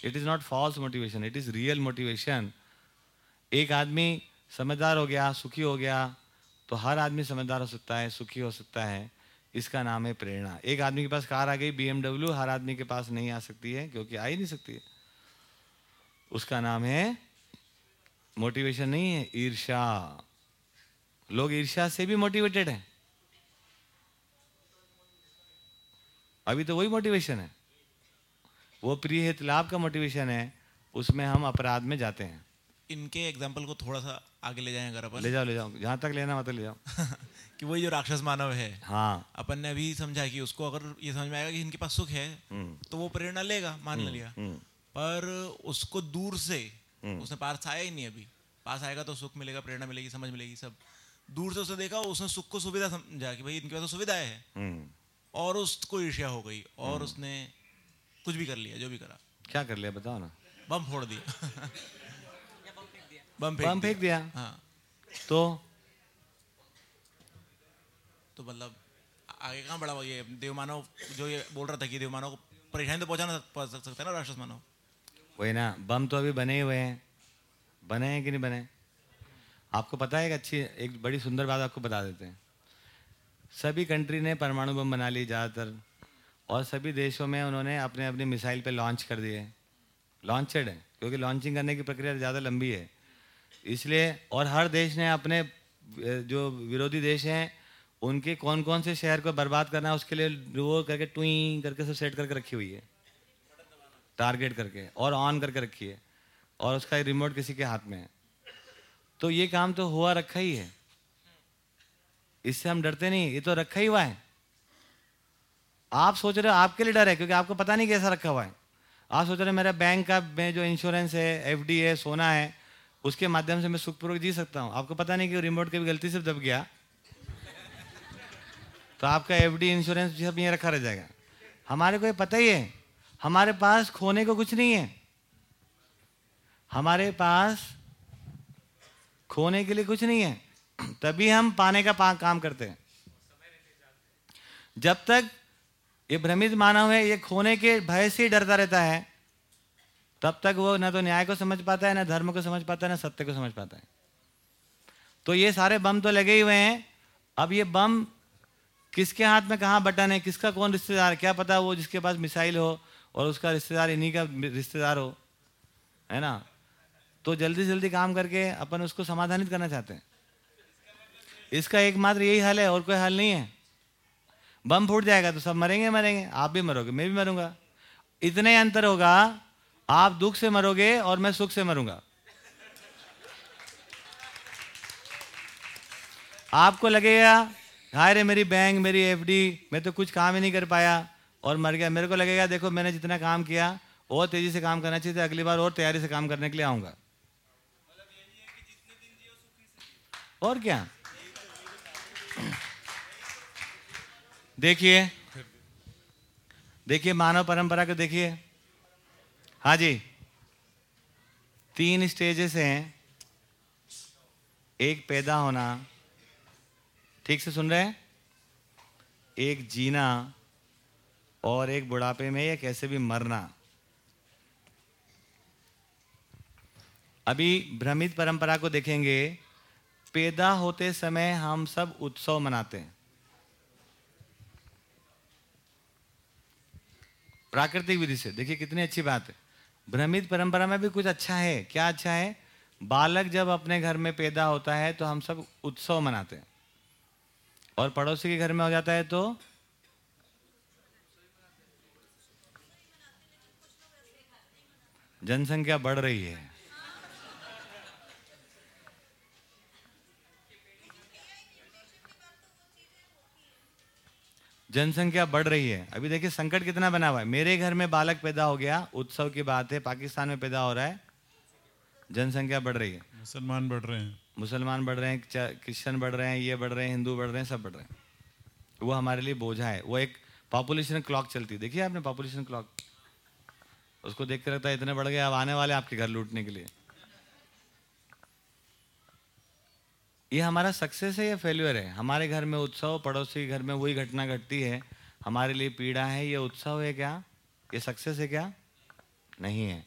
It is not false motivation it is real motivation एक आदमी समझदार हो गया, सुखी हो गया तो हर आदमी समझदार हो सकता है, सुखी हो सकता है। इसका नाम है प्रेरणा। एक आदमी के पास कार आ गई बीएमडब्ल्यू हर आदमी के पास नहीं आ सकती है, क्योंकि आ ही नहीं सकती है। उसका नाम है मोटिवेशन नहीं है ईर्षा लोग ईर्षा से भी मोटिवेटेड हैं। अभी तो वही मोटिवेशन है। वो प्रिय हित लाभ का मोटिवेशन है उसमें हम अपराध में जाते हैं। इनके एग्ज़ाम्पल को थोड़ा सा आगे ले जाएँ अगर अपन। ले जाओ ले जाओ। जहाँ तक लेना वहाँ तक ले जाओ। कि वही जो राक्षस मानव है। हाँ। अपन ने अभी समझा कि उसको अगर ये समझ में आएगा कि इनके पास सुख है तो वो प्रेरणा लेगा मान लिया। हम्म, पर उसको दूर से हम्म। उसने पास आया ही नहीं अभी। पास आएगा तो सुख मिलेगा प्रेरणा मिलेगी समझ मिलेगी सब। दूर से उसने देखा उसने सुख को सुविधा समझा कि भाई इनके पास तो सुविधाएँ है। हम्म, और उसको ईर्ष्या हो गई और उसने कुछ भी कर लिया जो भी करा। क्या कर लिया बताओ ना। बम फोड़ दिया। बम बम फेंक दिया। हाँ। तो? तो मतलब आगे कहाँ बढ़ा हुआ ये देवमानव जो ये बोल रहा था कि देवमानव को परेशानी तो पहुंचाना पहुँच सकता है ना राक्षस मानव? वही ना बम तो अभी बने ही हुए हैं। बने हैं कि नहीं बने? आपको पता है एक अच्छी एक बड़ी सुंदर बात आपको बता देते हैं। सभी कंट्री ने परमाणु बम बना ली ज़्यादातर, और सभी देशों में उन्होंने अपने अपने मिसाइल पे लॉन्च कर दिए। लॉन्चेड है, क्योंकि लॉन्चिंग करने की प्रक्रिया ज़्यादा लंबी है। इसलिए, और हर देश ने अपने जो विरोधी देश हैं, उनके कौन कौन से शहर को बर्बाद करना है, उसके लिए वो करके टुई करके सब सेट करके रखी हुई है। टारगेट करके, और ऑन करके रखी है, और उसका रिमोट किसी के हाथ में है। तो ये काम तो हुआ रखा ही है। इससे हम डरते नहीं, ये तो रखा ही हुआ है। आप सोच रहे हो आपके लिए डर है, क्योंकि आपको पता नहीं कैसा रखा हुआ है। आप सोच रहे हो मेरा बैंक का में जो इंश्योरेंस है एफडी है, सोना है, उसके माध्यम से मैं सुखपूर्वक जी सकता हूँ। आपको पता नहीं कि रिमोट के भी गलती से दब गया? तो आपका एफडी इंश्योरेंस सब ये रखा रह जाएगा। हमारे को ये पता ही है, हमारे पास खोने को कुछ नहीं है। हमारे पास खोने के लिए कुछ नहीं है। तभी हम पाने का पा, काम करते हैं। जब तक ये भ्रमित मानव है ये खोने के भय से ही डरता रहता है तब तक वो ना तो न्याय को समझ पाता है ना धर्म को समझ पाता है ना सत्य को समझ पाता है। तो ये सारे बम तो लगे हुए हैं। अब ये बम किसके हाथ में कहाँ बटन है किसका कौन रिश्तेदार क्या पता वो जिसके पास मिसाइल हो और उसका रिश्तेदार इन्हीं का रिश्तेदार हो है ना? तो जल्दी से जल्दी काम करके अपन उसको समाधानित करना चाहते हैं। इसका एकमात्र यही हल है, और कोई हल नहीं है। बम फूट जाएगा तो सब मरेंगे मरेंगे। आप भी मरोगे, मैं भी मरूँगा। इतने अंतर होगा, आप दुख से मरोगे और मैं सुख से मरूँगा। आपको लगेगा, हाय रे मेरी बैंक, मेरी एफडी, मैं तो कुछ काम ही नहीं कर पाया, और मर गया। मेरे को लगेगा, देखो, मैंने जितना काम किया, और तेज़ी से काम करना चाहिए अगली बार और तैयारी से काम करने के लिए आऊँगा। और क्या? देखिए देखिए मानव परंपरा को देखिए। हाँ जी, तीन स्टेजेस हैं। एक पैदा होना, ठीक से सुन रहे हैं? एक जीना और एक बुढ़ापे में या कैसे भी मरना। अभी भ्रमित परंपरा को देखेंगे। पैदा होते समय हम सब उत्सव मनाते हैं। प्राकृतिक विधि से। देखिए, कितनी अच्छी बात है। भ्रमित परंपरा में भी कुछ अच्छा है। क्या अच्छा है? बालक जब अपने घर में पैदा होता है तो हम सब उत्सव मनाते हैं। और पड़ोसी के घर में हो जाता है तो? जनसंख्या बढ़ रही है। जनसंख्या बढ़ रही है। अभी देखिए संकट कितना बना हुआ है। मेरे घर में बालक पैदा हो गया उत्सव की बात है पाकिस्तान में पैदा हो रहा है जनसंख्या बढ़ रही है। मुसलमान बढ़ रहे हैं। मुसलमान बढ़ रहे हैं क्रिश्चियन बढ़ रहे हैं ये बढ़ रहे हैं हिंदू बढ़ रहे हैं सब बढ़ रहे हैं। वो हमारे लिए बोझा है। वो एक पॉपुलेशन क्लॉक चलती है। देखिए आपने पॉपुलेशन क्लॉक उसको देख लगता है इतने बढ़ गए अब आने वाले आपके घर लूटने के लिए। ये हमारा सक्सेस है या फेल्यूर है? हमारे घर में उत्सव, पड़ोसी घर में वही घटना घटती है। हमारे लिए पीड़ा है ये उत्सव है क्या? ये सक्सेस है क्या? नहीं है।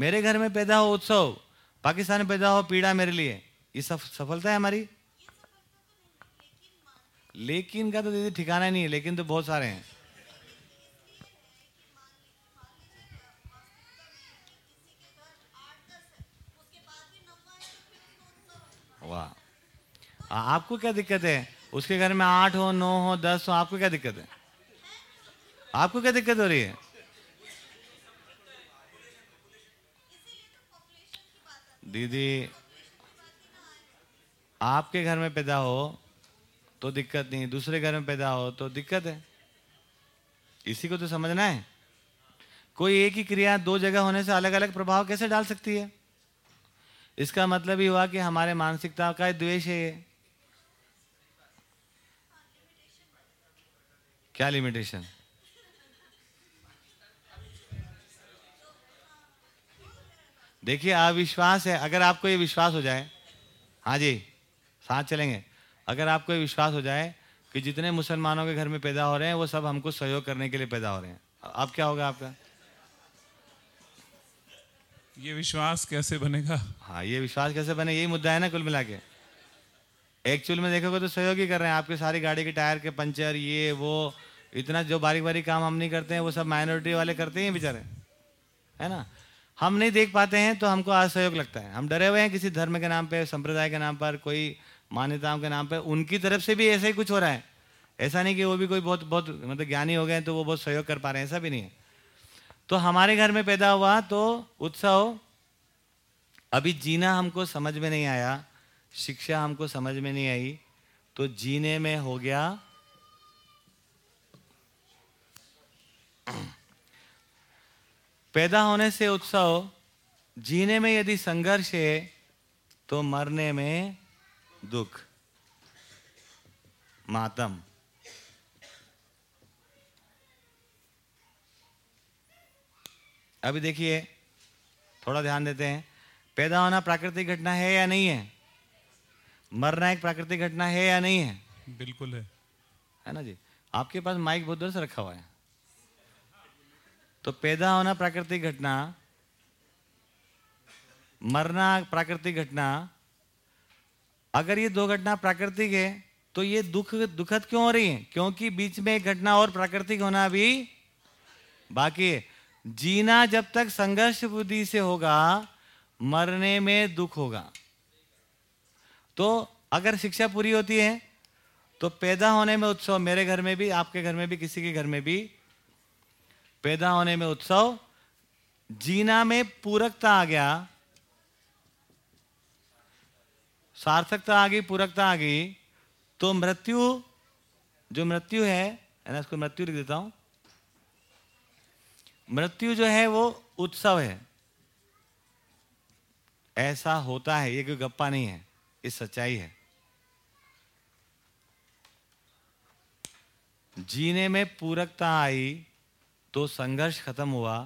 मेरे घर में पैदा हो उत्सव, पाकिस्तान में पैदा हो पीड़ा मेरे लिए। ये सब सफलता है हमारी? लेकिन का तो दीदी ठिकाना नहीं है, लेकिन तो बहुत सारे हैं। आपको क्या दिक्कत है? उसके घर में आठ हो, नौ हो, दस हो, आपको क्या दिक्कत है? आपको क्या दिक्कत हो रही है? दीदी, आपके घर में पैदा हो तो दिक्कत नहीं, दूसरे घर में पैदा हो तो दिक्कत है। इसी को तो समझना है। कोई एक ही क्रिया दो जगह होने से अलग अलग प्रभाव कैसे डाल सकती है? इसका मतलब ही हुआ कि हमारे मानसिकता का द्वेष है क्या लिमिटेशन देखिए अविश्वास है। अगर आपको ये विश्वास हो जाए हाँ जी साथ चलेंगे। अगर आपको ये विश्वास हो जाए कि जितने मुसलमानों के घर में पैदा हो रहे हैं वो सब हमको सहयोग करने के लिए पैदा हो रहे हैं। अब क्या होगा आपका? ये विश्वास कैसे बनेगा? हाँ ये विश्वास कैसे बने? यही मुद्दा है ना कुल मिला के। एक्चुअल में देखोगे तो सहयोग ही कर रहे हैं। आपके सारी गाड़ी के टायर के पंचर, ये, वो, इतना जो बारीक बारीक काम हम नहीं करते हैं, वो सब माइनॉरिटी वाले करते हैं बेचारे। है ना? हम नहीं देख पाते हैं तो हमको असहयोग लगता है। हम डरे हुए हैं किसी धर्म के नाम पे, संप्रदाय के नाम पर, कोई मान्यताओं के नाम पर उनकी तरफ़ से भी ऐसा ही कुछ हो रहा है। ऐसा नहीं कि वो भी कोई बहुत बहुत मतलब ज्ञानी हो गए तो वो बहुत सहयोग कर पा रहे हैं, ऐसा भी नहीं है। तो हमारे घर में पैदा हुआ तो उत्सव, अभी जीना हमको समझ में नहीं आया। शिक्षा हमको समझ में नहीं आई तो जीने में हो गया। पैदा होने से उत्सव, जीने में यदि संघर्ष है तो मरने में दुख। मातम। अभी देखिए, थोड़ा ध्यान देते हैं, पैदा होना प्राकृतिक घटना है या नहीं है? मरना एक प्राकृतिक घटना है या नहीं है? बिल्कुल है। है ना जी? आपके पास माइक बहुत देर से रखा हुआ है। तो पैदा होना प्राकृतिक घटना मरना प्राकृतिक घटना अगर ये दो घटना प्राकृतिक है तो ये दुख दुखद क्यों हो रही है? क्योंकि बीच में एक घटना और प्राकृतिक होना भी बाकी है। जीना जब तक संघर्ष बुद्धि से होगा मरने में दुख होगा। तो अगर शिक्षा पूरी होती है तो पैदा होने में उत्सव मेरे घर में भी, आपके घर में भी, किसी के घर में भी, पैदा होने में उत्सव, जीना में पूरकता आ गया, सार्थकता आ गई, पूरकता आ गई तो मृत्यु, जो मृत्यु है ना, इसको मृत्यु लिख देता हूँ, मृत्यु जो है वो उत्सव है। ऐसा होता है, ये कोई गप्पा नहीं है। ये सच्चाई है। जीने में पूरकता आई तो संघर्ष खत्म हुआ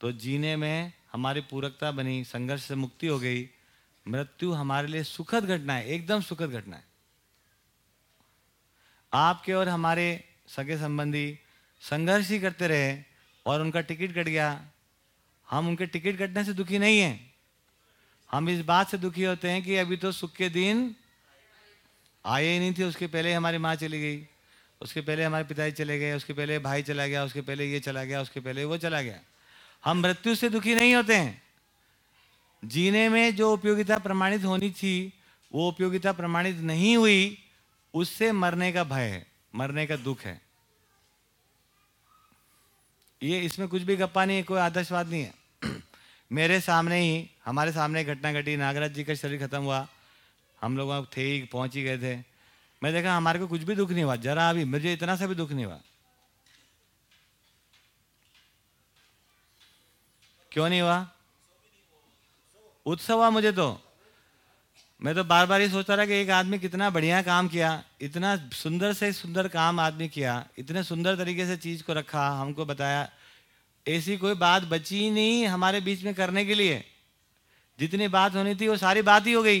तो जीने में हमारी पूरकता बनी, संघर्ष से मुक्ति हो गई, मृत्यु हमारे लिए सुखद घटना है, एकदम सुखद घटना है। आपके और हमारे सगे संबंधी संघर्ष ही करते रहे और उनका टिकट कट गया। हम उनके टिकट कटने से दुखी नहीं हैं। हम इस बात से दुखी होते हैं कि अभी तो सुख के दिन आए ही नहीं थे, उसके पहले हमारी माँ चली गई, उसके पहले हमारे पिताजी चले गए, उसके पहले भाई चला गया, उसके पहले ये चला गया, उसके पहले वो चला गया। हम मृत्यु से दुखी नहीं होते हैं। जीने में जो उपयोगिता प्रमाणित होनी थी, वो उपयोगिता प्रमाणित नहीं हुई, उससे मरने का भय है, मरने का दुख है। ये इसमें कुछ भी गप्पा नहीं है, कोई आदर्शवाद नहीं है। मेरे सामने ही, हमारे सामने घटना घटी, नागराज जी का शरीर खत्म हुआ। हम लोग वहाँ थे ही, पहुँच ही गए थे। मैं देखा, हमारे को कुछ भी दुख नहीं हुआ, जरा अभी मुझे इतना सा भी दुख नहीं हुआ। क्यों नहीं हुआ? उत्सव हुआ मुझे तो। मैं तो बार बार ये सोचता रहा कि एक आदमी कितना बढ़िया काम किया, इतना सुंदर से सुंदर काम आदमी किया, इतने सुंदर तरीके से चीज़ को रखा, हमको बताया ऐसी कोई बात बची नहीं हमारे बीच में करने के लिए। जितनी बात होनी थी वो सारी बात ही हो गई।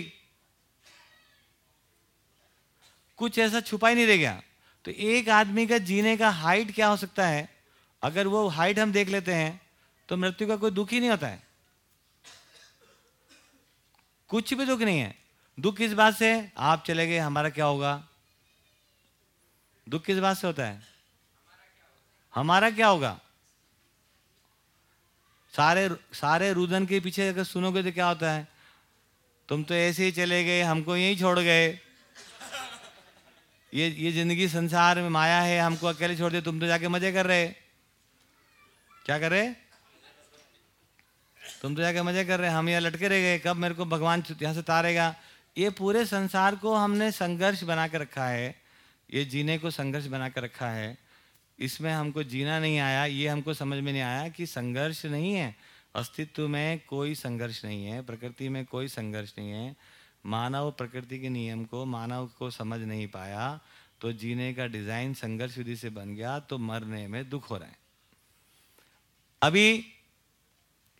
कुछ ऐसा छुपा ही नहीं रह गया। तो एक आदमी का जीने का हाइट क्या हो सकता है? अगर वो हाइट हम देख लेते हैं तो मृत्यु का कोई दुख ही नहीं होता है। कुछ भी दुख नहीं है। दुख किस बात से? आप चले गए, हमारा क्या होगा? दुख किस बात से होता है? हमारा क्या होगा? सारे सारे रुदन के पीछे अगर सुनोगे तो क्या होता है? तुम तो ऐसे ही चले गए, हमको यहीं छोड़ गए। ये ये ज़िंदगी संसार में माया है, हमको अकेले छोड़ दिए तुम तो जाके मज़े कर रहे। क्या कर रहे? तुम तो जाके मज़े कर रहे, हम यहाँ लटके रह गए, कब मेरे को भगवान यहाँ से तारेगा ये पूरे संसार को हमने संघर्ष बना कर रखा है, ये जीने को संघर्ष बना कर रखा है। इसमें हमको जीना नहीं आया, ये हमको समझ में नहीं आया कि संघर्ष नहीं है। अस्तित्व में कोई संघर्ष नहीं है, प्रकृति में कोई संघर्ष नहीं है। मानव प्रकृति के नियम को, मानव को समझ नहीं पाया तो जीने का डिज़ाइन संघर्ष विधि से बन गया तो मरने में दुख हो रहा है। अभी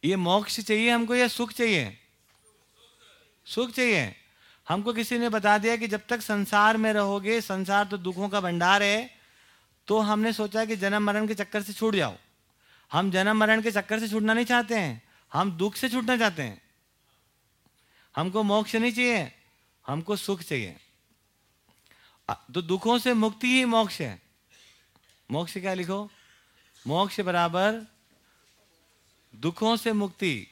ये मोक्ष चाहिए हमको या सुख चाहिए? सुख चाहिए। हमको किसी ने बता दिया कि जब तक संसार में रहोगे, संसार तो दुखों का भंडार है तो हमने सोचा कि जन्म मरण के चक्कर से छूट जाओ। हम जन्म मरण के चक्कर से छूटना नहीं चाहते हैं। हम दुख से छूटना चाहते हैं। हमको मोक्ष नहीं चाहिए, हमको सुख चाहिए। तो दुखों से मुक्ति ही मोक्ष है। मोक्ष क्या लिखो? मोक्ष बराबर दुखों से मुक्ति।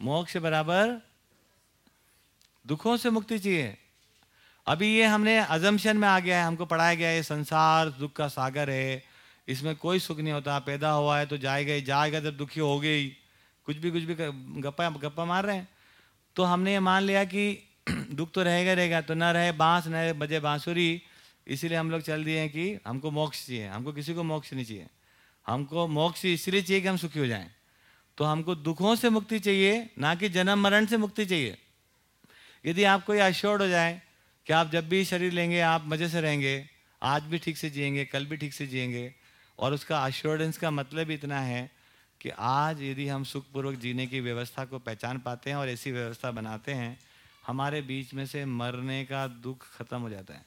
मोक्ष बराबर दुखों से मुक्ति चाहिए। अभी ये हमने अजम्पशन में आ गया है, हमको पढ़ाया गया है संसार दुख का सागर है। इसमें कोई सुख नहीं होता, पैदा हुआ है तो जाएगा ही, जाएगा जब दुखी हो गई कुछ भी कुछ भी गप्पा गप्पा मार रहे हैं। तो हमने ये मान लिया कि दुख तो रहेगा रहेगा तो न रहे बाँस, न रहे बजे बांसुरी। इसीलिए हम लोग चल दिए हैं कि हमको मोक्ष चाहिए, हमको किसी को मोक्ष नहीं चाहिए। हमको मोक्ष इसलिए चाहिए कि हम सुखी हो जाएँ। तो हमको दुखों से मुक्ति चाहिए, ना कि जन्म मरण से मुक्ति चाहिए। यदि आपको ये अश्योर्ड हो जाए कि आप जब भी शरीर लेंगे आप मज़े से रहेंगे आज भी ठीक से जिएँगे कल भी ठीक से जिएँगे। और उसका अश्योरेंस का मतलब इतना है कि आज यदि हम सुखपूर्वक जीने की व्यवस्था को पहचान पाते हैं और ऐसी व्यवस्था बनाते हैं हमारे बीच में से मरने का दुख खत्म हो जाता है।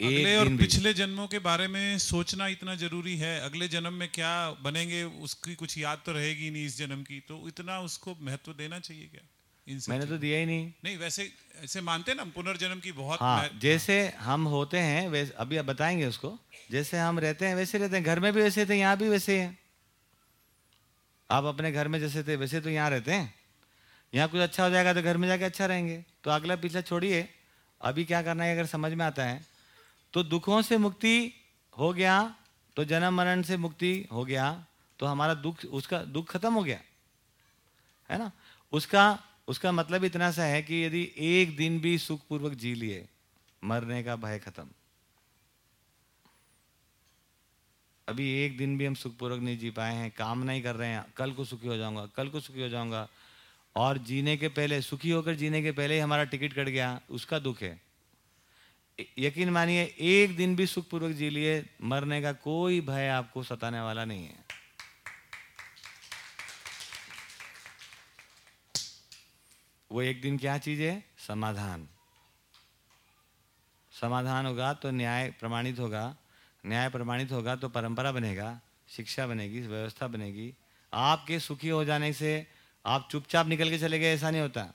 अगले और पिछले जन्मों के बारे में सोचना इतना ज़रूरी है अगले जन्म में क्या बनेंगे उसकी कुछ याद तो रहेगी नहीं इस जन्म की तो इतना उसको महत्व देना चाहिए क्या? मैंने तो दिया ही नहीं। नहीं वैसे ऐसे मानते ना हम पुनर्जन्म की बहुत हाँ जैसे हम होते हैं वैसे अभी आप बताएँगे उसको जैसे हम रहते हैं वैसे रहते हैं घर में भी वैसे थे यहाँ भी वैसे हैं। आप अपने घर में जैसे थे वैसे तो यहाँ रहते हैं। यहाँ कुछ अच्छा हो जाएगा तो घर में जाके अच्छा रहेंगे। तो अगला पिछला छोड़िए। अभी क्या करना है अगर समझ में आता है तो दुखों से मुक्ति हो गया तो जन्म मरण से मुक्ति हो गया तो हमारा दुख उसका दुख खत्म हो गया। है ना? उसका उसका मतलब इतना सा है कि यदि एक दिन भी सुखपूर्वक जी लिए, मरने का भय खत्म। अभी एक दिन भी हम सुखपूर्वक नहीं जी पाए हैं, काम नहीं कर रहे हैं, कल को सुखी हो जाऊँगा, कल को सुखी हो जाऊँगा, और जीने के पहले, सुखी होकर जीने के पहले ही हमारा टिकट कट गया, उसका दुख है। यकीन मानिए, एक दिन भी सुखपूर्वक जी लिए, मरने का कोई भय आपको सताने वाला नहीं है। वो एक दिन क्या चीज़ है? समाधान। समाधान होगा तो न्याय प्रमाणित होगा। न्याय प्रमाणित होगा तो परंपरा बनेगा, शिक्षा बनेगी, व्यवस्था बनेगी। आपके सुखी हो जाने से आप चुपचाप निकल के चले गए, ऐसा नहीं होता।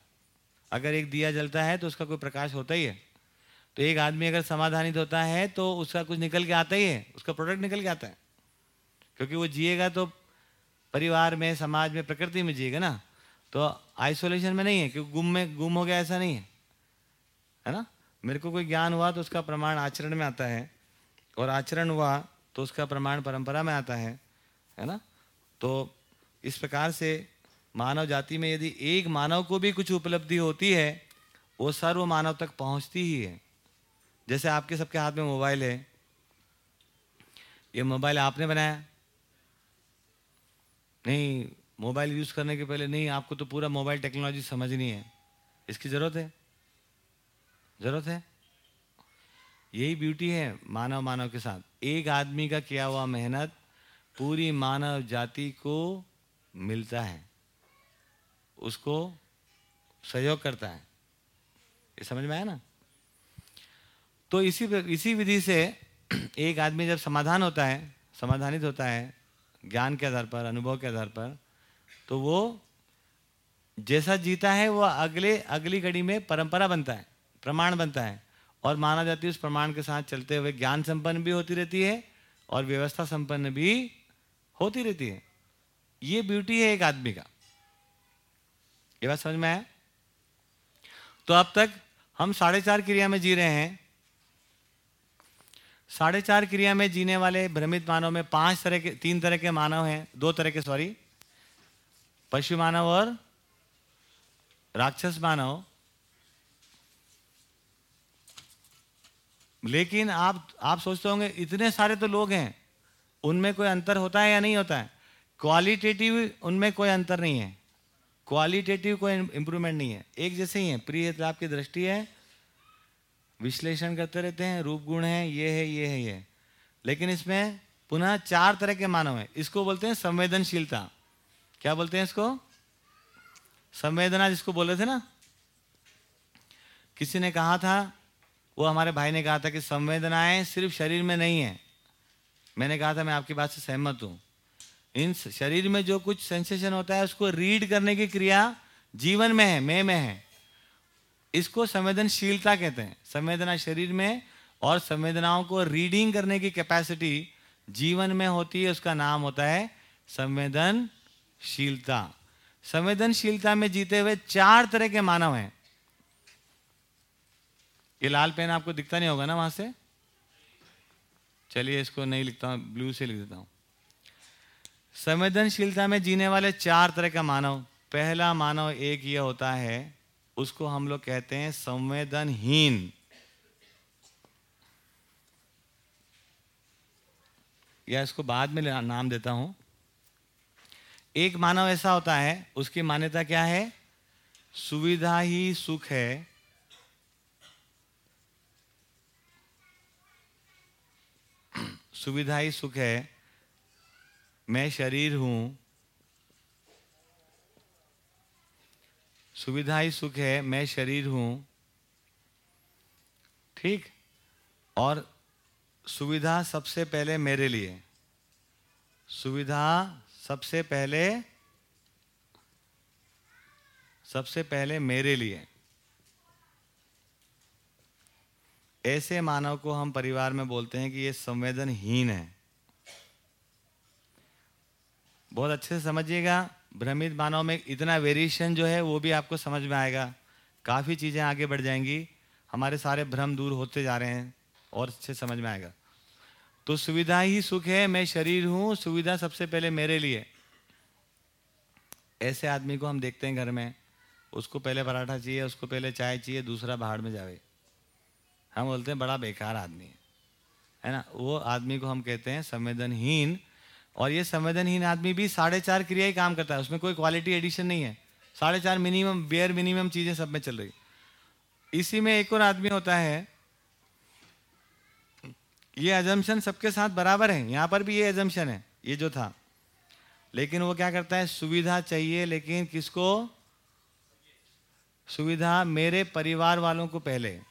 अगर एक दिया जलता है तो उसका कोई प्रकाश होता ही है। तो एक आदमी अगर समाधानित होता है तो उसका कुछ निकल के आता ही है, उसका प्रोडक्ट निकल के आता है। क्योंकि वो जिएगा तो परिवार में, समाज में, प्रकृति में जिएगा ना। तो आइसोलेशन में नहीं है, क्योंकि गुम में, गुम हो गया ऐसा नहीं है। है ना? मेरे को कोई ज्ञान हुआ तो उसका प्रमाण आचरण में आता है, और आचरण हुआ तो उसका प्रमाण परंपरा में आता है है ना? तो इस प्रकार से मानव जाति में यदि एक मानव को भी कुछ उपलब्धि होती है, वो सर्व मानव तक पहुँचती ही है। जैसे आपके सबके हाथ में मोबाइल है। ये मोबाइल आपने बनाया? नहीं मोबाइल यूज़ करने के पहले नहीं, आपको तो पूरा मोबाइल टेक्नोलॉजी समझनी है। इसकी ज़रूरत है? ज़रूरत है? यही ब्यूटी है मानव मानव के साथ। एक आदमी का किया हुआ मेहनत पूरी मानव जाति को मिलता है। उसको सहयोग करता है। ये समझ में आया ना? तो इसी इसी विधि से एक आदमी जब समाधान होता है, समाधानित होता है, ज्ञान के आधार पर, अनुभव के आधार पर तो वो जैसा जीता है, वो अगले, अगली घड़ी में परंपरा बनता है, प्रमाण बनता है। और माना जाती है, उस प्रमाण के साथ चलते हुए ज्ञान संपन्न भी होती रहती है और व्यवस्था संपन्न भी होती रहती है। ये ब्यूटी है एक आदमी का। ये बात समझ में आया? तो अब तक हम साढ़े चार क्रिया में जी रहे हैं। साढ़े चार क्रिया में जीने वाले भ्रमित मानव में पाँच तरह के, तीन तरह के मानव हैं, दो तरह के सॉरी पशु मानव और राक्षस मानव लेकिन आप आप सोचते होंगे, इतने सारे तो लोग हैं, उनमें कोई अंतर होता है या नहीं होता है? क्वालिटेटिव उनमें कोई अंतर नहीं है। क्वालिटेटिव कोई इंप्रूवमेंट नहीं है। एक जैसे ही है, प्रिय लाभ की दृष्टि है। विश्लेषण करते रहते हैं, रूप गुण है, ये है ये है, ये लेकिन इसमें पुनः चार तरह के मानव हैं। इसको बोलते हैं संवेदनशीलता। क्या बोलते हैं इसको? संवेदना जिसको बोल थे ना? किसी ने कहा था, वो हमारे भाई ने कहा था कि संवेदनाएँ सिर्फ़ शरीर में नहीं है। मैंने कहा था, मैं आपकी बात से सहमत हूँ। इन शरीर में जो कुछ सेंसेशन होता है, उसको रीड करने की क्रिया जीवन में है, मैं में है। इसको संवेदनशीलता कहते हैं। संवेदना शरीर में और संवेदनाओं को रीडिंग करने की कैपेसिटी जीवन में होती है, उसका नाम होता है संवेदनशीलता संवेदनशीलता में जीते हुए चार तरह के मानव हैं। ये लाल पेन आपको दिखता नहीं होगा ना वहाँ से? चलिए इसको नहीं लिखता हूँ, ब्लू से लिख देता हूँ। संवेदनशीलता में जीने वाले चार तरह का मानव। पहला मानव एक ये होता है, उसको हम लोग कहते हैं संवेदनहीन। या इसको बाद में नाम देता हूँ। एक मानव ऐसा होता है, उसकी मान्यता क्या है? सुविधा ही सुख है। सुविधा ही सुख है। मैं शरीर हूँ। सुविधा ही सुख है, मैं शरीर हूँ। ठीक? और सुविधा सबसे पहले मेरे लिए। सुविधा सबसे पहले सबसे पहले मेरे लिए। ऐसे मानव को हम परिवार में बोलते हैं कि ये संवेदनहीन है। बहुत अच्छे से समझिएगा, भ्रमित मानव में इतना वेरिएशन जो है, वो भी आपको समझ में आएगा। काफ़ी चीज़ें आगे बढ़ जाएँगी। हमारे सारे भ्रम दूर होते जा रहे हैं, और अच्छे समझ में आएगा। तो सुविधा ही सुख है, मैं शरीर हूँ, सुविधा सबसे पहले मेरे लिए। ऐसे आदमी को हम देखते हैं घर में, उसको पहले पराठा चाहिए, उसको पहले चाय चाहिए, दूसरा बाहर में जावे। हम बोलते हैं, बड़ा बेकार आदमी है। है ना? वो आदमी को हम कहते हैं, संवेदनहीन। और ये संवेदनहीन आदमी भी साढ़े चार क्रिया ही काम करता है। उसमें कोई क्वालिटी एडिशन नहीं है। साढ़े चार मिनिमम बेयर मिनिमम चीज़ें सब में चल रही। इसी में एक और आदमी होता है ये एजम्पन सबके साथ बराबर है, यहाँ पर भी ये एजम्पन है, ये जो था। लेकिन वो क्या करता है, सुविधा चाहिए, लेकिन किसको? सुविधा मेरे परिवार वालों को पहले।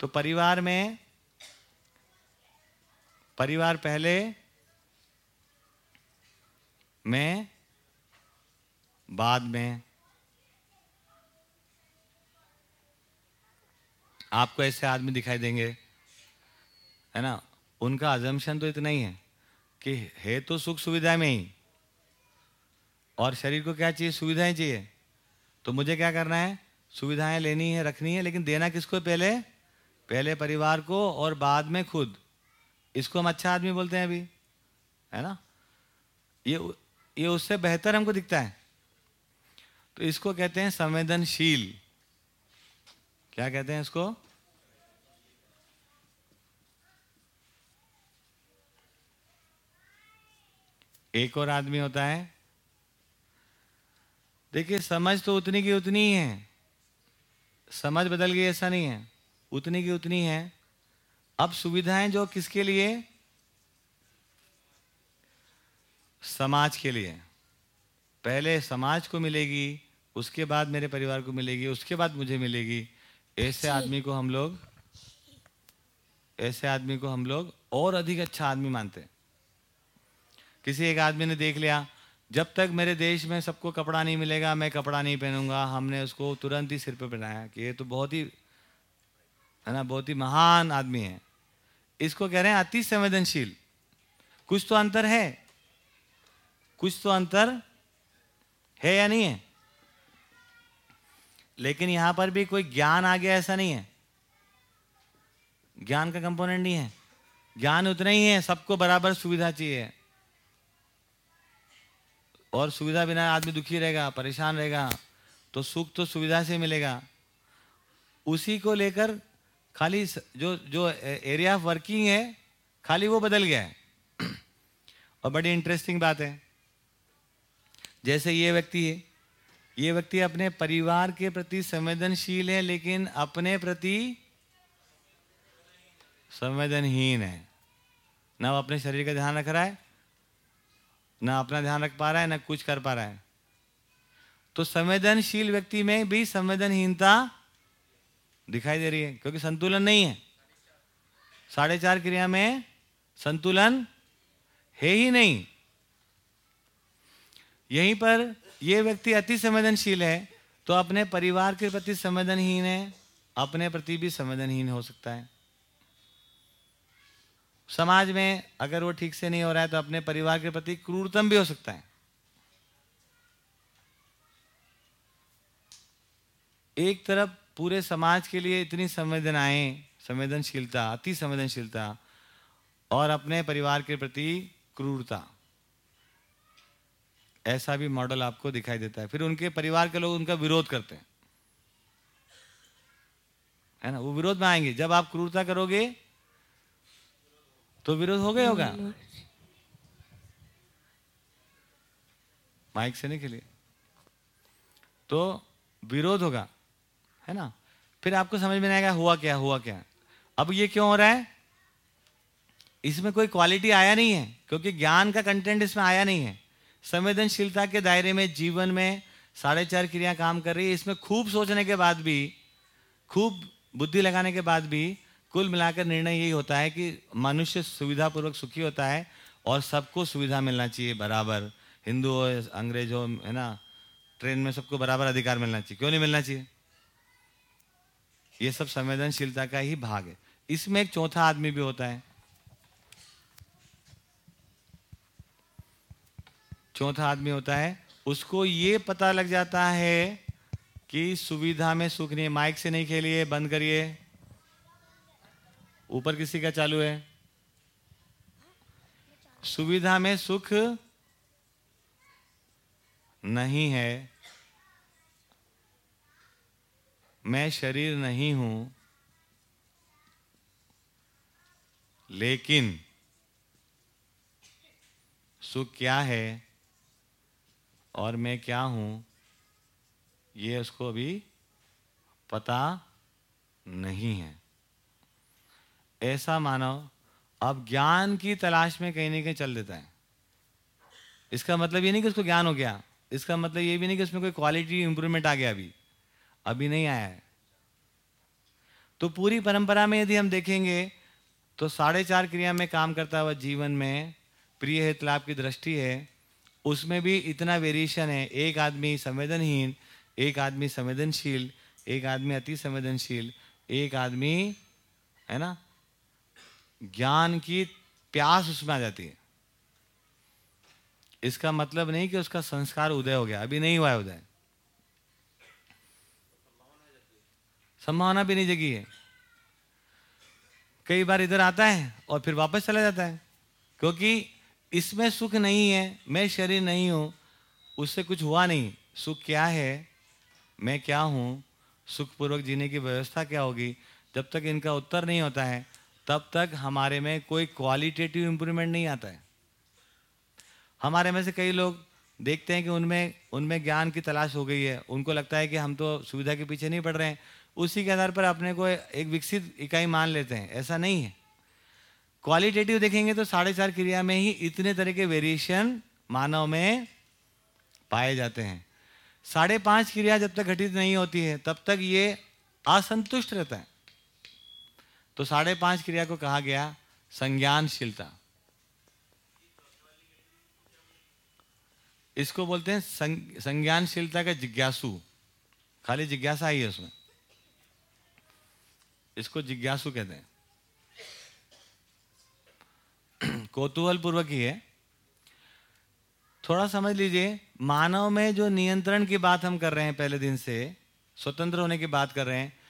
तो परिवार में, परिवार पहले, मैं, बाद में। आपको ऐसे आदमी दिखाई देंगे। है ना? उनका अजम्पन तो इतना ही है कि है तो सुख सुविधा में ही। और शरीर को क्या चाहिए? सुविधाएँ चाहिए। तो मुझे क्या करना है? सुविधाएँ लेनी है, रखनी है, लेकिन देना किसको पहले? पहले परिवार को और बाद में खुद। इसको हम अच्छा आदमी बोलते हैं अभी, है ना? ये ये उससे बेहतर हमको दिखता है। तो इसको कहते हैं संवेदनशील। क्या कहते हैं इसको? एक और आदमी होता है। देखिए समझ तो उतनी की उतनी ही है। समझ बदल गई ऐसा नहीं है। उतनी की उतनी है। अब सुविधाएँ जो किसके लिए? समाज के लिए। पहले समाज को मिलेगी उसके बाद मेरे परिवार को मिलेगी उसके बाद मुझे मिलेगी। ऐसे आदमी को हम लोग ऐसे आदमी को हम लोग और अधिक अच्छा आदमी मानते हैं। किसी एक आदमी ने देख लिया, जब तक मेरे देश में सबको कपड़ा नहीं मिलेगा, मैं कपड़ा नहीं पहनूँगा। हमने उसको तुरंत ही सिर पे पहनाया कि ये तो बहुत ही, है ना, बहुत ही महान आदमी है। इसको कह रहे हैं अति संवेदनशील। कुछ तो अंतर है। कुछ तो अंतर है या नहीं है? लेकिन यहाँ पर भी कोई ज्ञान आ गया ऐसा नहीं है। ज्ञान का कंपोनेंट नहीं है। ज्ञान उतना ही है, सबको बराबर सुविधा चाहिए। और सुविधा बिना आदमी दुखी रहेगा, परेशान रहेगा तो सुख तो सुविधा से मिलेगा। उसी को लेकर खाली जो जो एरिया ऑफ़ वर्किंग है, खाली वो बदल गया है। और बड़ी इंटरेस्टिंग बात है। जैसे ये व्यक्ति है, ये व्यक्ति अपने परिवार के प्रति संवेदनशील है, लेकिन अपने प्रति संवेदनहीन है। ना वो अपने शरीर का ध्यान रख रहा है ना अपना ध्यान रख पा रहा है, ना कुछ कर पा रहा है। तो संवेदनशील व्यक्ति में भी संवेदनहीनता दिखाई दे रही है, क्योंकि संतुलन नहीं है। साढ़े चार क्रिया में संतुलन है ही नहीं। यहीं पर यह व्यक्ति अति संवेदनशील है तो अपने परिवार के प्रति संवेदनहीन है, अपने प्रति भी संवेदनहीन हो सकता है। समाज में अगर वो ठीक से नहीं हो रहा है तो अपने परिवार के प्रति क्रूरतम भी हो सकता है। एक तरफ़ पूरे समाज के लिए इतनी संवेदनाएँ, संवेदनशीलता, अति संवेदनशीलता और अपने परिवार के प्रति क्रूरता। ऐसा भी मॉडल आपको दिखाई देता है। फिर उनके परिवार के लोग उनका विरोध करते हैं। है ना? वो विरोध में आएँगे। जब आप क्रूरता करोगे तो विरोध हो गया होगा? माइक से नहीं खेलिए। तो विरोध होगा है ना? फिर आपको समझ में आएगा हुआ क्या हुआ क्या? अब ये क्यों हो रहा है? इसमें कोई क्वालिटी आया नहीं है क्योंकि ज्ञान का कंटेंट इसमें आया नहीं है। संवेदनशीलता के दायरे में जीवन में साढ़े चार क्रिया काम कर रही है। इसमें खूब सोचने के बाद भी खूब बुद्धि लगाने के बाद भी कुल मिलाकर निर्णय यही होता है कि मनुष्य सुविधापूर्वक सुखी होता है और सबको सुविधा मिलना चाहिए बराबर। हिंदू हो, अंग्रेज़ हो, है ना? ट्रेन में सबको बराबर अधिकार मिलना चाहिए। क्यों नहीं मिलना चाहिए? ये सब संवेदनशीलता का ही भाग है। इसमें एक चौथा आदमी भी होता है। चौथा आदमी होता है, उसको ये पता लग जाता है कि सुविधा में सुख नहीं माइक से नहीं खेलिए, बंद करिए। ऊपर किसी का चालू है? सुविधा में सुख नहीं है। मैं शरीर नहीं हूँ, लेकिन सुख क्या है और मैं क्या हूँ, ये उसको अभी पता नहीं है। ऐसा मानव अब ज्ञान की तलाश में कहीं ना कहीं चल देता है। इसका मतलब ये नहीं कि उसको ज्ञान हो गया। इसका मतलब ये भी नहीं कि उसमें कोई क्वालिटी इंप्रूवमेंट आ गया अभी। अभी नहीं आया है। तो पूरी परंपरा में यदि हम देखेंगे तो साढ़े चार क्रिया में काम करता हुआ जीवन में प्रिय हित लाभ की दृष्टि है। उसमें भी इतना वेरिएशन है। एक आदमी संवेदनहीन, एक आदमी संवेदनशील, एक आदमी अति संवेदनशील, एक आदमी, है ना? ज्ञान की प्यास उसमें आ जाती है। इसका मतलब नहीं कि उसका संस्कार उदय हो गया, अभी नहीं हुआ है उदय। संभावना भी नहीं जगी है। कई बार इधर आता है और फिर वापस चला जाता है, क्योंकि इसमें सुख नहीं है, मैं शरीर नहीं हूँ, उससे कुछ हुआ नहीं। सुख क्या है? मैं क्या हूँ? सुखपूर्वक जीने की व्यवस्था क्या होगी? जब तक इनका उत्तर नहीं होता है तब तक हमारे में कोई क्वालिटेटिव इंप्रूवमेंट नहीं आता है। हमारे में से कई लोग देखते हैं कि उनमें उनमें ज्ञान की तलाश हो गई है। उनको लगता है कि हम तो सुविधा के पीछे नहीं पड़ रहे हैं। उसी के आधार पर अपने को एक विकसित इकाई मान लेते हैं। ऐसा नहीं है। क्वालिटेटिव देखेंगे तो साढ़े चार क्रिया में ही इतने तरह के वेरिएशन मानव में पाए जाते हैं। साढ़े पाँच क्रिया जब तक घटित नहीं होती है, तब तक ये असंतुष्ट रहता है। तो साढ़े पाँच क्रिया को कहा गया संज्ञानशीलता। इसको बोलते हैं संज्ञानशीलता का जिज्ञासु। खाली जिज्ञासा ही है उसमें। इसको जिज्ञासु कहते हैं। कौतूहल पूर्वक ही है। थोड़ा समझ लीजिए, मानव में जो नियंत्रण की बात हम कर रहे हैं पहले दिन से, स्वतंत्र होने की बात कर रहे हैं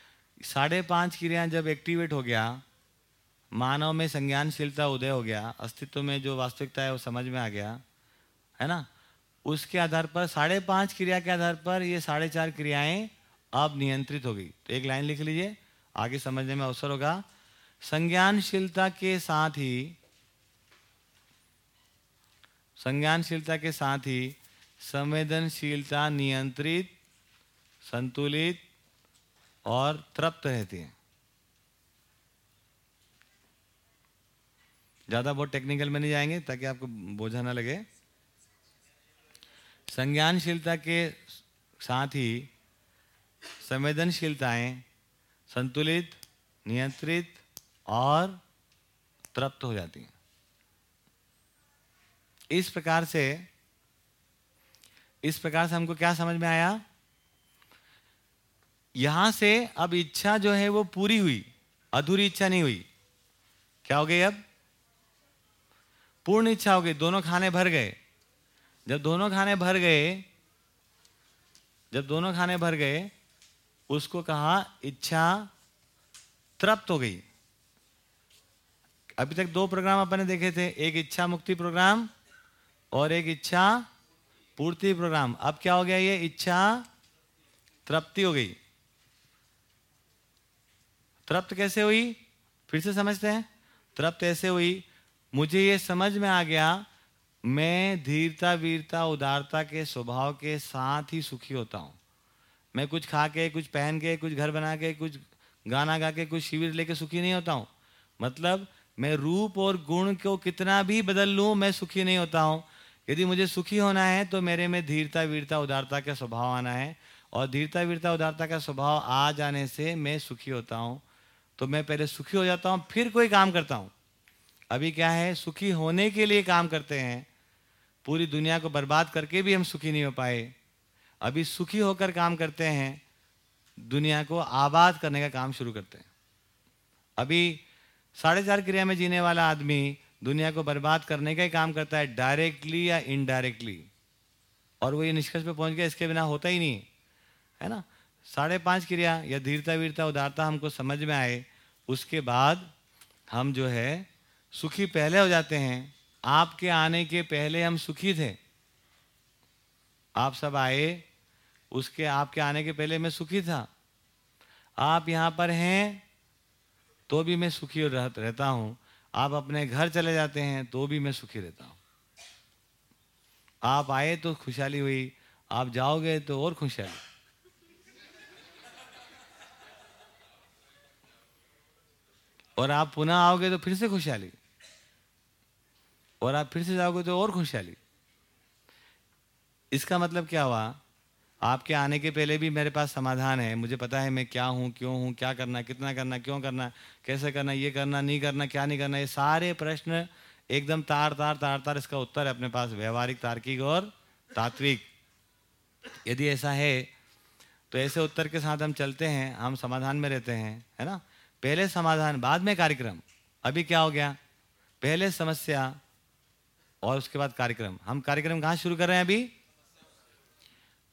साढ़े पाँच क्रिया जब एक्टिवेट हो गया, मानव में संज्ञानशीलता उदय हो गया, अस्तित्व में जो वास्तविकता है वो समझ में आ गया, है ना? उसके आधार पर, साढ़े पाँच क्रिया के आधार पर ये साढ़े चार क्रियाएँ अब नियंत्रित हो गई। तो एक लाइन लिख लीजिए, आगे समझने में अवसर होगा। संज्ञानशीलता के साथ ही, संज्ञानशीलता के साथ ही संवेदनशीलता नियंत्रित, संतुलित और तृप्त रहती है। ज़्यादा बहुत टेक्निकल में नहीं जाएँगे ताकि आपको बोझा ना लगे। संज्ञानशीलता के साथ ही संवेदनशीलताएँ संतुलित, नियंत्रित और तृप्त हो जाती हैं। इस प्रकार से, इस प्रकार से हमको क्या समझ में आया? यहाँ से अब इच्छा जो है वो पूरी हुई, अधूरी इच्छा नहीं हुई। क्या हो गई अब? पूर्ण इच्छा हो गई, दोनों खाने भर गए। जब दोनों खाने भर गए, जब दोनों खाने भर गए, उसको कहा इच्छा तृप्त हो गई। अभी तक दो प्रोग्राम अपन देखे थे, एक इच्छा मुक्ति प्रोग्राम और एक इच्छा पूर्ति प्रोग्राम। अब क्या हो गया ये? इच्छा तृप्ति हो गई। तृप्त कैसे हुई? फिर से समझते हैं। तृप्त ऐसे हुई? मुझे ये समझ में आ गया, मैं धीरता, वीरता, उदारता के स्वभाव के साथ ही सुखी होता हूँ। मैं कुछ खा के, कुछ पहन के, कुछ घर बना के, कुछ गाना गा के, कुछ शिविर लेके सुखी नहीं होता हूँ। मतलब मैं रूप और गुण को कितना भी बदल लूँ, मैं सुखी नहीं होता हूँ। यदि मुझे सुखी होना है तो मेरे में धीरता, वीरता, उदारता का स्वभाव आना है। और धीरता, वीरता, उदारता का स्वभाव आ जाने से मैं सुखी होता हूँ। तो मैं पहले सुखी हो जाता हूँ, फिर कोई काम करता हूँ। अभी क्या है, सुखी होने के लिए काम करते हैं। पूरी दुनिया को बर्बाद करके भी हम सुखी नहीं हो पाए। अभी सुखी होकर काम करते हैं, दुनिया को आबाद करने का काम शुरू करते हैं। अभी साढ़े चार क्रिया में जीने वाला आदमी दुनिया को बर्बाद करने का ही काम करता है डायरेक्टली या इनडायरेक्टली और वो ये निष्कर्ष पे पहुँच गया, इसके बिना होता ही नहीं है। ना? साढ़े पाँच क्रिया या धीरता वीरता उदारता हमको समझ में आए उसके बाद हम जो है सुखी पहले हो जाते हैं। आपके आने के पहले हम सुखी थे। आप सब आए उसके आपके आने के पहले मैं सुखी था। आप यहाँ पर हैं तो भी मैं सुखी रह, रहता हूँ। आप अपने घर चले जाते हैं तो भी मैं सुखी रहता हूँ। आप आए तो खुशहाली हुई आप जाओगे तो और खुशहाली। और आप पुनः आओगे तो फिर से खुशहाली। और आप फिर से जाओगे तो और खुशहाली। इसका मतलब क्या हुआ? आपके आने के पहले भी मेरे पास समाधान है। मुझे पता है मैं क्या हूँ, क्यों हूँ, क्या करना कितना करना क्यों करना कैसे करना ये करना नहीं करना क्या नहीं करना ये सारे प्रश्न एकदम तार तार तार तार, इसका उत्तर है अपने पास, व्यवहारिक, तार्किक और तात्विक। यदि ऐसा है तो ऐसे उत्तर के साथ हम चलते हैं, हम समाधान में रहते हैं, है ना? पहले समाधान, बाद में कार्यक्रम। अभी क्या हो गया? पहले समस्या और उसके बाद कार्यक्रम। हम कार्यक्रम कहाँ शुरू कर रहे हैं अभी?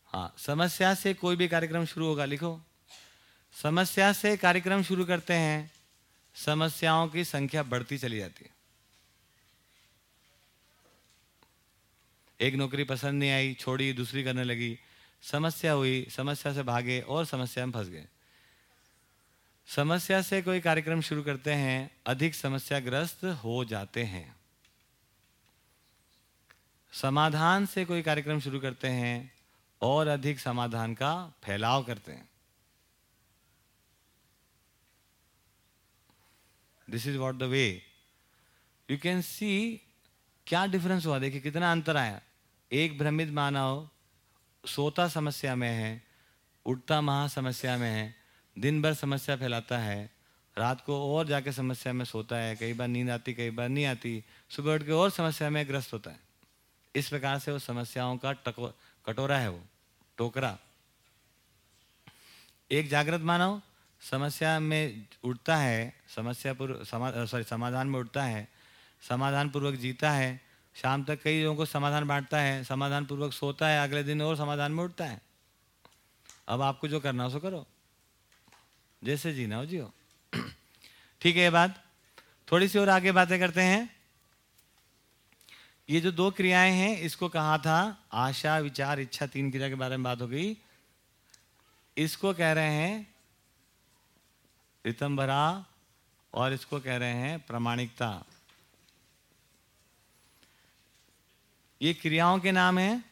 हाँ समस्या से कोई भी कार्यक्रम शुरू होगा, लिखो। समस्या से कार्यक्रम शुरू करते हैं, समस्याओं की संख्या बढ़ती चली जाती है। एक नौकरी पसंद नहीं आई, छोड़ी, दूसरी करने लगी। समस्या हुई, समस्या से भागे और समस्या में फंस गए। समस्या से कोई कार्यक्रम शुरू करते हैं, अधिक समस्याग्रस्त हो जाते हैं। समाधान से कोई कार्यक्रम शुरू करते हैं, और अधिक समाधान का फैलाव करते हैं। This is what the way you can see क्या डिफरेंस हुआ? देखिए, कितना अंतर आया। एक भ्रमित मानव सोता समस्या में है, उठता महा समस्या में है दिन भर समस्या फैलाता है। रात को और जाके समस्या में सोता है। कई बार नींद आती कई बार नहीं आती। सुबह उठ के और समस्या में ग्रस्त होता है। इस प्रकार से वो समस्याओं का टको कटोरा है वो टोकरा। एक जागृत मानव समस्या में उठता है समस्या पूर्व समा, सॉरी समाधान में उठता है समाधान पूर्वक जीता है शाम तक कई लोगों को समाधान बांटता है समाधान पूर्वक सोता है अगले दिन और समाधान में उठता है। अब आपको जो करना हो सो करो। जैसे जीना हो जियो। ठीक है ये बात? थोड़ी सी और आगे बातें करते हैं। ये जो दो क्रियाएँ हैं, इसको कहा था आशा, विचार, इच्छा, तीन क्रिया के बारे में बात हो गई। इसको कह रहे हैं रितंबरा और इसको कह रहे हैं प्रामाणिकता। ये क्रियाओं के नाम हैं।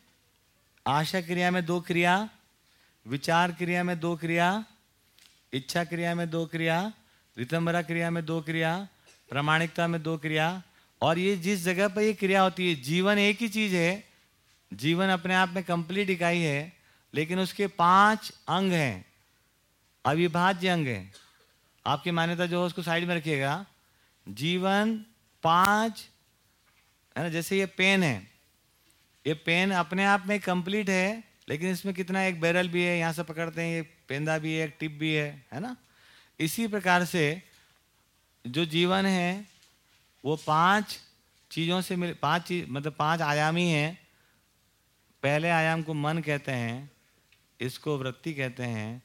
आशा क्रिया में दो क्रिया, विचार क्रिया में दो क्रिया इच्छा क्रिया में दो क्रिया, रितंबरा क्रिया में दो क्रिया, प्रामाणिकता में दो क्रिया। और ये जिस जगह पर ये क्रिया होती है, जीवन एक ही चीज़ है, जीवन अपने आप में कंप्लीट इकाई है, लेकिन उसके पाँच अंग हैं, अविभाज्य अंग हैं। आपकी मान्यता जो है, उसको साइड में रखिएगा। जीवन पाँच, है ना, जैसे ये पेन है, ये पेन अपने आप में कंप्लीट है, लेकिन इसमें कितना एक बैरल भी है, यहाँ से पकड़ते हैं, ये पेंदा भी है एक टिप भी है है ना? इसी प्रकार से जो जीवन है, वो पाँच चीज़ों से मिल, पाँच चीज़ मतलब पाँच आयामी हैं। पहले आयाम को मन कहते हैं, इसको वृत्ति कहते हैं।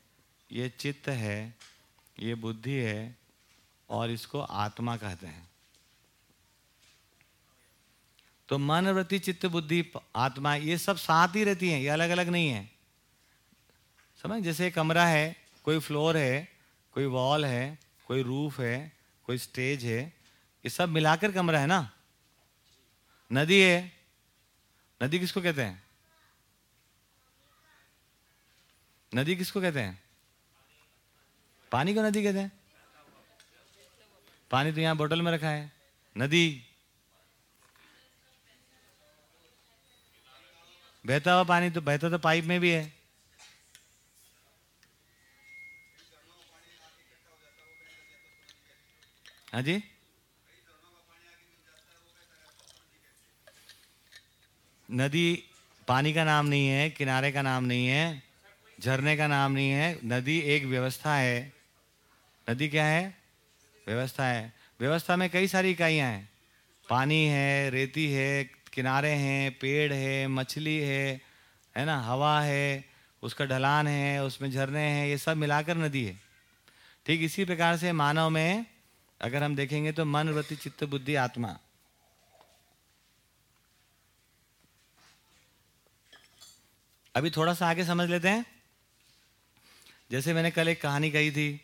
ये चित्त है, ये बुद्धि है, और इसको आत्मा कहते हैं। तो मन, वृत्ति, चित्त, बुद्धि, आत्मा, ये सब साथ ही रहती हैं, ये अलग अलग नहीं है। समझ? जैसे कमरा है, कोई फ्लोर है, कोई वॉल है, कोई रूफ है, कोई स्टेज है, ये सब मिलाकर कमरा है ना? नदी है। नदी किसको कहते हैं? नदी किसको कहते हैं? पानी को नदी कहते हैं। पानी तो यहाँ बोतल में रखा है। नदी। बहता हुआ पानी तो बहता तो पाइप में भी है। हाँ जी? नदी, पानी का नाम नहीं है, किनारे का नाम नहीं है, झरने का नाम नहीं है, नदी एक व्यवस्था है। नदी क्या है? व्यवस्था है। व्यवस्था में कई सारी इकाइयाँ हैं। पानी है, रेती है, किनारे हैं, पेड़ है, मछली है है ना? हवा है, उसका ढलान है, उसमें झरने हैं, ये सब मिलाकर नदी है। ठीक इसी प्रकार से मानव में अगर हम देखेंगे तो मन वृत्ति चित्त, बुद्धि, आत्मा। अभी थोड़ा सा आगे समझ लेते हैं। जैसे मैंने कल एक कहानी कही थी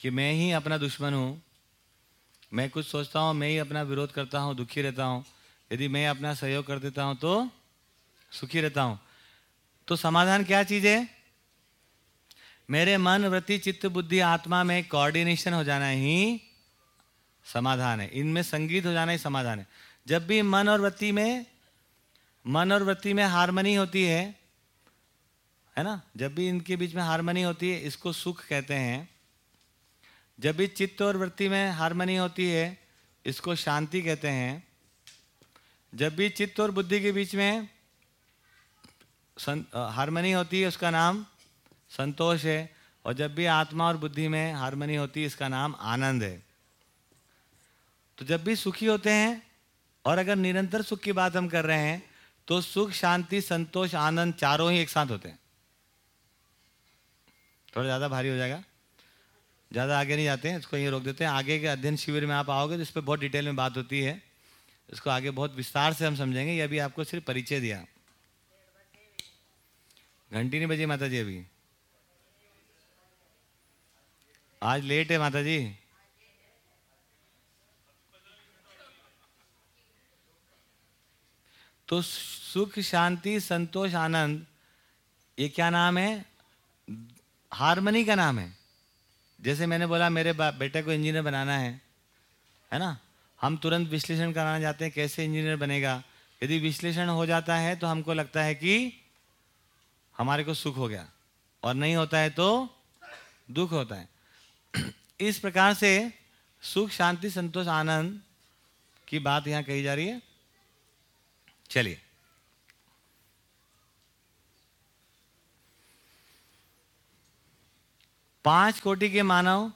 कि मैं ही अपना दुश्मन हूँ। मैं कुछ सोचता हूँ, मैं ही अपना विरोध करता हूँ, दुखी रहता हूँ। यदि मैं अपना सहयोग कर देता हूँ तो सुखी रहता हूँ। तो समाधान क्या चीज़ है? मेरे मन, वृत्ति, चित्त, बुद्धि, आत्मा में कोऑर्डिनेशन हो जाना ही समाधान है। इनमें संगीत हो जाना ही समाधान है। जब भी मन और वृत्ति में, मन और वृत्ति में हारमनी होती है है ना? जब भी इनके बीच में हारमनी होती है, इसको सुख कहते हैं। जब भी चित्त और वृत्ति में हारमनी होती है, इसको शांति कहते हैं। जब भी चित्त और बुद्धि के बीच में हारमनी होती है, उसका नाम संतोष है और जब भी आत्मा और बुद्धि में हारमनी होती है, इसका नाम आनंद है। तो जब भी सुखी होते हैं और अगर निरंतर सुख की बात हम कर रहे हैं तो सुख, शांति, संतोष, आनंद चारों ही एक साथ होते हैं। थोड़ा ज़्यादा भारी हो जाएगा? ज़्यादा आगे नहीं जाते हैं, इसको ये रोक देते हैं। आगे के अध्ययन शिविर में आप आओगे तो इस पर बहुत डिटेल में बात होती है। इसको आगे बहुत विस्तार से हम समझेंगे, ये अभी आपको सिर्फ़ परिचय दिया। घंटी नहीं बजी माता जी अभी। आज लेट है माता जी तो सुख, शांति, संतोष, आनंद, ये क्या नाम है? हारमनी का नाम है। जैसे मैंने बोला, मेरे बेटे को इंजीनियर बनाना है है ना? हम तुरंत विश्लेषण कराना चाहते हैं, कैसे इंजीनियर बनेगा? यदि विश्लेषण हो जाता है तो हमको लगता है कि हमारे को सुख हो गया। और नहीं होता है तो दुख होता है। इस प्रकार से सुख, शांति, संतोष, आनंद की बात यहाँ कही जा रही है। चलिए। पाँच कोटि के मानव,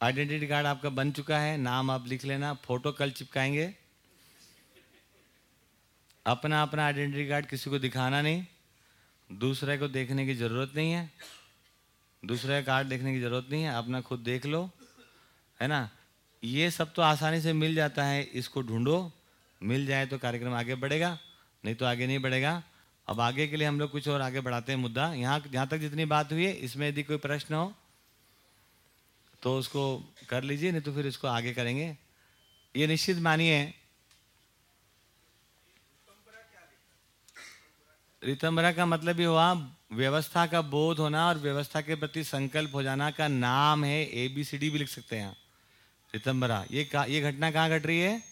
आइडेंटिटी कार्ड आपका बन चुका है, नाम आप लिख लेना, फ़ोटो कल चिपकाएँगे। अपना अपना आइडेंटिटी कार्ड किसी को दिखाना नहीं, दूसरे को देखने की ज़रूरत नहीं है। दूसरे कार्ड देखने की ज़रूरत नहीं है, अपना खुद देख लो, है ना? ये सब तो आसानी से मिल जाता है, इसको ढूंढो, मिल जाए तो कार्यक्रम आगे बढ़ेगा, नहीं तो आगे नहीं बढ़ेगा। अब आगे के लिए हम लोग कुछ और आगे बढ़ाते हैं मुद्दा। यहाँ जहाँ तक जितनी बात हुई है, इसमें यदि कोई प्रश्न हो तो उसको कर लीजिए, नहीं तो फिर इसको आगे करेंगे। ये निश्चित मानिए। रितंबरा का मतलब ये हुआ व्यवस्था का बोध होना और व्यवस्था के प्रति संकल्प हो जाना का नाम है ए बी सी डी भी लिख सकते हैं रितंबरा ये का, ये घटना कहाँ घट रही है?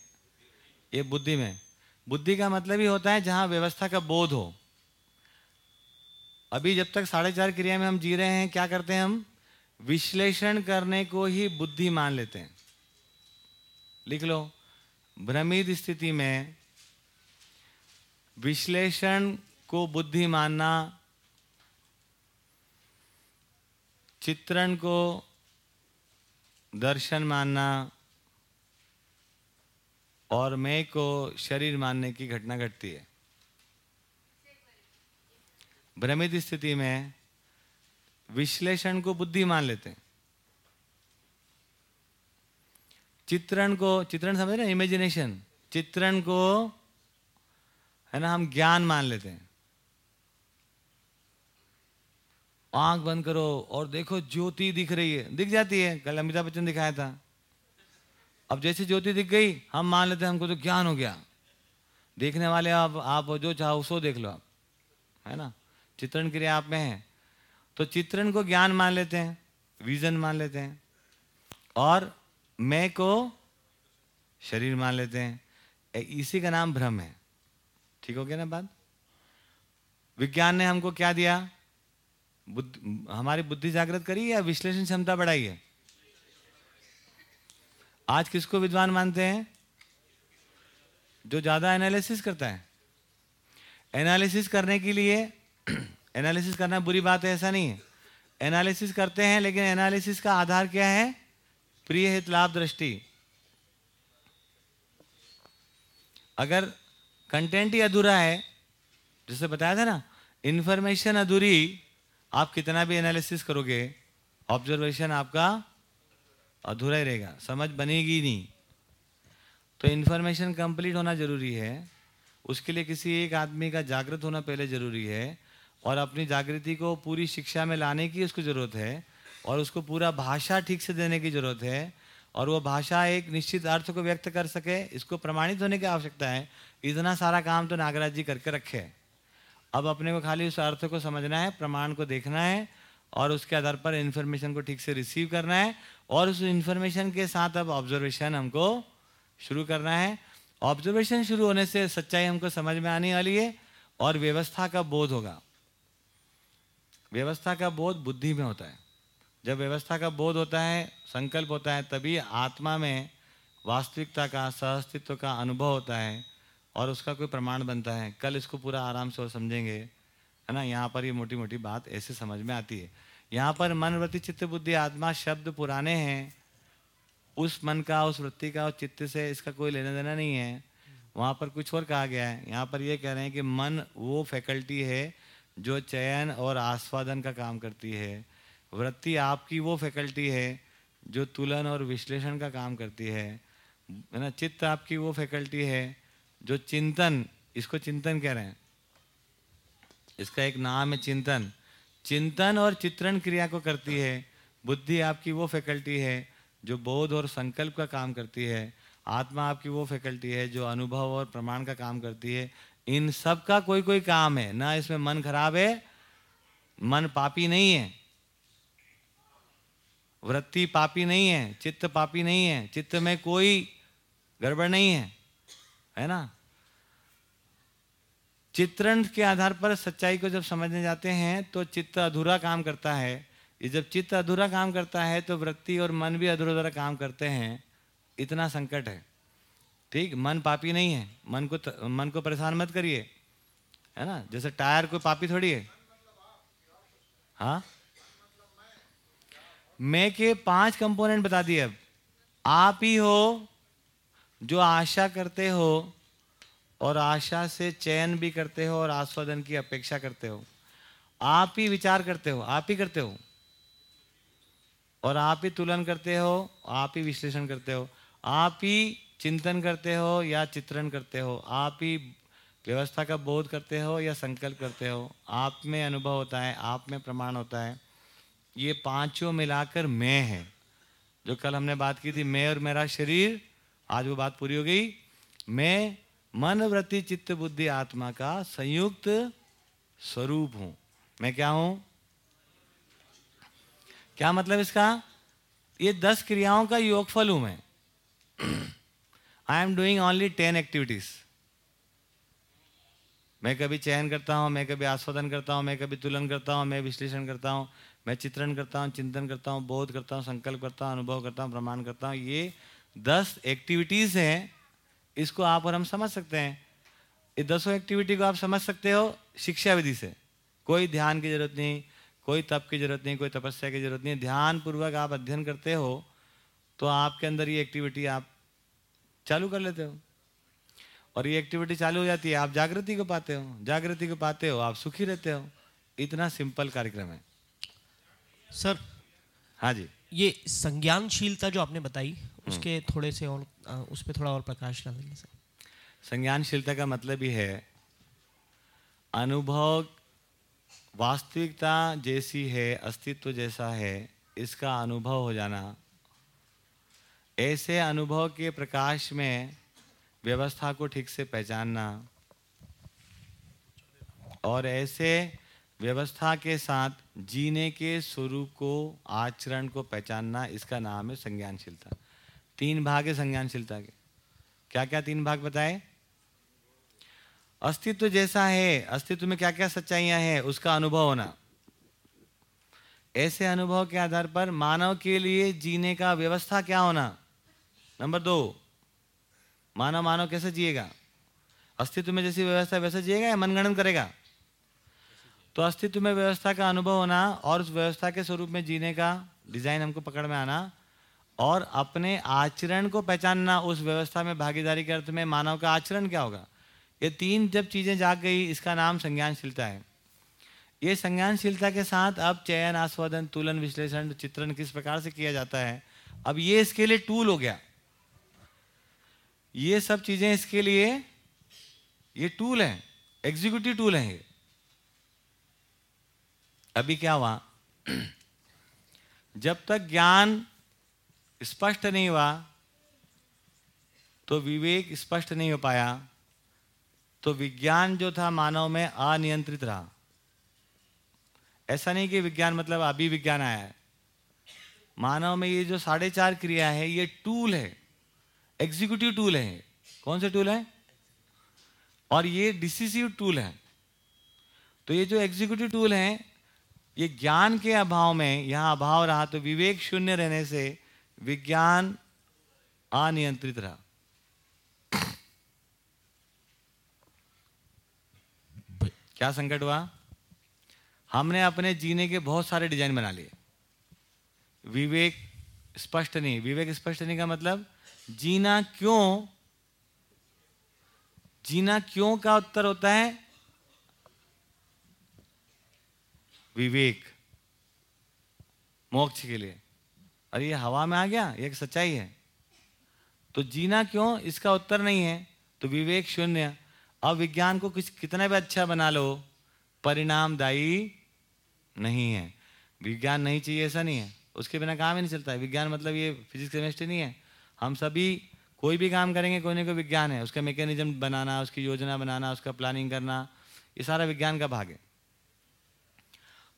ये बुद्धि में। बुद्धि का मतलब ही होता है जहाँ व्यवस्था का बोध हो। अभी जब तक साढ़े चार क्रिया में हम जी रहे हैं, क्या करते हैं हम? विश्लेषण करने को ही बुद्धि मान लेते हैं। लिख लो, भ्रमित स्थिति में विश्लेषण को बुद्धि मानना चित्रण को दर्शन मानना और मैं को शरीर मानने की घटना घटती है। भ्रमित स्थिति में विश्लेषण को बुद्धि मान लेते हैं। चित्रण को, चित्रण समझ रहे इमेजिनेशन चित्रण को, है ना, हम ज्ञान मान लेते हैं। आँख बंद करो और देखो ज्योति दिख रही है। दिख जाती है। कल अमिताभ बच्चन दिखाया था। अब जैसे ज्योति दिख गई, हम मान लेते हैं हमको तो ज्ञान हो गया। देखने वाले आप आप जो चाहो उसको देख लो आप। है ना? चित्रण क्रिया आप में है। तो चित्रण को ज्ञान मान लेते हैं, विजन मान लेते हैं। और मैं को शरीर मान लेते हैं। इसी का नाम भ्रम है। ठीक हो गया ना बात? विज्ञान ने हमको क्या दिया? बुद्ध हमारी बुद्धि जागृत करी या विश्लेषण क्षमता बढ़ाई है? आज किसको विद्वान मानते हैं? जो ज़्यादा एनालिसिस करता है। एनालिसिस करने के लिए एनालिसिस करना बुरी बात है, ऐसा नहीं है। एनालिसिस करते हैं, लेकिन एनालिसिस का आधार क्या है? प्रिय हित, लाभ, दृष्टि। अगर कंटेंट ही अधूरा है, जैसे बताया था ना इंफॉर्मेशन अधूरी आप कितना भी एनालिसिस करोगे ऑब्जर्वेशन आपका अधूरा ही रहेगा, समझ बनेगी नहीं। तो इन्फॉर्मेशन कंप्लीट होना ज़रूरी है, उसके लिए किसी एक आदमी का जागृत होना पहले ज़रूरी है, और अपनी जागृति को पूरी शिक्षा में लाने की उसको ज़रूरत है, और उसको पूरा भाषा ठीक से देने की ज़रूरत है, और वो भाषा एक निश्चित अर्थ को व्यक्त कर सके, इसको प्रमाणित होने की आवश्यकता है, इतना सारा काम तो नागराज जी करके रखे है। अब अपने को खाली उस अर्थ को समझना है, प्रमाण को देखना है और उसके आधार पर इन्फॉर्मेशन को ठीक से रिसीव करना है और उस इन्फॉर्मेशन के साथ अब ऑब्जर्वेशन हमको शुरू करना है। ऑब्जर्वेशन शुरू होने से सच्चाई हमको समझ में आने वाली है और व्यवस्था का बोध होगा। व्यवस्था का बोध बुद्धि में होता है। जब व्यवस्था का बोध होता है, संकल्प होता है, तभी आत्मा में वास्तविकता का, सहअस्तित्व का अनुभव होता है। और उसका कोई प्रमाण बनता है। कल इसको पूरा आराम से और समझेंगे, है ना? यहाँ पर ये मोटी मोटी बात ऐसे समझ में आती है। यहाँ पर मन वृत्ति चित्त बुद्धि आत्मा शब्द पुराने हैं। उस मन का, उस वृत्ति का, उस चित्त से इसका कोई लेना देना नहीं है। वहाँ पर कुछ और कहा गया है। यहाँ पर ये कह रहे हैं कि मन वो फैकल्टी है जो चयन और आस्वादन का काम करती है। वृत्ति आपकी वो फैकल्टी है जो तुलन और विश्लेषण का काम करती है ना? चित्त आपकी वो फैकल्टी है जो चिंतन, इसको चिंतन कह रहे हैं। इसका एक नाम है चिंतन। चिंतन और चित्रण क्रिया को करती है। बुद्धि आपकी वो फैकल्टी है जो बोध और संकल्प का काम करती है। आत्मा आपकी वो फैकल्टी है जो अनुभव और प्रमाण का काम करती है। इन सब का कोई कोई काम है। ना इसमें मन खराब है, मन पापी नहीं है। वृत्ति पापी नहीं है, चित्त पापी नहीं है। चित्त में कोई गड़बड़ नहीं है। है ना? चित्रण के आधार पर सच्चाई को जब समझने जाते हैं तो चित्त अधूरा काम करता है। जब चित्त अधूरा काम करता है तो वृत्ति और मन भी अधूरा अधूरा काम करते हैं। इतना संकट है। ठीक? मन पापी नहीं है। मन को मन को परेशान मत करिए। है ना? जैसे टायर को पापी थोड़ी है। हाँ? मैं के पाँच कंपोनेंट बता दिए अब। आप ही हो जो आशा करते हो और आशा से चयन भी करते हो और आस्वादन की अपेक्षा करते हो, आप ही विचार करते हो, आप ही करते हो और आप ही तुलन करते हो, आप ही विश्लेषण करते हो, आप ही चिंतन करते हो या चित्रण करते हो, आप ही व्यवस्था का बोध करते हो या संकल्प करते हो, आप में अनुभव होता है, आप में प्रमाण होता है। ये पाँचों मिलाकर मैं है। जो कल हमने बात की थी, मैं और मेरा शरीर आज वो बात पूरी हो गई। मैं मन वृत्ति चित्त बुद्धि आत्मा का संयुक्त स्वरूप हूँ। मैं क्या हूँ? क्या मतलब इसका? ये दस क्रियाओं का योगफल हूँ मैं। I am doing only ten activities मैं कभी चयन करता हूँ, मैं कभी आस्वादन करता हूँ, मैं कभी तुलन करता हूँ, मैं विश्लेषण करता हूँ, मैं चित्रण करता हूँ, चिंतन करता हूँ, बोध करता हूँ, संकल्प करता हूँ, अनुभव करता हूँ, प्रमाण करता हूँ। ये दस एक्टिविटीज़ हैं इसको आप और हम समझ सकते हैं। ये दसों एक्टिविटी को आप समझ सकते हो शिक्षा विधि से। कोई ध्यान की ज़रूरत नहीं कोई तप की ज़रूरत नहीं कोई तपस्या की ज़रूरत नहीं। ध्यान पूर्वक आप अध्ययन करते हो तो आपके अंदर ये एक्टिविटी आप चालू कर लेते हो। और ये एक्टिविटी चालू हो जाती है आप जागृति को पाते हो। जागृति को पाते हो आप सुखी रहते हो। इतना सिंपल कार्यक्रम है। सर हाँ जी। ये संज्ञानशीलता जो आपने बताई उसके थोड़े से और उस पर थोड़ा और प्रकाश डालेंगे सर। संज्ञानशीलता का मतलब ये है अनुभव वास्तविकता जैसी है अस्तित्व जैसा है इसका अनुभव हो जाना। ऐसे अनुभव के प्रकाश में व्यवस्था को ठीक से पहचानना और ऐसे व्यवस्था के साथ जीने के स्वरूप को आचरण को पहचानना इसका नाम है संज्ञानशीलता। तीन भाग है संज्ञानशीलता के। क्या क्या तीन भाग बताए? अस्तित्व जैसा है, अस्तित्व में क्या क्या सच्चाइयाँ हैं, उसका अनुभव होना। ऐसे अनुभव के आधार पर मानव के लिए जीने का व्यवस्था क्या होना? नंबर दो, मानव मानव कैसे जिएगा? अस्तित्व में जैसी व्यवस्था वैसे जिएगा या मनगणन करेगा? तो अस्तित्व में व्यवस्था का अनुभव होना और उस व्यवस्था के स्वरूप में जीने का डिज़ाइन हमको पकड़ में आना। और अपने आचरण को पहचानना, उस व्यवस्था में भागीदारी के अर्थ में मानव का आचरण क्या होगा? ये तीन जब चीज़ें जाग गई, इसका नाम संज्ञानशीलता है। ये संज्ञानशीलता के साथ अब चयन, आस्वादन, तुलन, विश्लेषण, चित्रण किस प्रकार से किया जाता है? अब ये इसके लिए टूल हो गया। ये सब चीज़ें इसके लिए, ये टूल है एग्जीक्यूटिव टूल है ये। अभी क्या हुआ? जब तक ज्ञान स्पष्ट नहीं हुआ तो विवेक स्पष्ट नहीं हो पाया। तो विज्ञान जो था मानव में अनियंत्रित रहा। ऐसा नहीं कि विज्ञान मतलब अभी विज्ञान आया है। मानव में ये जो साढ़े चार क्रिया है, ये टूल है। एग्जीक्यूटिव टूल है। कौन से टूल है? और ये डिसिसिव टूल है। तो ये जो एग्जीक्यूटिव टूल है, ये ज्ञान के अभाव में, यहाँ अभाव रहा तो विवेक शून्य रहने से विज्ञान अनियंत्रित रहा। क्या संकट हुआ? हमने अपने जीने के बहुत सारे डिज़ाइन बना लिए। विवेक स्पष्ट नहीं। विवेक स्पष्ट नहीं का मतलब जीना क्यों? जीना क्यों का उत्तर होता है? विवेक। मोक्ष के लिए। अरे ये हवा में आ गया, ये सच्चाई है। तो जीना क्यों? इसका उत्तर नहीं है। तो विवेक शून्य। अब विज्ञान को कुछ कितना भी अच्छा बना लो, परिणामदायी नहीं है। विज्ञान नहीं चाहिए, ऐसा नहीं है। उसके बिना काम ही नहीं चलता है। विज्ञान मतलब ये फिजिक्स केमिस्ट्री नहीं है। हम सभी कोई भी काम करेंगे, कोई ना कोई विज्ञान है। उसका मैकेनिज्म बनाना, उसकी योजना बनाना, उसका प्लानिंग करना, ये सारा विज्ञान का भाग है।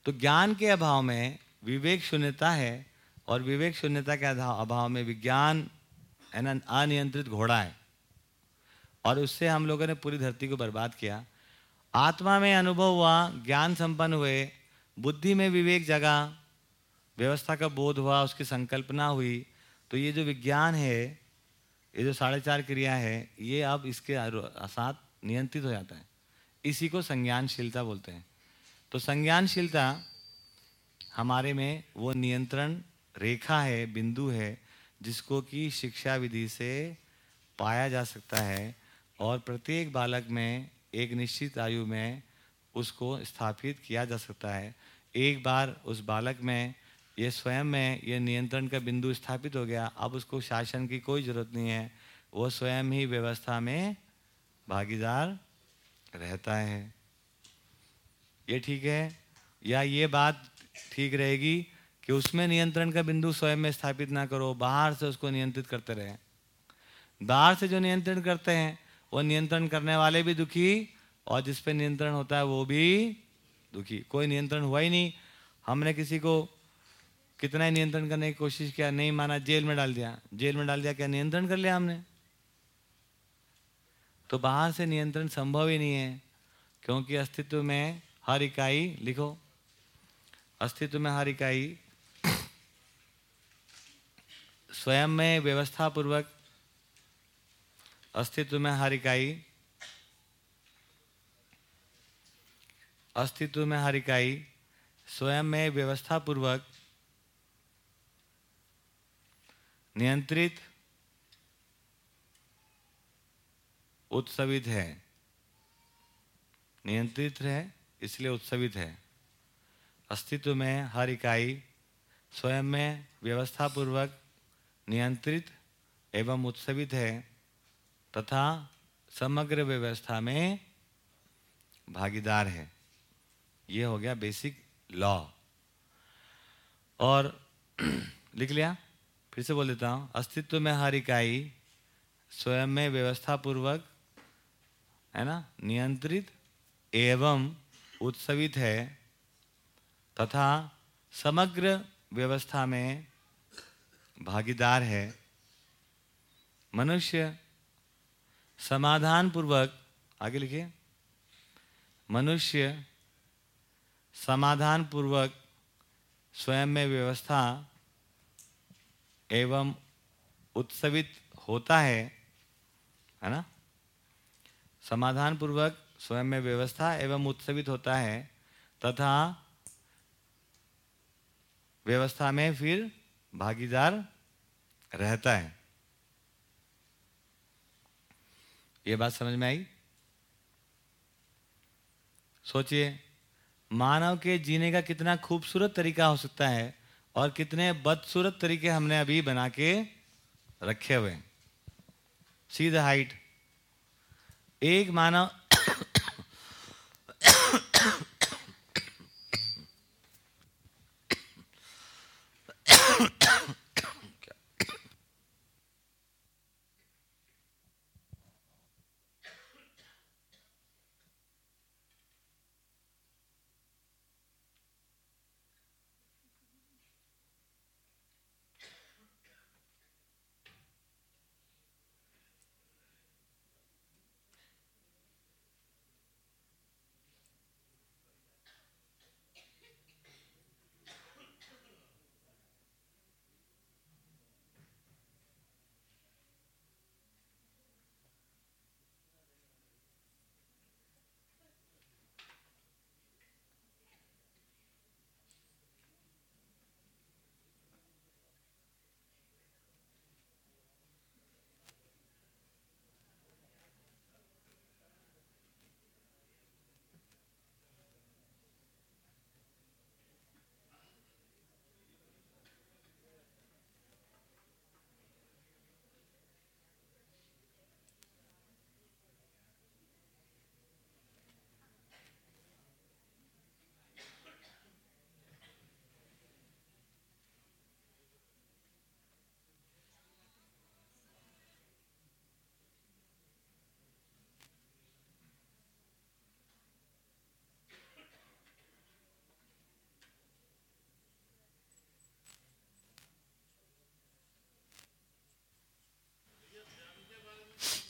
तो ज्ञान के अभाव में विवेक शून्यता है। और विवेक शून्यता के अभाव में विज्ञान अनियंत्रित घोड़ा है। और उससे हम लोगों ने पूरी धरती को बर्बाद किया। आत्मा में अनुभव हुआ, ज्ञान संपन्न हुए, बुद्धि में विवेक जगा, व्यवस्था का बोध हुआ, उसकी संकल्पना हुई। तो ये जो विज्ञान है, ये जो साढ़े चार क्रिया है, ये अब इसके साथ नियंत्रित हो जाता है। इसी को संज्ञानशीलता बोलते हैं। तो संज्ञानशीलता हमारे में वो नियंत्रण रेखा है, बिंदु है, जिसको कि शिक्षा विधि से पाया जा सकता है और प्रत्येक बालक में, एक निश्चित आयु में उसको स्थापित किया जा सकता है। एक बार उस बालक में ये स्वयं में ये नियंत्रण का बिंदु स्थापित हो गया, अब उसको शासन की कोई ज़रूरत नहीं है। वो स्वयं ही व्यवस्था में भागीदार रहता है। ये ठीक है? या ये बात ठीक रहेगी? कि उसमें नियंत्रण का बिंदु स्वयं में स्थापित ना करो, बाहर से उसको नियंत्रित करते रहे। बाहर से जो नियंत्रण करते हैं, वो नियंत्रण करने वाले भी दुखी और जिस पे नियंत्रण होता है वो भी दुखी। कोई नियंत्रण हुआ ही नहीं। हमने किसी को कितना ही नियंत्रण करने की कोशिश किया, नहीं माना, जेल में डाल दिया। जेल में डाल दिया क्या? नियंत्रण कर लिया हमने। तो बाहर से नियंत्रण संभव ही नहीं है, क्योंकि अस्तित्व में हर इकाई, लिखो, अस्तित्व में हर इकाई स्वयं में व्यवस्था पूर्वक अस्तित्व में हर इकाई अस्तित्व में हर इकाई स्वयं में व्यवस्था पूर्वक नियंत्रित उत्सवित है। नियंत्रित है, इसलिए उत्सवित है। अस्तित्व में हर इकाई स्वयं में व्यवस्था पूर्वक नियंत्रित एवं उत्सवित है तथा समग्र व्यवस्था में भागीदार है। ये हो गया बेसिक लॉ और लिख लिया, फिर से बोल देता हूँ, अस्तित्व में हर इकाई स्वयं में व्यवस्था पूर्वक है ना, नियंत्रित एवं उत्सवित है तथा समग्र व्यवस्था में भागीदार है। मनुष्य समाधान पूर्वक आगे लिखिए। मनुष्य समाधान पूर्वक स्वयं में व्यवस्था एवं उत्सवित होता है है ना? समाधान पूर्वक स्वयं में व्यवस्था एवं उत्सवित होता है, तथा व्यवस्था में फिर भागीदार रहता है। ये बात समझ में आई? सोचिए, मानव के जीने का कितना खूबसूरत तरीका हो सकता है और कितने बदसूरत तरीके हमने अभी बना के रखे हुए सी द हाइट एक मानव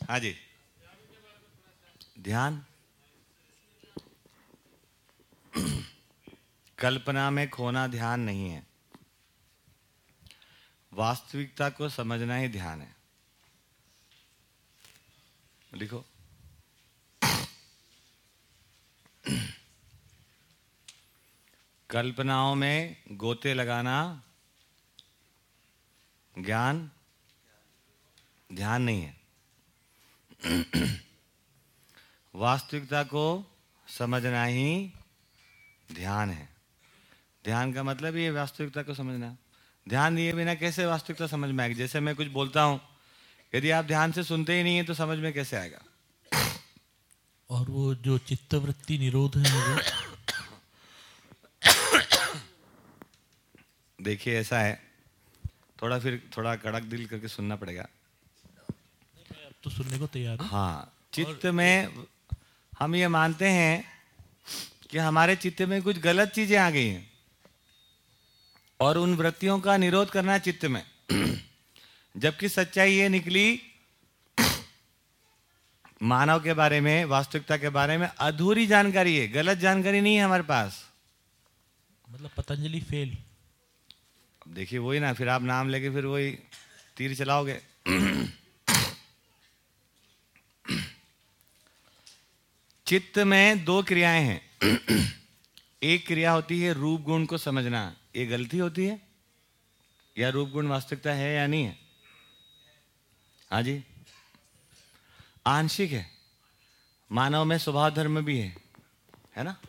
हाँ जी। ध्यान। कल्पना में खोना ध्यान नहीं है। वास्तविकता को समझना ही ध्यान है। लिखो। कल्पनाओं में गोते लगाना ज्ञान, ध्यान नहीं है। वास्तविकता को समझना ही ध्यान है। ध्यान का मतलब ये वास्तविकता को समझना। ध्यान दिए बिना कैसे वास्तविकता समझ में आएगी? जैसे मैं कुछ बोलता हूँ यदि आप ध्यान से सुनते ही नहीं है तो समझ में कैसे आएगा? और वो जो चित्तवृत्ति निरोध है वो देखिए ऐसा है। थोड़ा फिर थोड़ा कड़क दिल करके सुनना पड़ेगा। तो सुनने को तैयार हूँ। हाँ चित्त में हम ये मानते हैं कि हमारे चित्त में कुछ गलत चीज़ें आ गई हैं और उन वृत्तियों का निरोध करना है चित्त में। जबकि सच्चाई ये निकली मानव के बारे में वास्तविकता के बारे में अधूरी जानकारी है गलत जानकारी नहीं है हमारे पास। मतलब पतंजलि फेल। अब देखिए वही ना फिर आप नाम लेके फिर वही तीर चलाओगे। चित्त में दो क्रियाएँ हैं। एक क्रिया होती है रूप गुण को समझना। ये गलती होती है? या रूप गुण वास्तविकता है या नहीं है? हाँ जी। आंशिक है। मानव में स्वभाव धर्म भी है। है ना?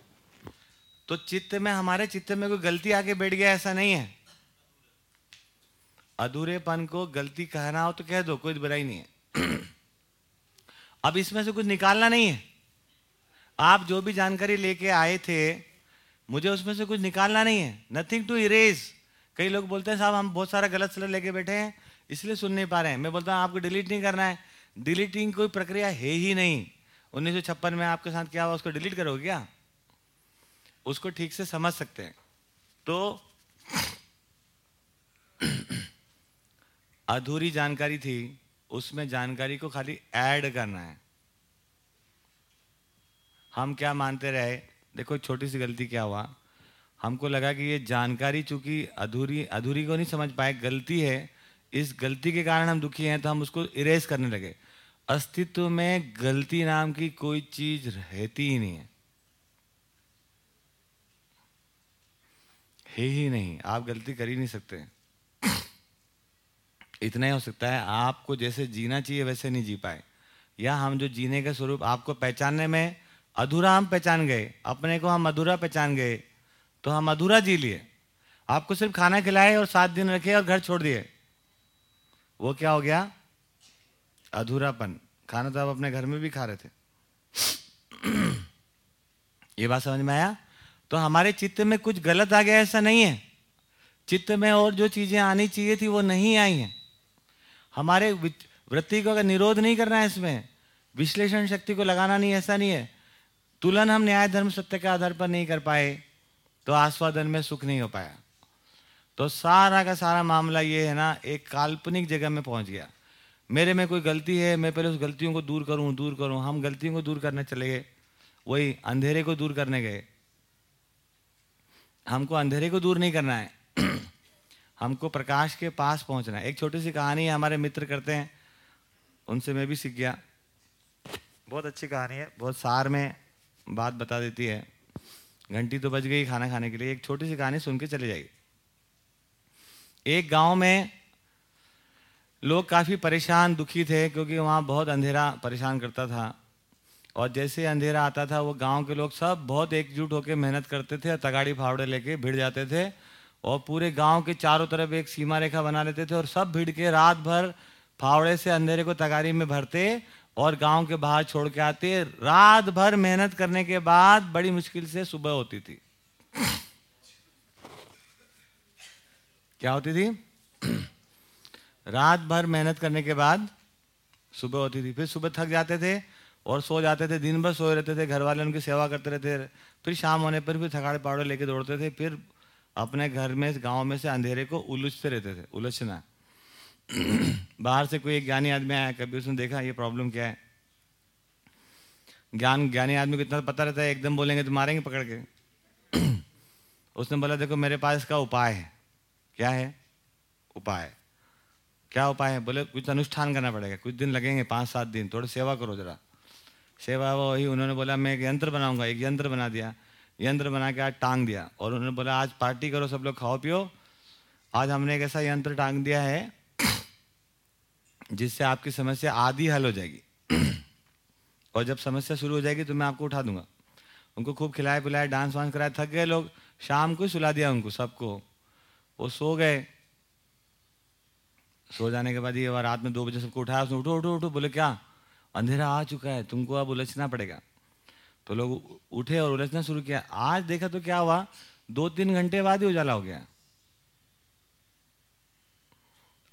तो चित्त में हमारे चित्त में कोई गलती आके बैठ गया ऐसा नहीं है। अधूरेपन को गलती कहना हो तो कह दो कोई बुराई नहीं है। अब इसमें से कुछ निकालना नहीं है। आप जो भी जानकारी लेके आए थे, मुझे उसमें से कुछ निकालना नहीं है। नथिंग टू इरेज कई लोग बोलते हैं, साहब, हम बहुत सारा गलत सलत लेके बैठे हैं, इसलिए सुन नहीं पा रहे हैं। मैं बोलता हूँ, आपको डिलीट नहीं करना है। डिलीटिंग कोई प्रक्रिया है ही नहीं। उन्नीस सौ छप्पन में आपके साथ क्या हुआ, उसको डिलीट करोगे क्या? उसको ठीक से समझ सकते हैं। तो अधूरी जानकारी थी, उसमें जानकारी को खाली ऐड करना है। हम क्या मानते रहे? देखो, छोटी सी गलती क्या हुआ? हमको लगा कि ये जानकारी चूँकि अधूरी अधूरी को नहीं समझ पाए, गलती है। इस गलती के कारण हम दुखी हैं तो हम उसको इरेज करने लगे। अस्तित्व में गलती नाम की कोई चीज़ रहती ही नहीं है। है ही नहीं। आप गलती कर ही नहीं सकते। इतना ही हो सकता है, आपको जैसे जीना चाहिए वैसे नहीं जी पाए। या हम जो जीने का स्वरूप आपको पहचानने में अधूरा हम पहचान गए, अपने को हम अधूरा पहचान गए तो हम अधूरा जी लिए। आपको सिर्फ़ खाना खिलाए और सात दिन रखे और घर छोड़ दिए। वो क्या हो गया? अधूरापन। खाना तो आप अपने घर में भी खा रहे थे। ये बात समझ में आया? तो हमारे चित्त में कुछ गलत आ गया, ऐसा नहीं है। चित्त में और जो चीज़ें आनी चाहिए थी, वो नहीं आई हैं। हमारे वृत्ति को अगर निरोध नहीं करना है इसमें, विश्लेषण शक्ति को लगाना नहीं, ऐसा नहीं है। तुलन हम न्याय धर्म सत्य के आधार पर नहीं कर पाए तो आस्वादन में सुख नहीं हो पाया। तो सारा का सारा मामला ये है ना, एक काल्पनिक जगह में पहुँच गया। मेरे में कोई गलती है, मैं पहले उस गलतियों को दूर करूँ दूर करूँ। हम गलतियों को दूर करने चले गए। वही अंधेरे को दूर करने गए। हमको अंधेरे को दूर नहीं करना है। हमको प्रकाश के पास पहुँचना है। एक छोटी सी कहानी हमारे मित्र करते हैं। उनसे मैं भी सीख गया। बहुत अच्छी कहानी है, बहुत सार में। बात बता देती है। घंटी तो बज गई खाना खाने के लिए, एक छोटी सी कहानी सुन के चले जाइए एक गाँव में लोग काफ़ी परेशान, दुखी थे, क्योंकि वहाँ बहुत अंधेरा परेशान करता था। और जैसे अंधेरा आता था, वो गाँव के लोग सब बहुत एकजुट होकर मेहनत करते थे और तगाड़ी फावड़े लेके भिड़ जाते थे और पूरे गाँव के चारों तरफ़ एक सीमा रेखा बना लेते थे और सब भिड़ के रात भर फावड़े से अंधेरे को तगाड़ी में भरते और गाँव के बाहर छोड़ के आते रात भर मेहनत करने के बाद बड़ी मुश्किल से सुबह होती थी। क्या होती थी? रात भर मेहनत करने के बाद सुबह होती थी। फिर सुबह थक जाते थे और सो जाते थे। दिन भर सोए रहते थे। घर वाले उनकी सेवा करते रहते फिर शाम होने पर फिर थकाड़े पावड़े लेके दौड़ते थे। फिर अपने घर में, गाँव में से अंधेरे को उलझते रहते थे, उलझना। बाहर से कोई एक ज्ञानी आदमी आया, कभी उसने देखा ये प्रॉब्लम क्या है? ज्ञान, ज्ञानी आदमी को इतना पता रहता है, एकदम बोलेंगे तो मारेंगे पकड़ के। उसने बोला, देखो, मेरे पास इसका उपाय है। क्या है? उपाय। क्या उपाय है? बोले, कुछ अनुष्ठान करना पड़ेगा। कुछ दिन लगेंगे, पाँच सात दिन, थोड़ी सेवा करो जरा। सेवा वही उन्होंने बोला, मैं एक यंत्र बनाऊँगा। एक यंत्र बना दिया। यंत्र बना के आज टांग दिया और उन्होंने बोला, आज पार्टी करो, सब लोग खाओ पियो। आज हमने एक ऐसा यंत्र टांग दिया है जिससे आपकी समस्या आधी हल हो जाएगी। और जब समस्या शुरू हो जाएगी तो मैं आपको उठा दूँगा। उनको खूब खिलाए पिलाए, डांस वांस कराए, थक गए लोग। शाम को ही सुला दिया उनको सबको। वो सो गए। सो जाने के बाद ये रात में दो बजे सबको उठाया, उसने उठो उठो उठो, बोले, क्या? अंधेरा आ चुका है, तुमको अब उलझना पड़ेगा। तो लोग उठे और उलझना शुरू किया। आज देखा तो क्या हुआ? दो तीन घंटे बाद ही उजाला हो गया।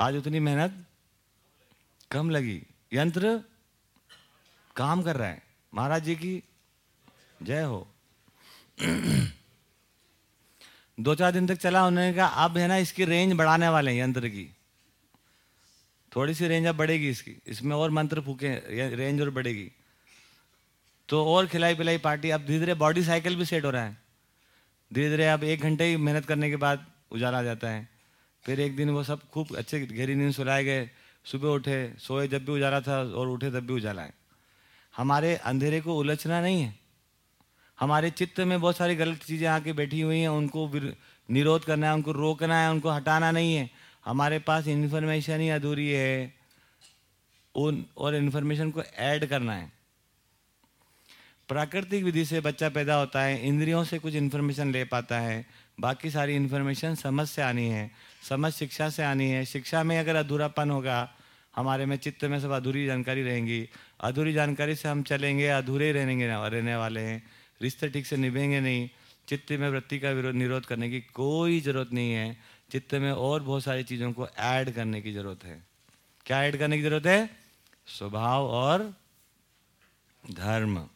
आज उतनी मेहनत कम लगी। यंत्र काम कर रहा है। महाराज जी की जय हो। दो चार दिन तक चला, उन्होंने कहा, अब है ना, इसकी रेंज बढ़ाने वाले हैं यंत्र की। थोड़ी सी रेंज अब बढ़ेगी इसकी। इसमें और मंत्र फूके रेंज और बढ़ेगी। तो और खिलाई पिलाई पार्टी। अब धीरे धीरे बॉडी साइकिल भी सेट हो रहा है। धीरे धीरे अब एक घंटे ही मेहनत करने के बाद उजाला आ जाता है। फिर एक दिन वो सब खूब अच्छे गहरी नींद सुलाए गए। सुबह उठे, सोए जब भी उजाला था और उठे तब भी उजाला है। हमारे अंधेरे को उलझना नहीं है। हमारे चित्त में बहुत सारी गलत चीज़ें आके बैठी हुई हैं, उनको निरोध करना है, उनको रोकना है, उनको हटाना नहीं है। हमारे पास इन्फॉर्मेशन ही अधूरी है। उन, और इन्फॉर्मेशन को ऐड करना है। प्राकृतिक विधि से बच्चा पैदा होता है, इंद्रियों से कुछ इन्फॉर्मेशन ले पाता है, बाकी सारी इन्फॉर्मेशन समझ से आनी है। समझ शिक्षा से आनी है। शिक्षा में अगर अधूरापन होगा, हमारे में चित्त में सब अधूरी जानकारी रहेंगी। अधूरी जानकारी से हम चलेंगे, अधूरे रहेंगे रहने वाले हैं। रिश्ते ठीक से निभेंगे नहीं। चित्त में वृत्ति का विरोध निरोध करने की कोई ज़रूरत नहीं है। चित्त में और बहुत सारी चीज़ों को ऐड करने की ज़रूरत है। क्या ऐड करने की ज़रूरत है? स्वभाव और धर्म।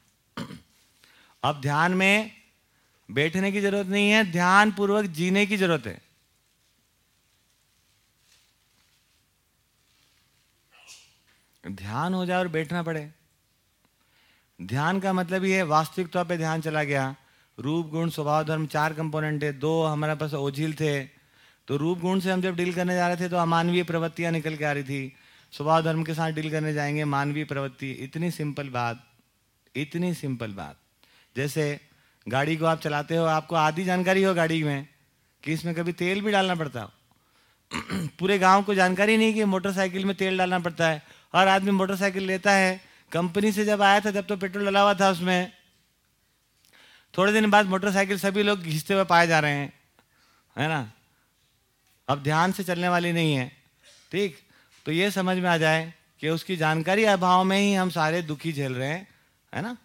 अब ध्यान में बैठने की ज़रूरत नहीं है ध्यान पूर्वक जीने की ज़रूरत है। ध्यान हो जाए और बैठना पड़े। ध्यान का मतलब ये है, वास्तविक तौर पे ध्यान चला गया। रूप, गुण, स्वभाव, धर्म, चार कंपोनेंट है दो हमारे पास ओझिल थे। तो रूप, गुण से हम जब डील करने जा रहे थे तो अमानवीय प्रवृत्तियाँ निकल के आ रही थी। स्वभाव, धर्म के साथ डील करने जाएँगे, मानवीय प्रवृत्ति। इतनी सिंपल बात, इतनी सिंपल बात। जैसे गाड़ी को आप चलाते हो, आपको आधी जानकारी हो गाड़ी में कि इसमें कभी तेल भी डालना पड़ता हो। पूरे गाँव को जानकारी नहीं कि मोटरसाइकिल में तेल डालना पड़ता है। हर आदमी मोटरसाइकिल लेता है। कंपनी से जब आया था, जब तो पेट्रोल डला हुआ था उसमें। थोड़े दिन बाद मोटरसाइकिल सभी लोग घिसते हुए पाए जा रहे हैं। है ना? अब ध्यान से चलने वाली नहीं है। ठीक? तो ये समझ में आ जाए कि उसकी जानकारी अभाव में ही हम सारे दुखी झेल रहे हैं। है ना?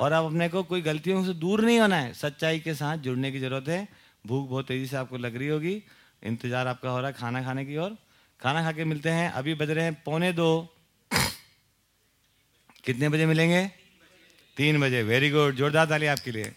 और अब अपने को कोई गलतियों से दूर नहीं होना है। सच्चाई के साथ जुड़ने की ज़रूरत है। भूख बहुत तेज़ी से आपको लग रही होगी। इंतज़ार आपका हो रहा है खाना खाने की और खाना खा के मिलते हैं। अभी बज रहे हैं पौने दो। कितने बजे मिलेंगे? तीन बजे। वेरी गुड जोरदार ताली आपके लिए।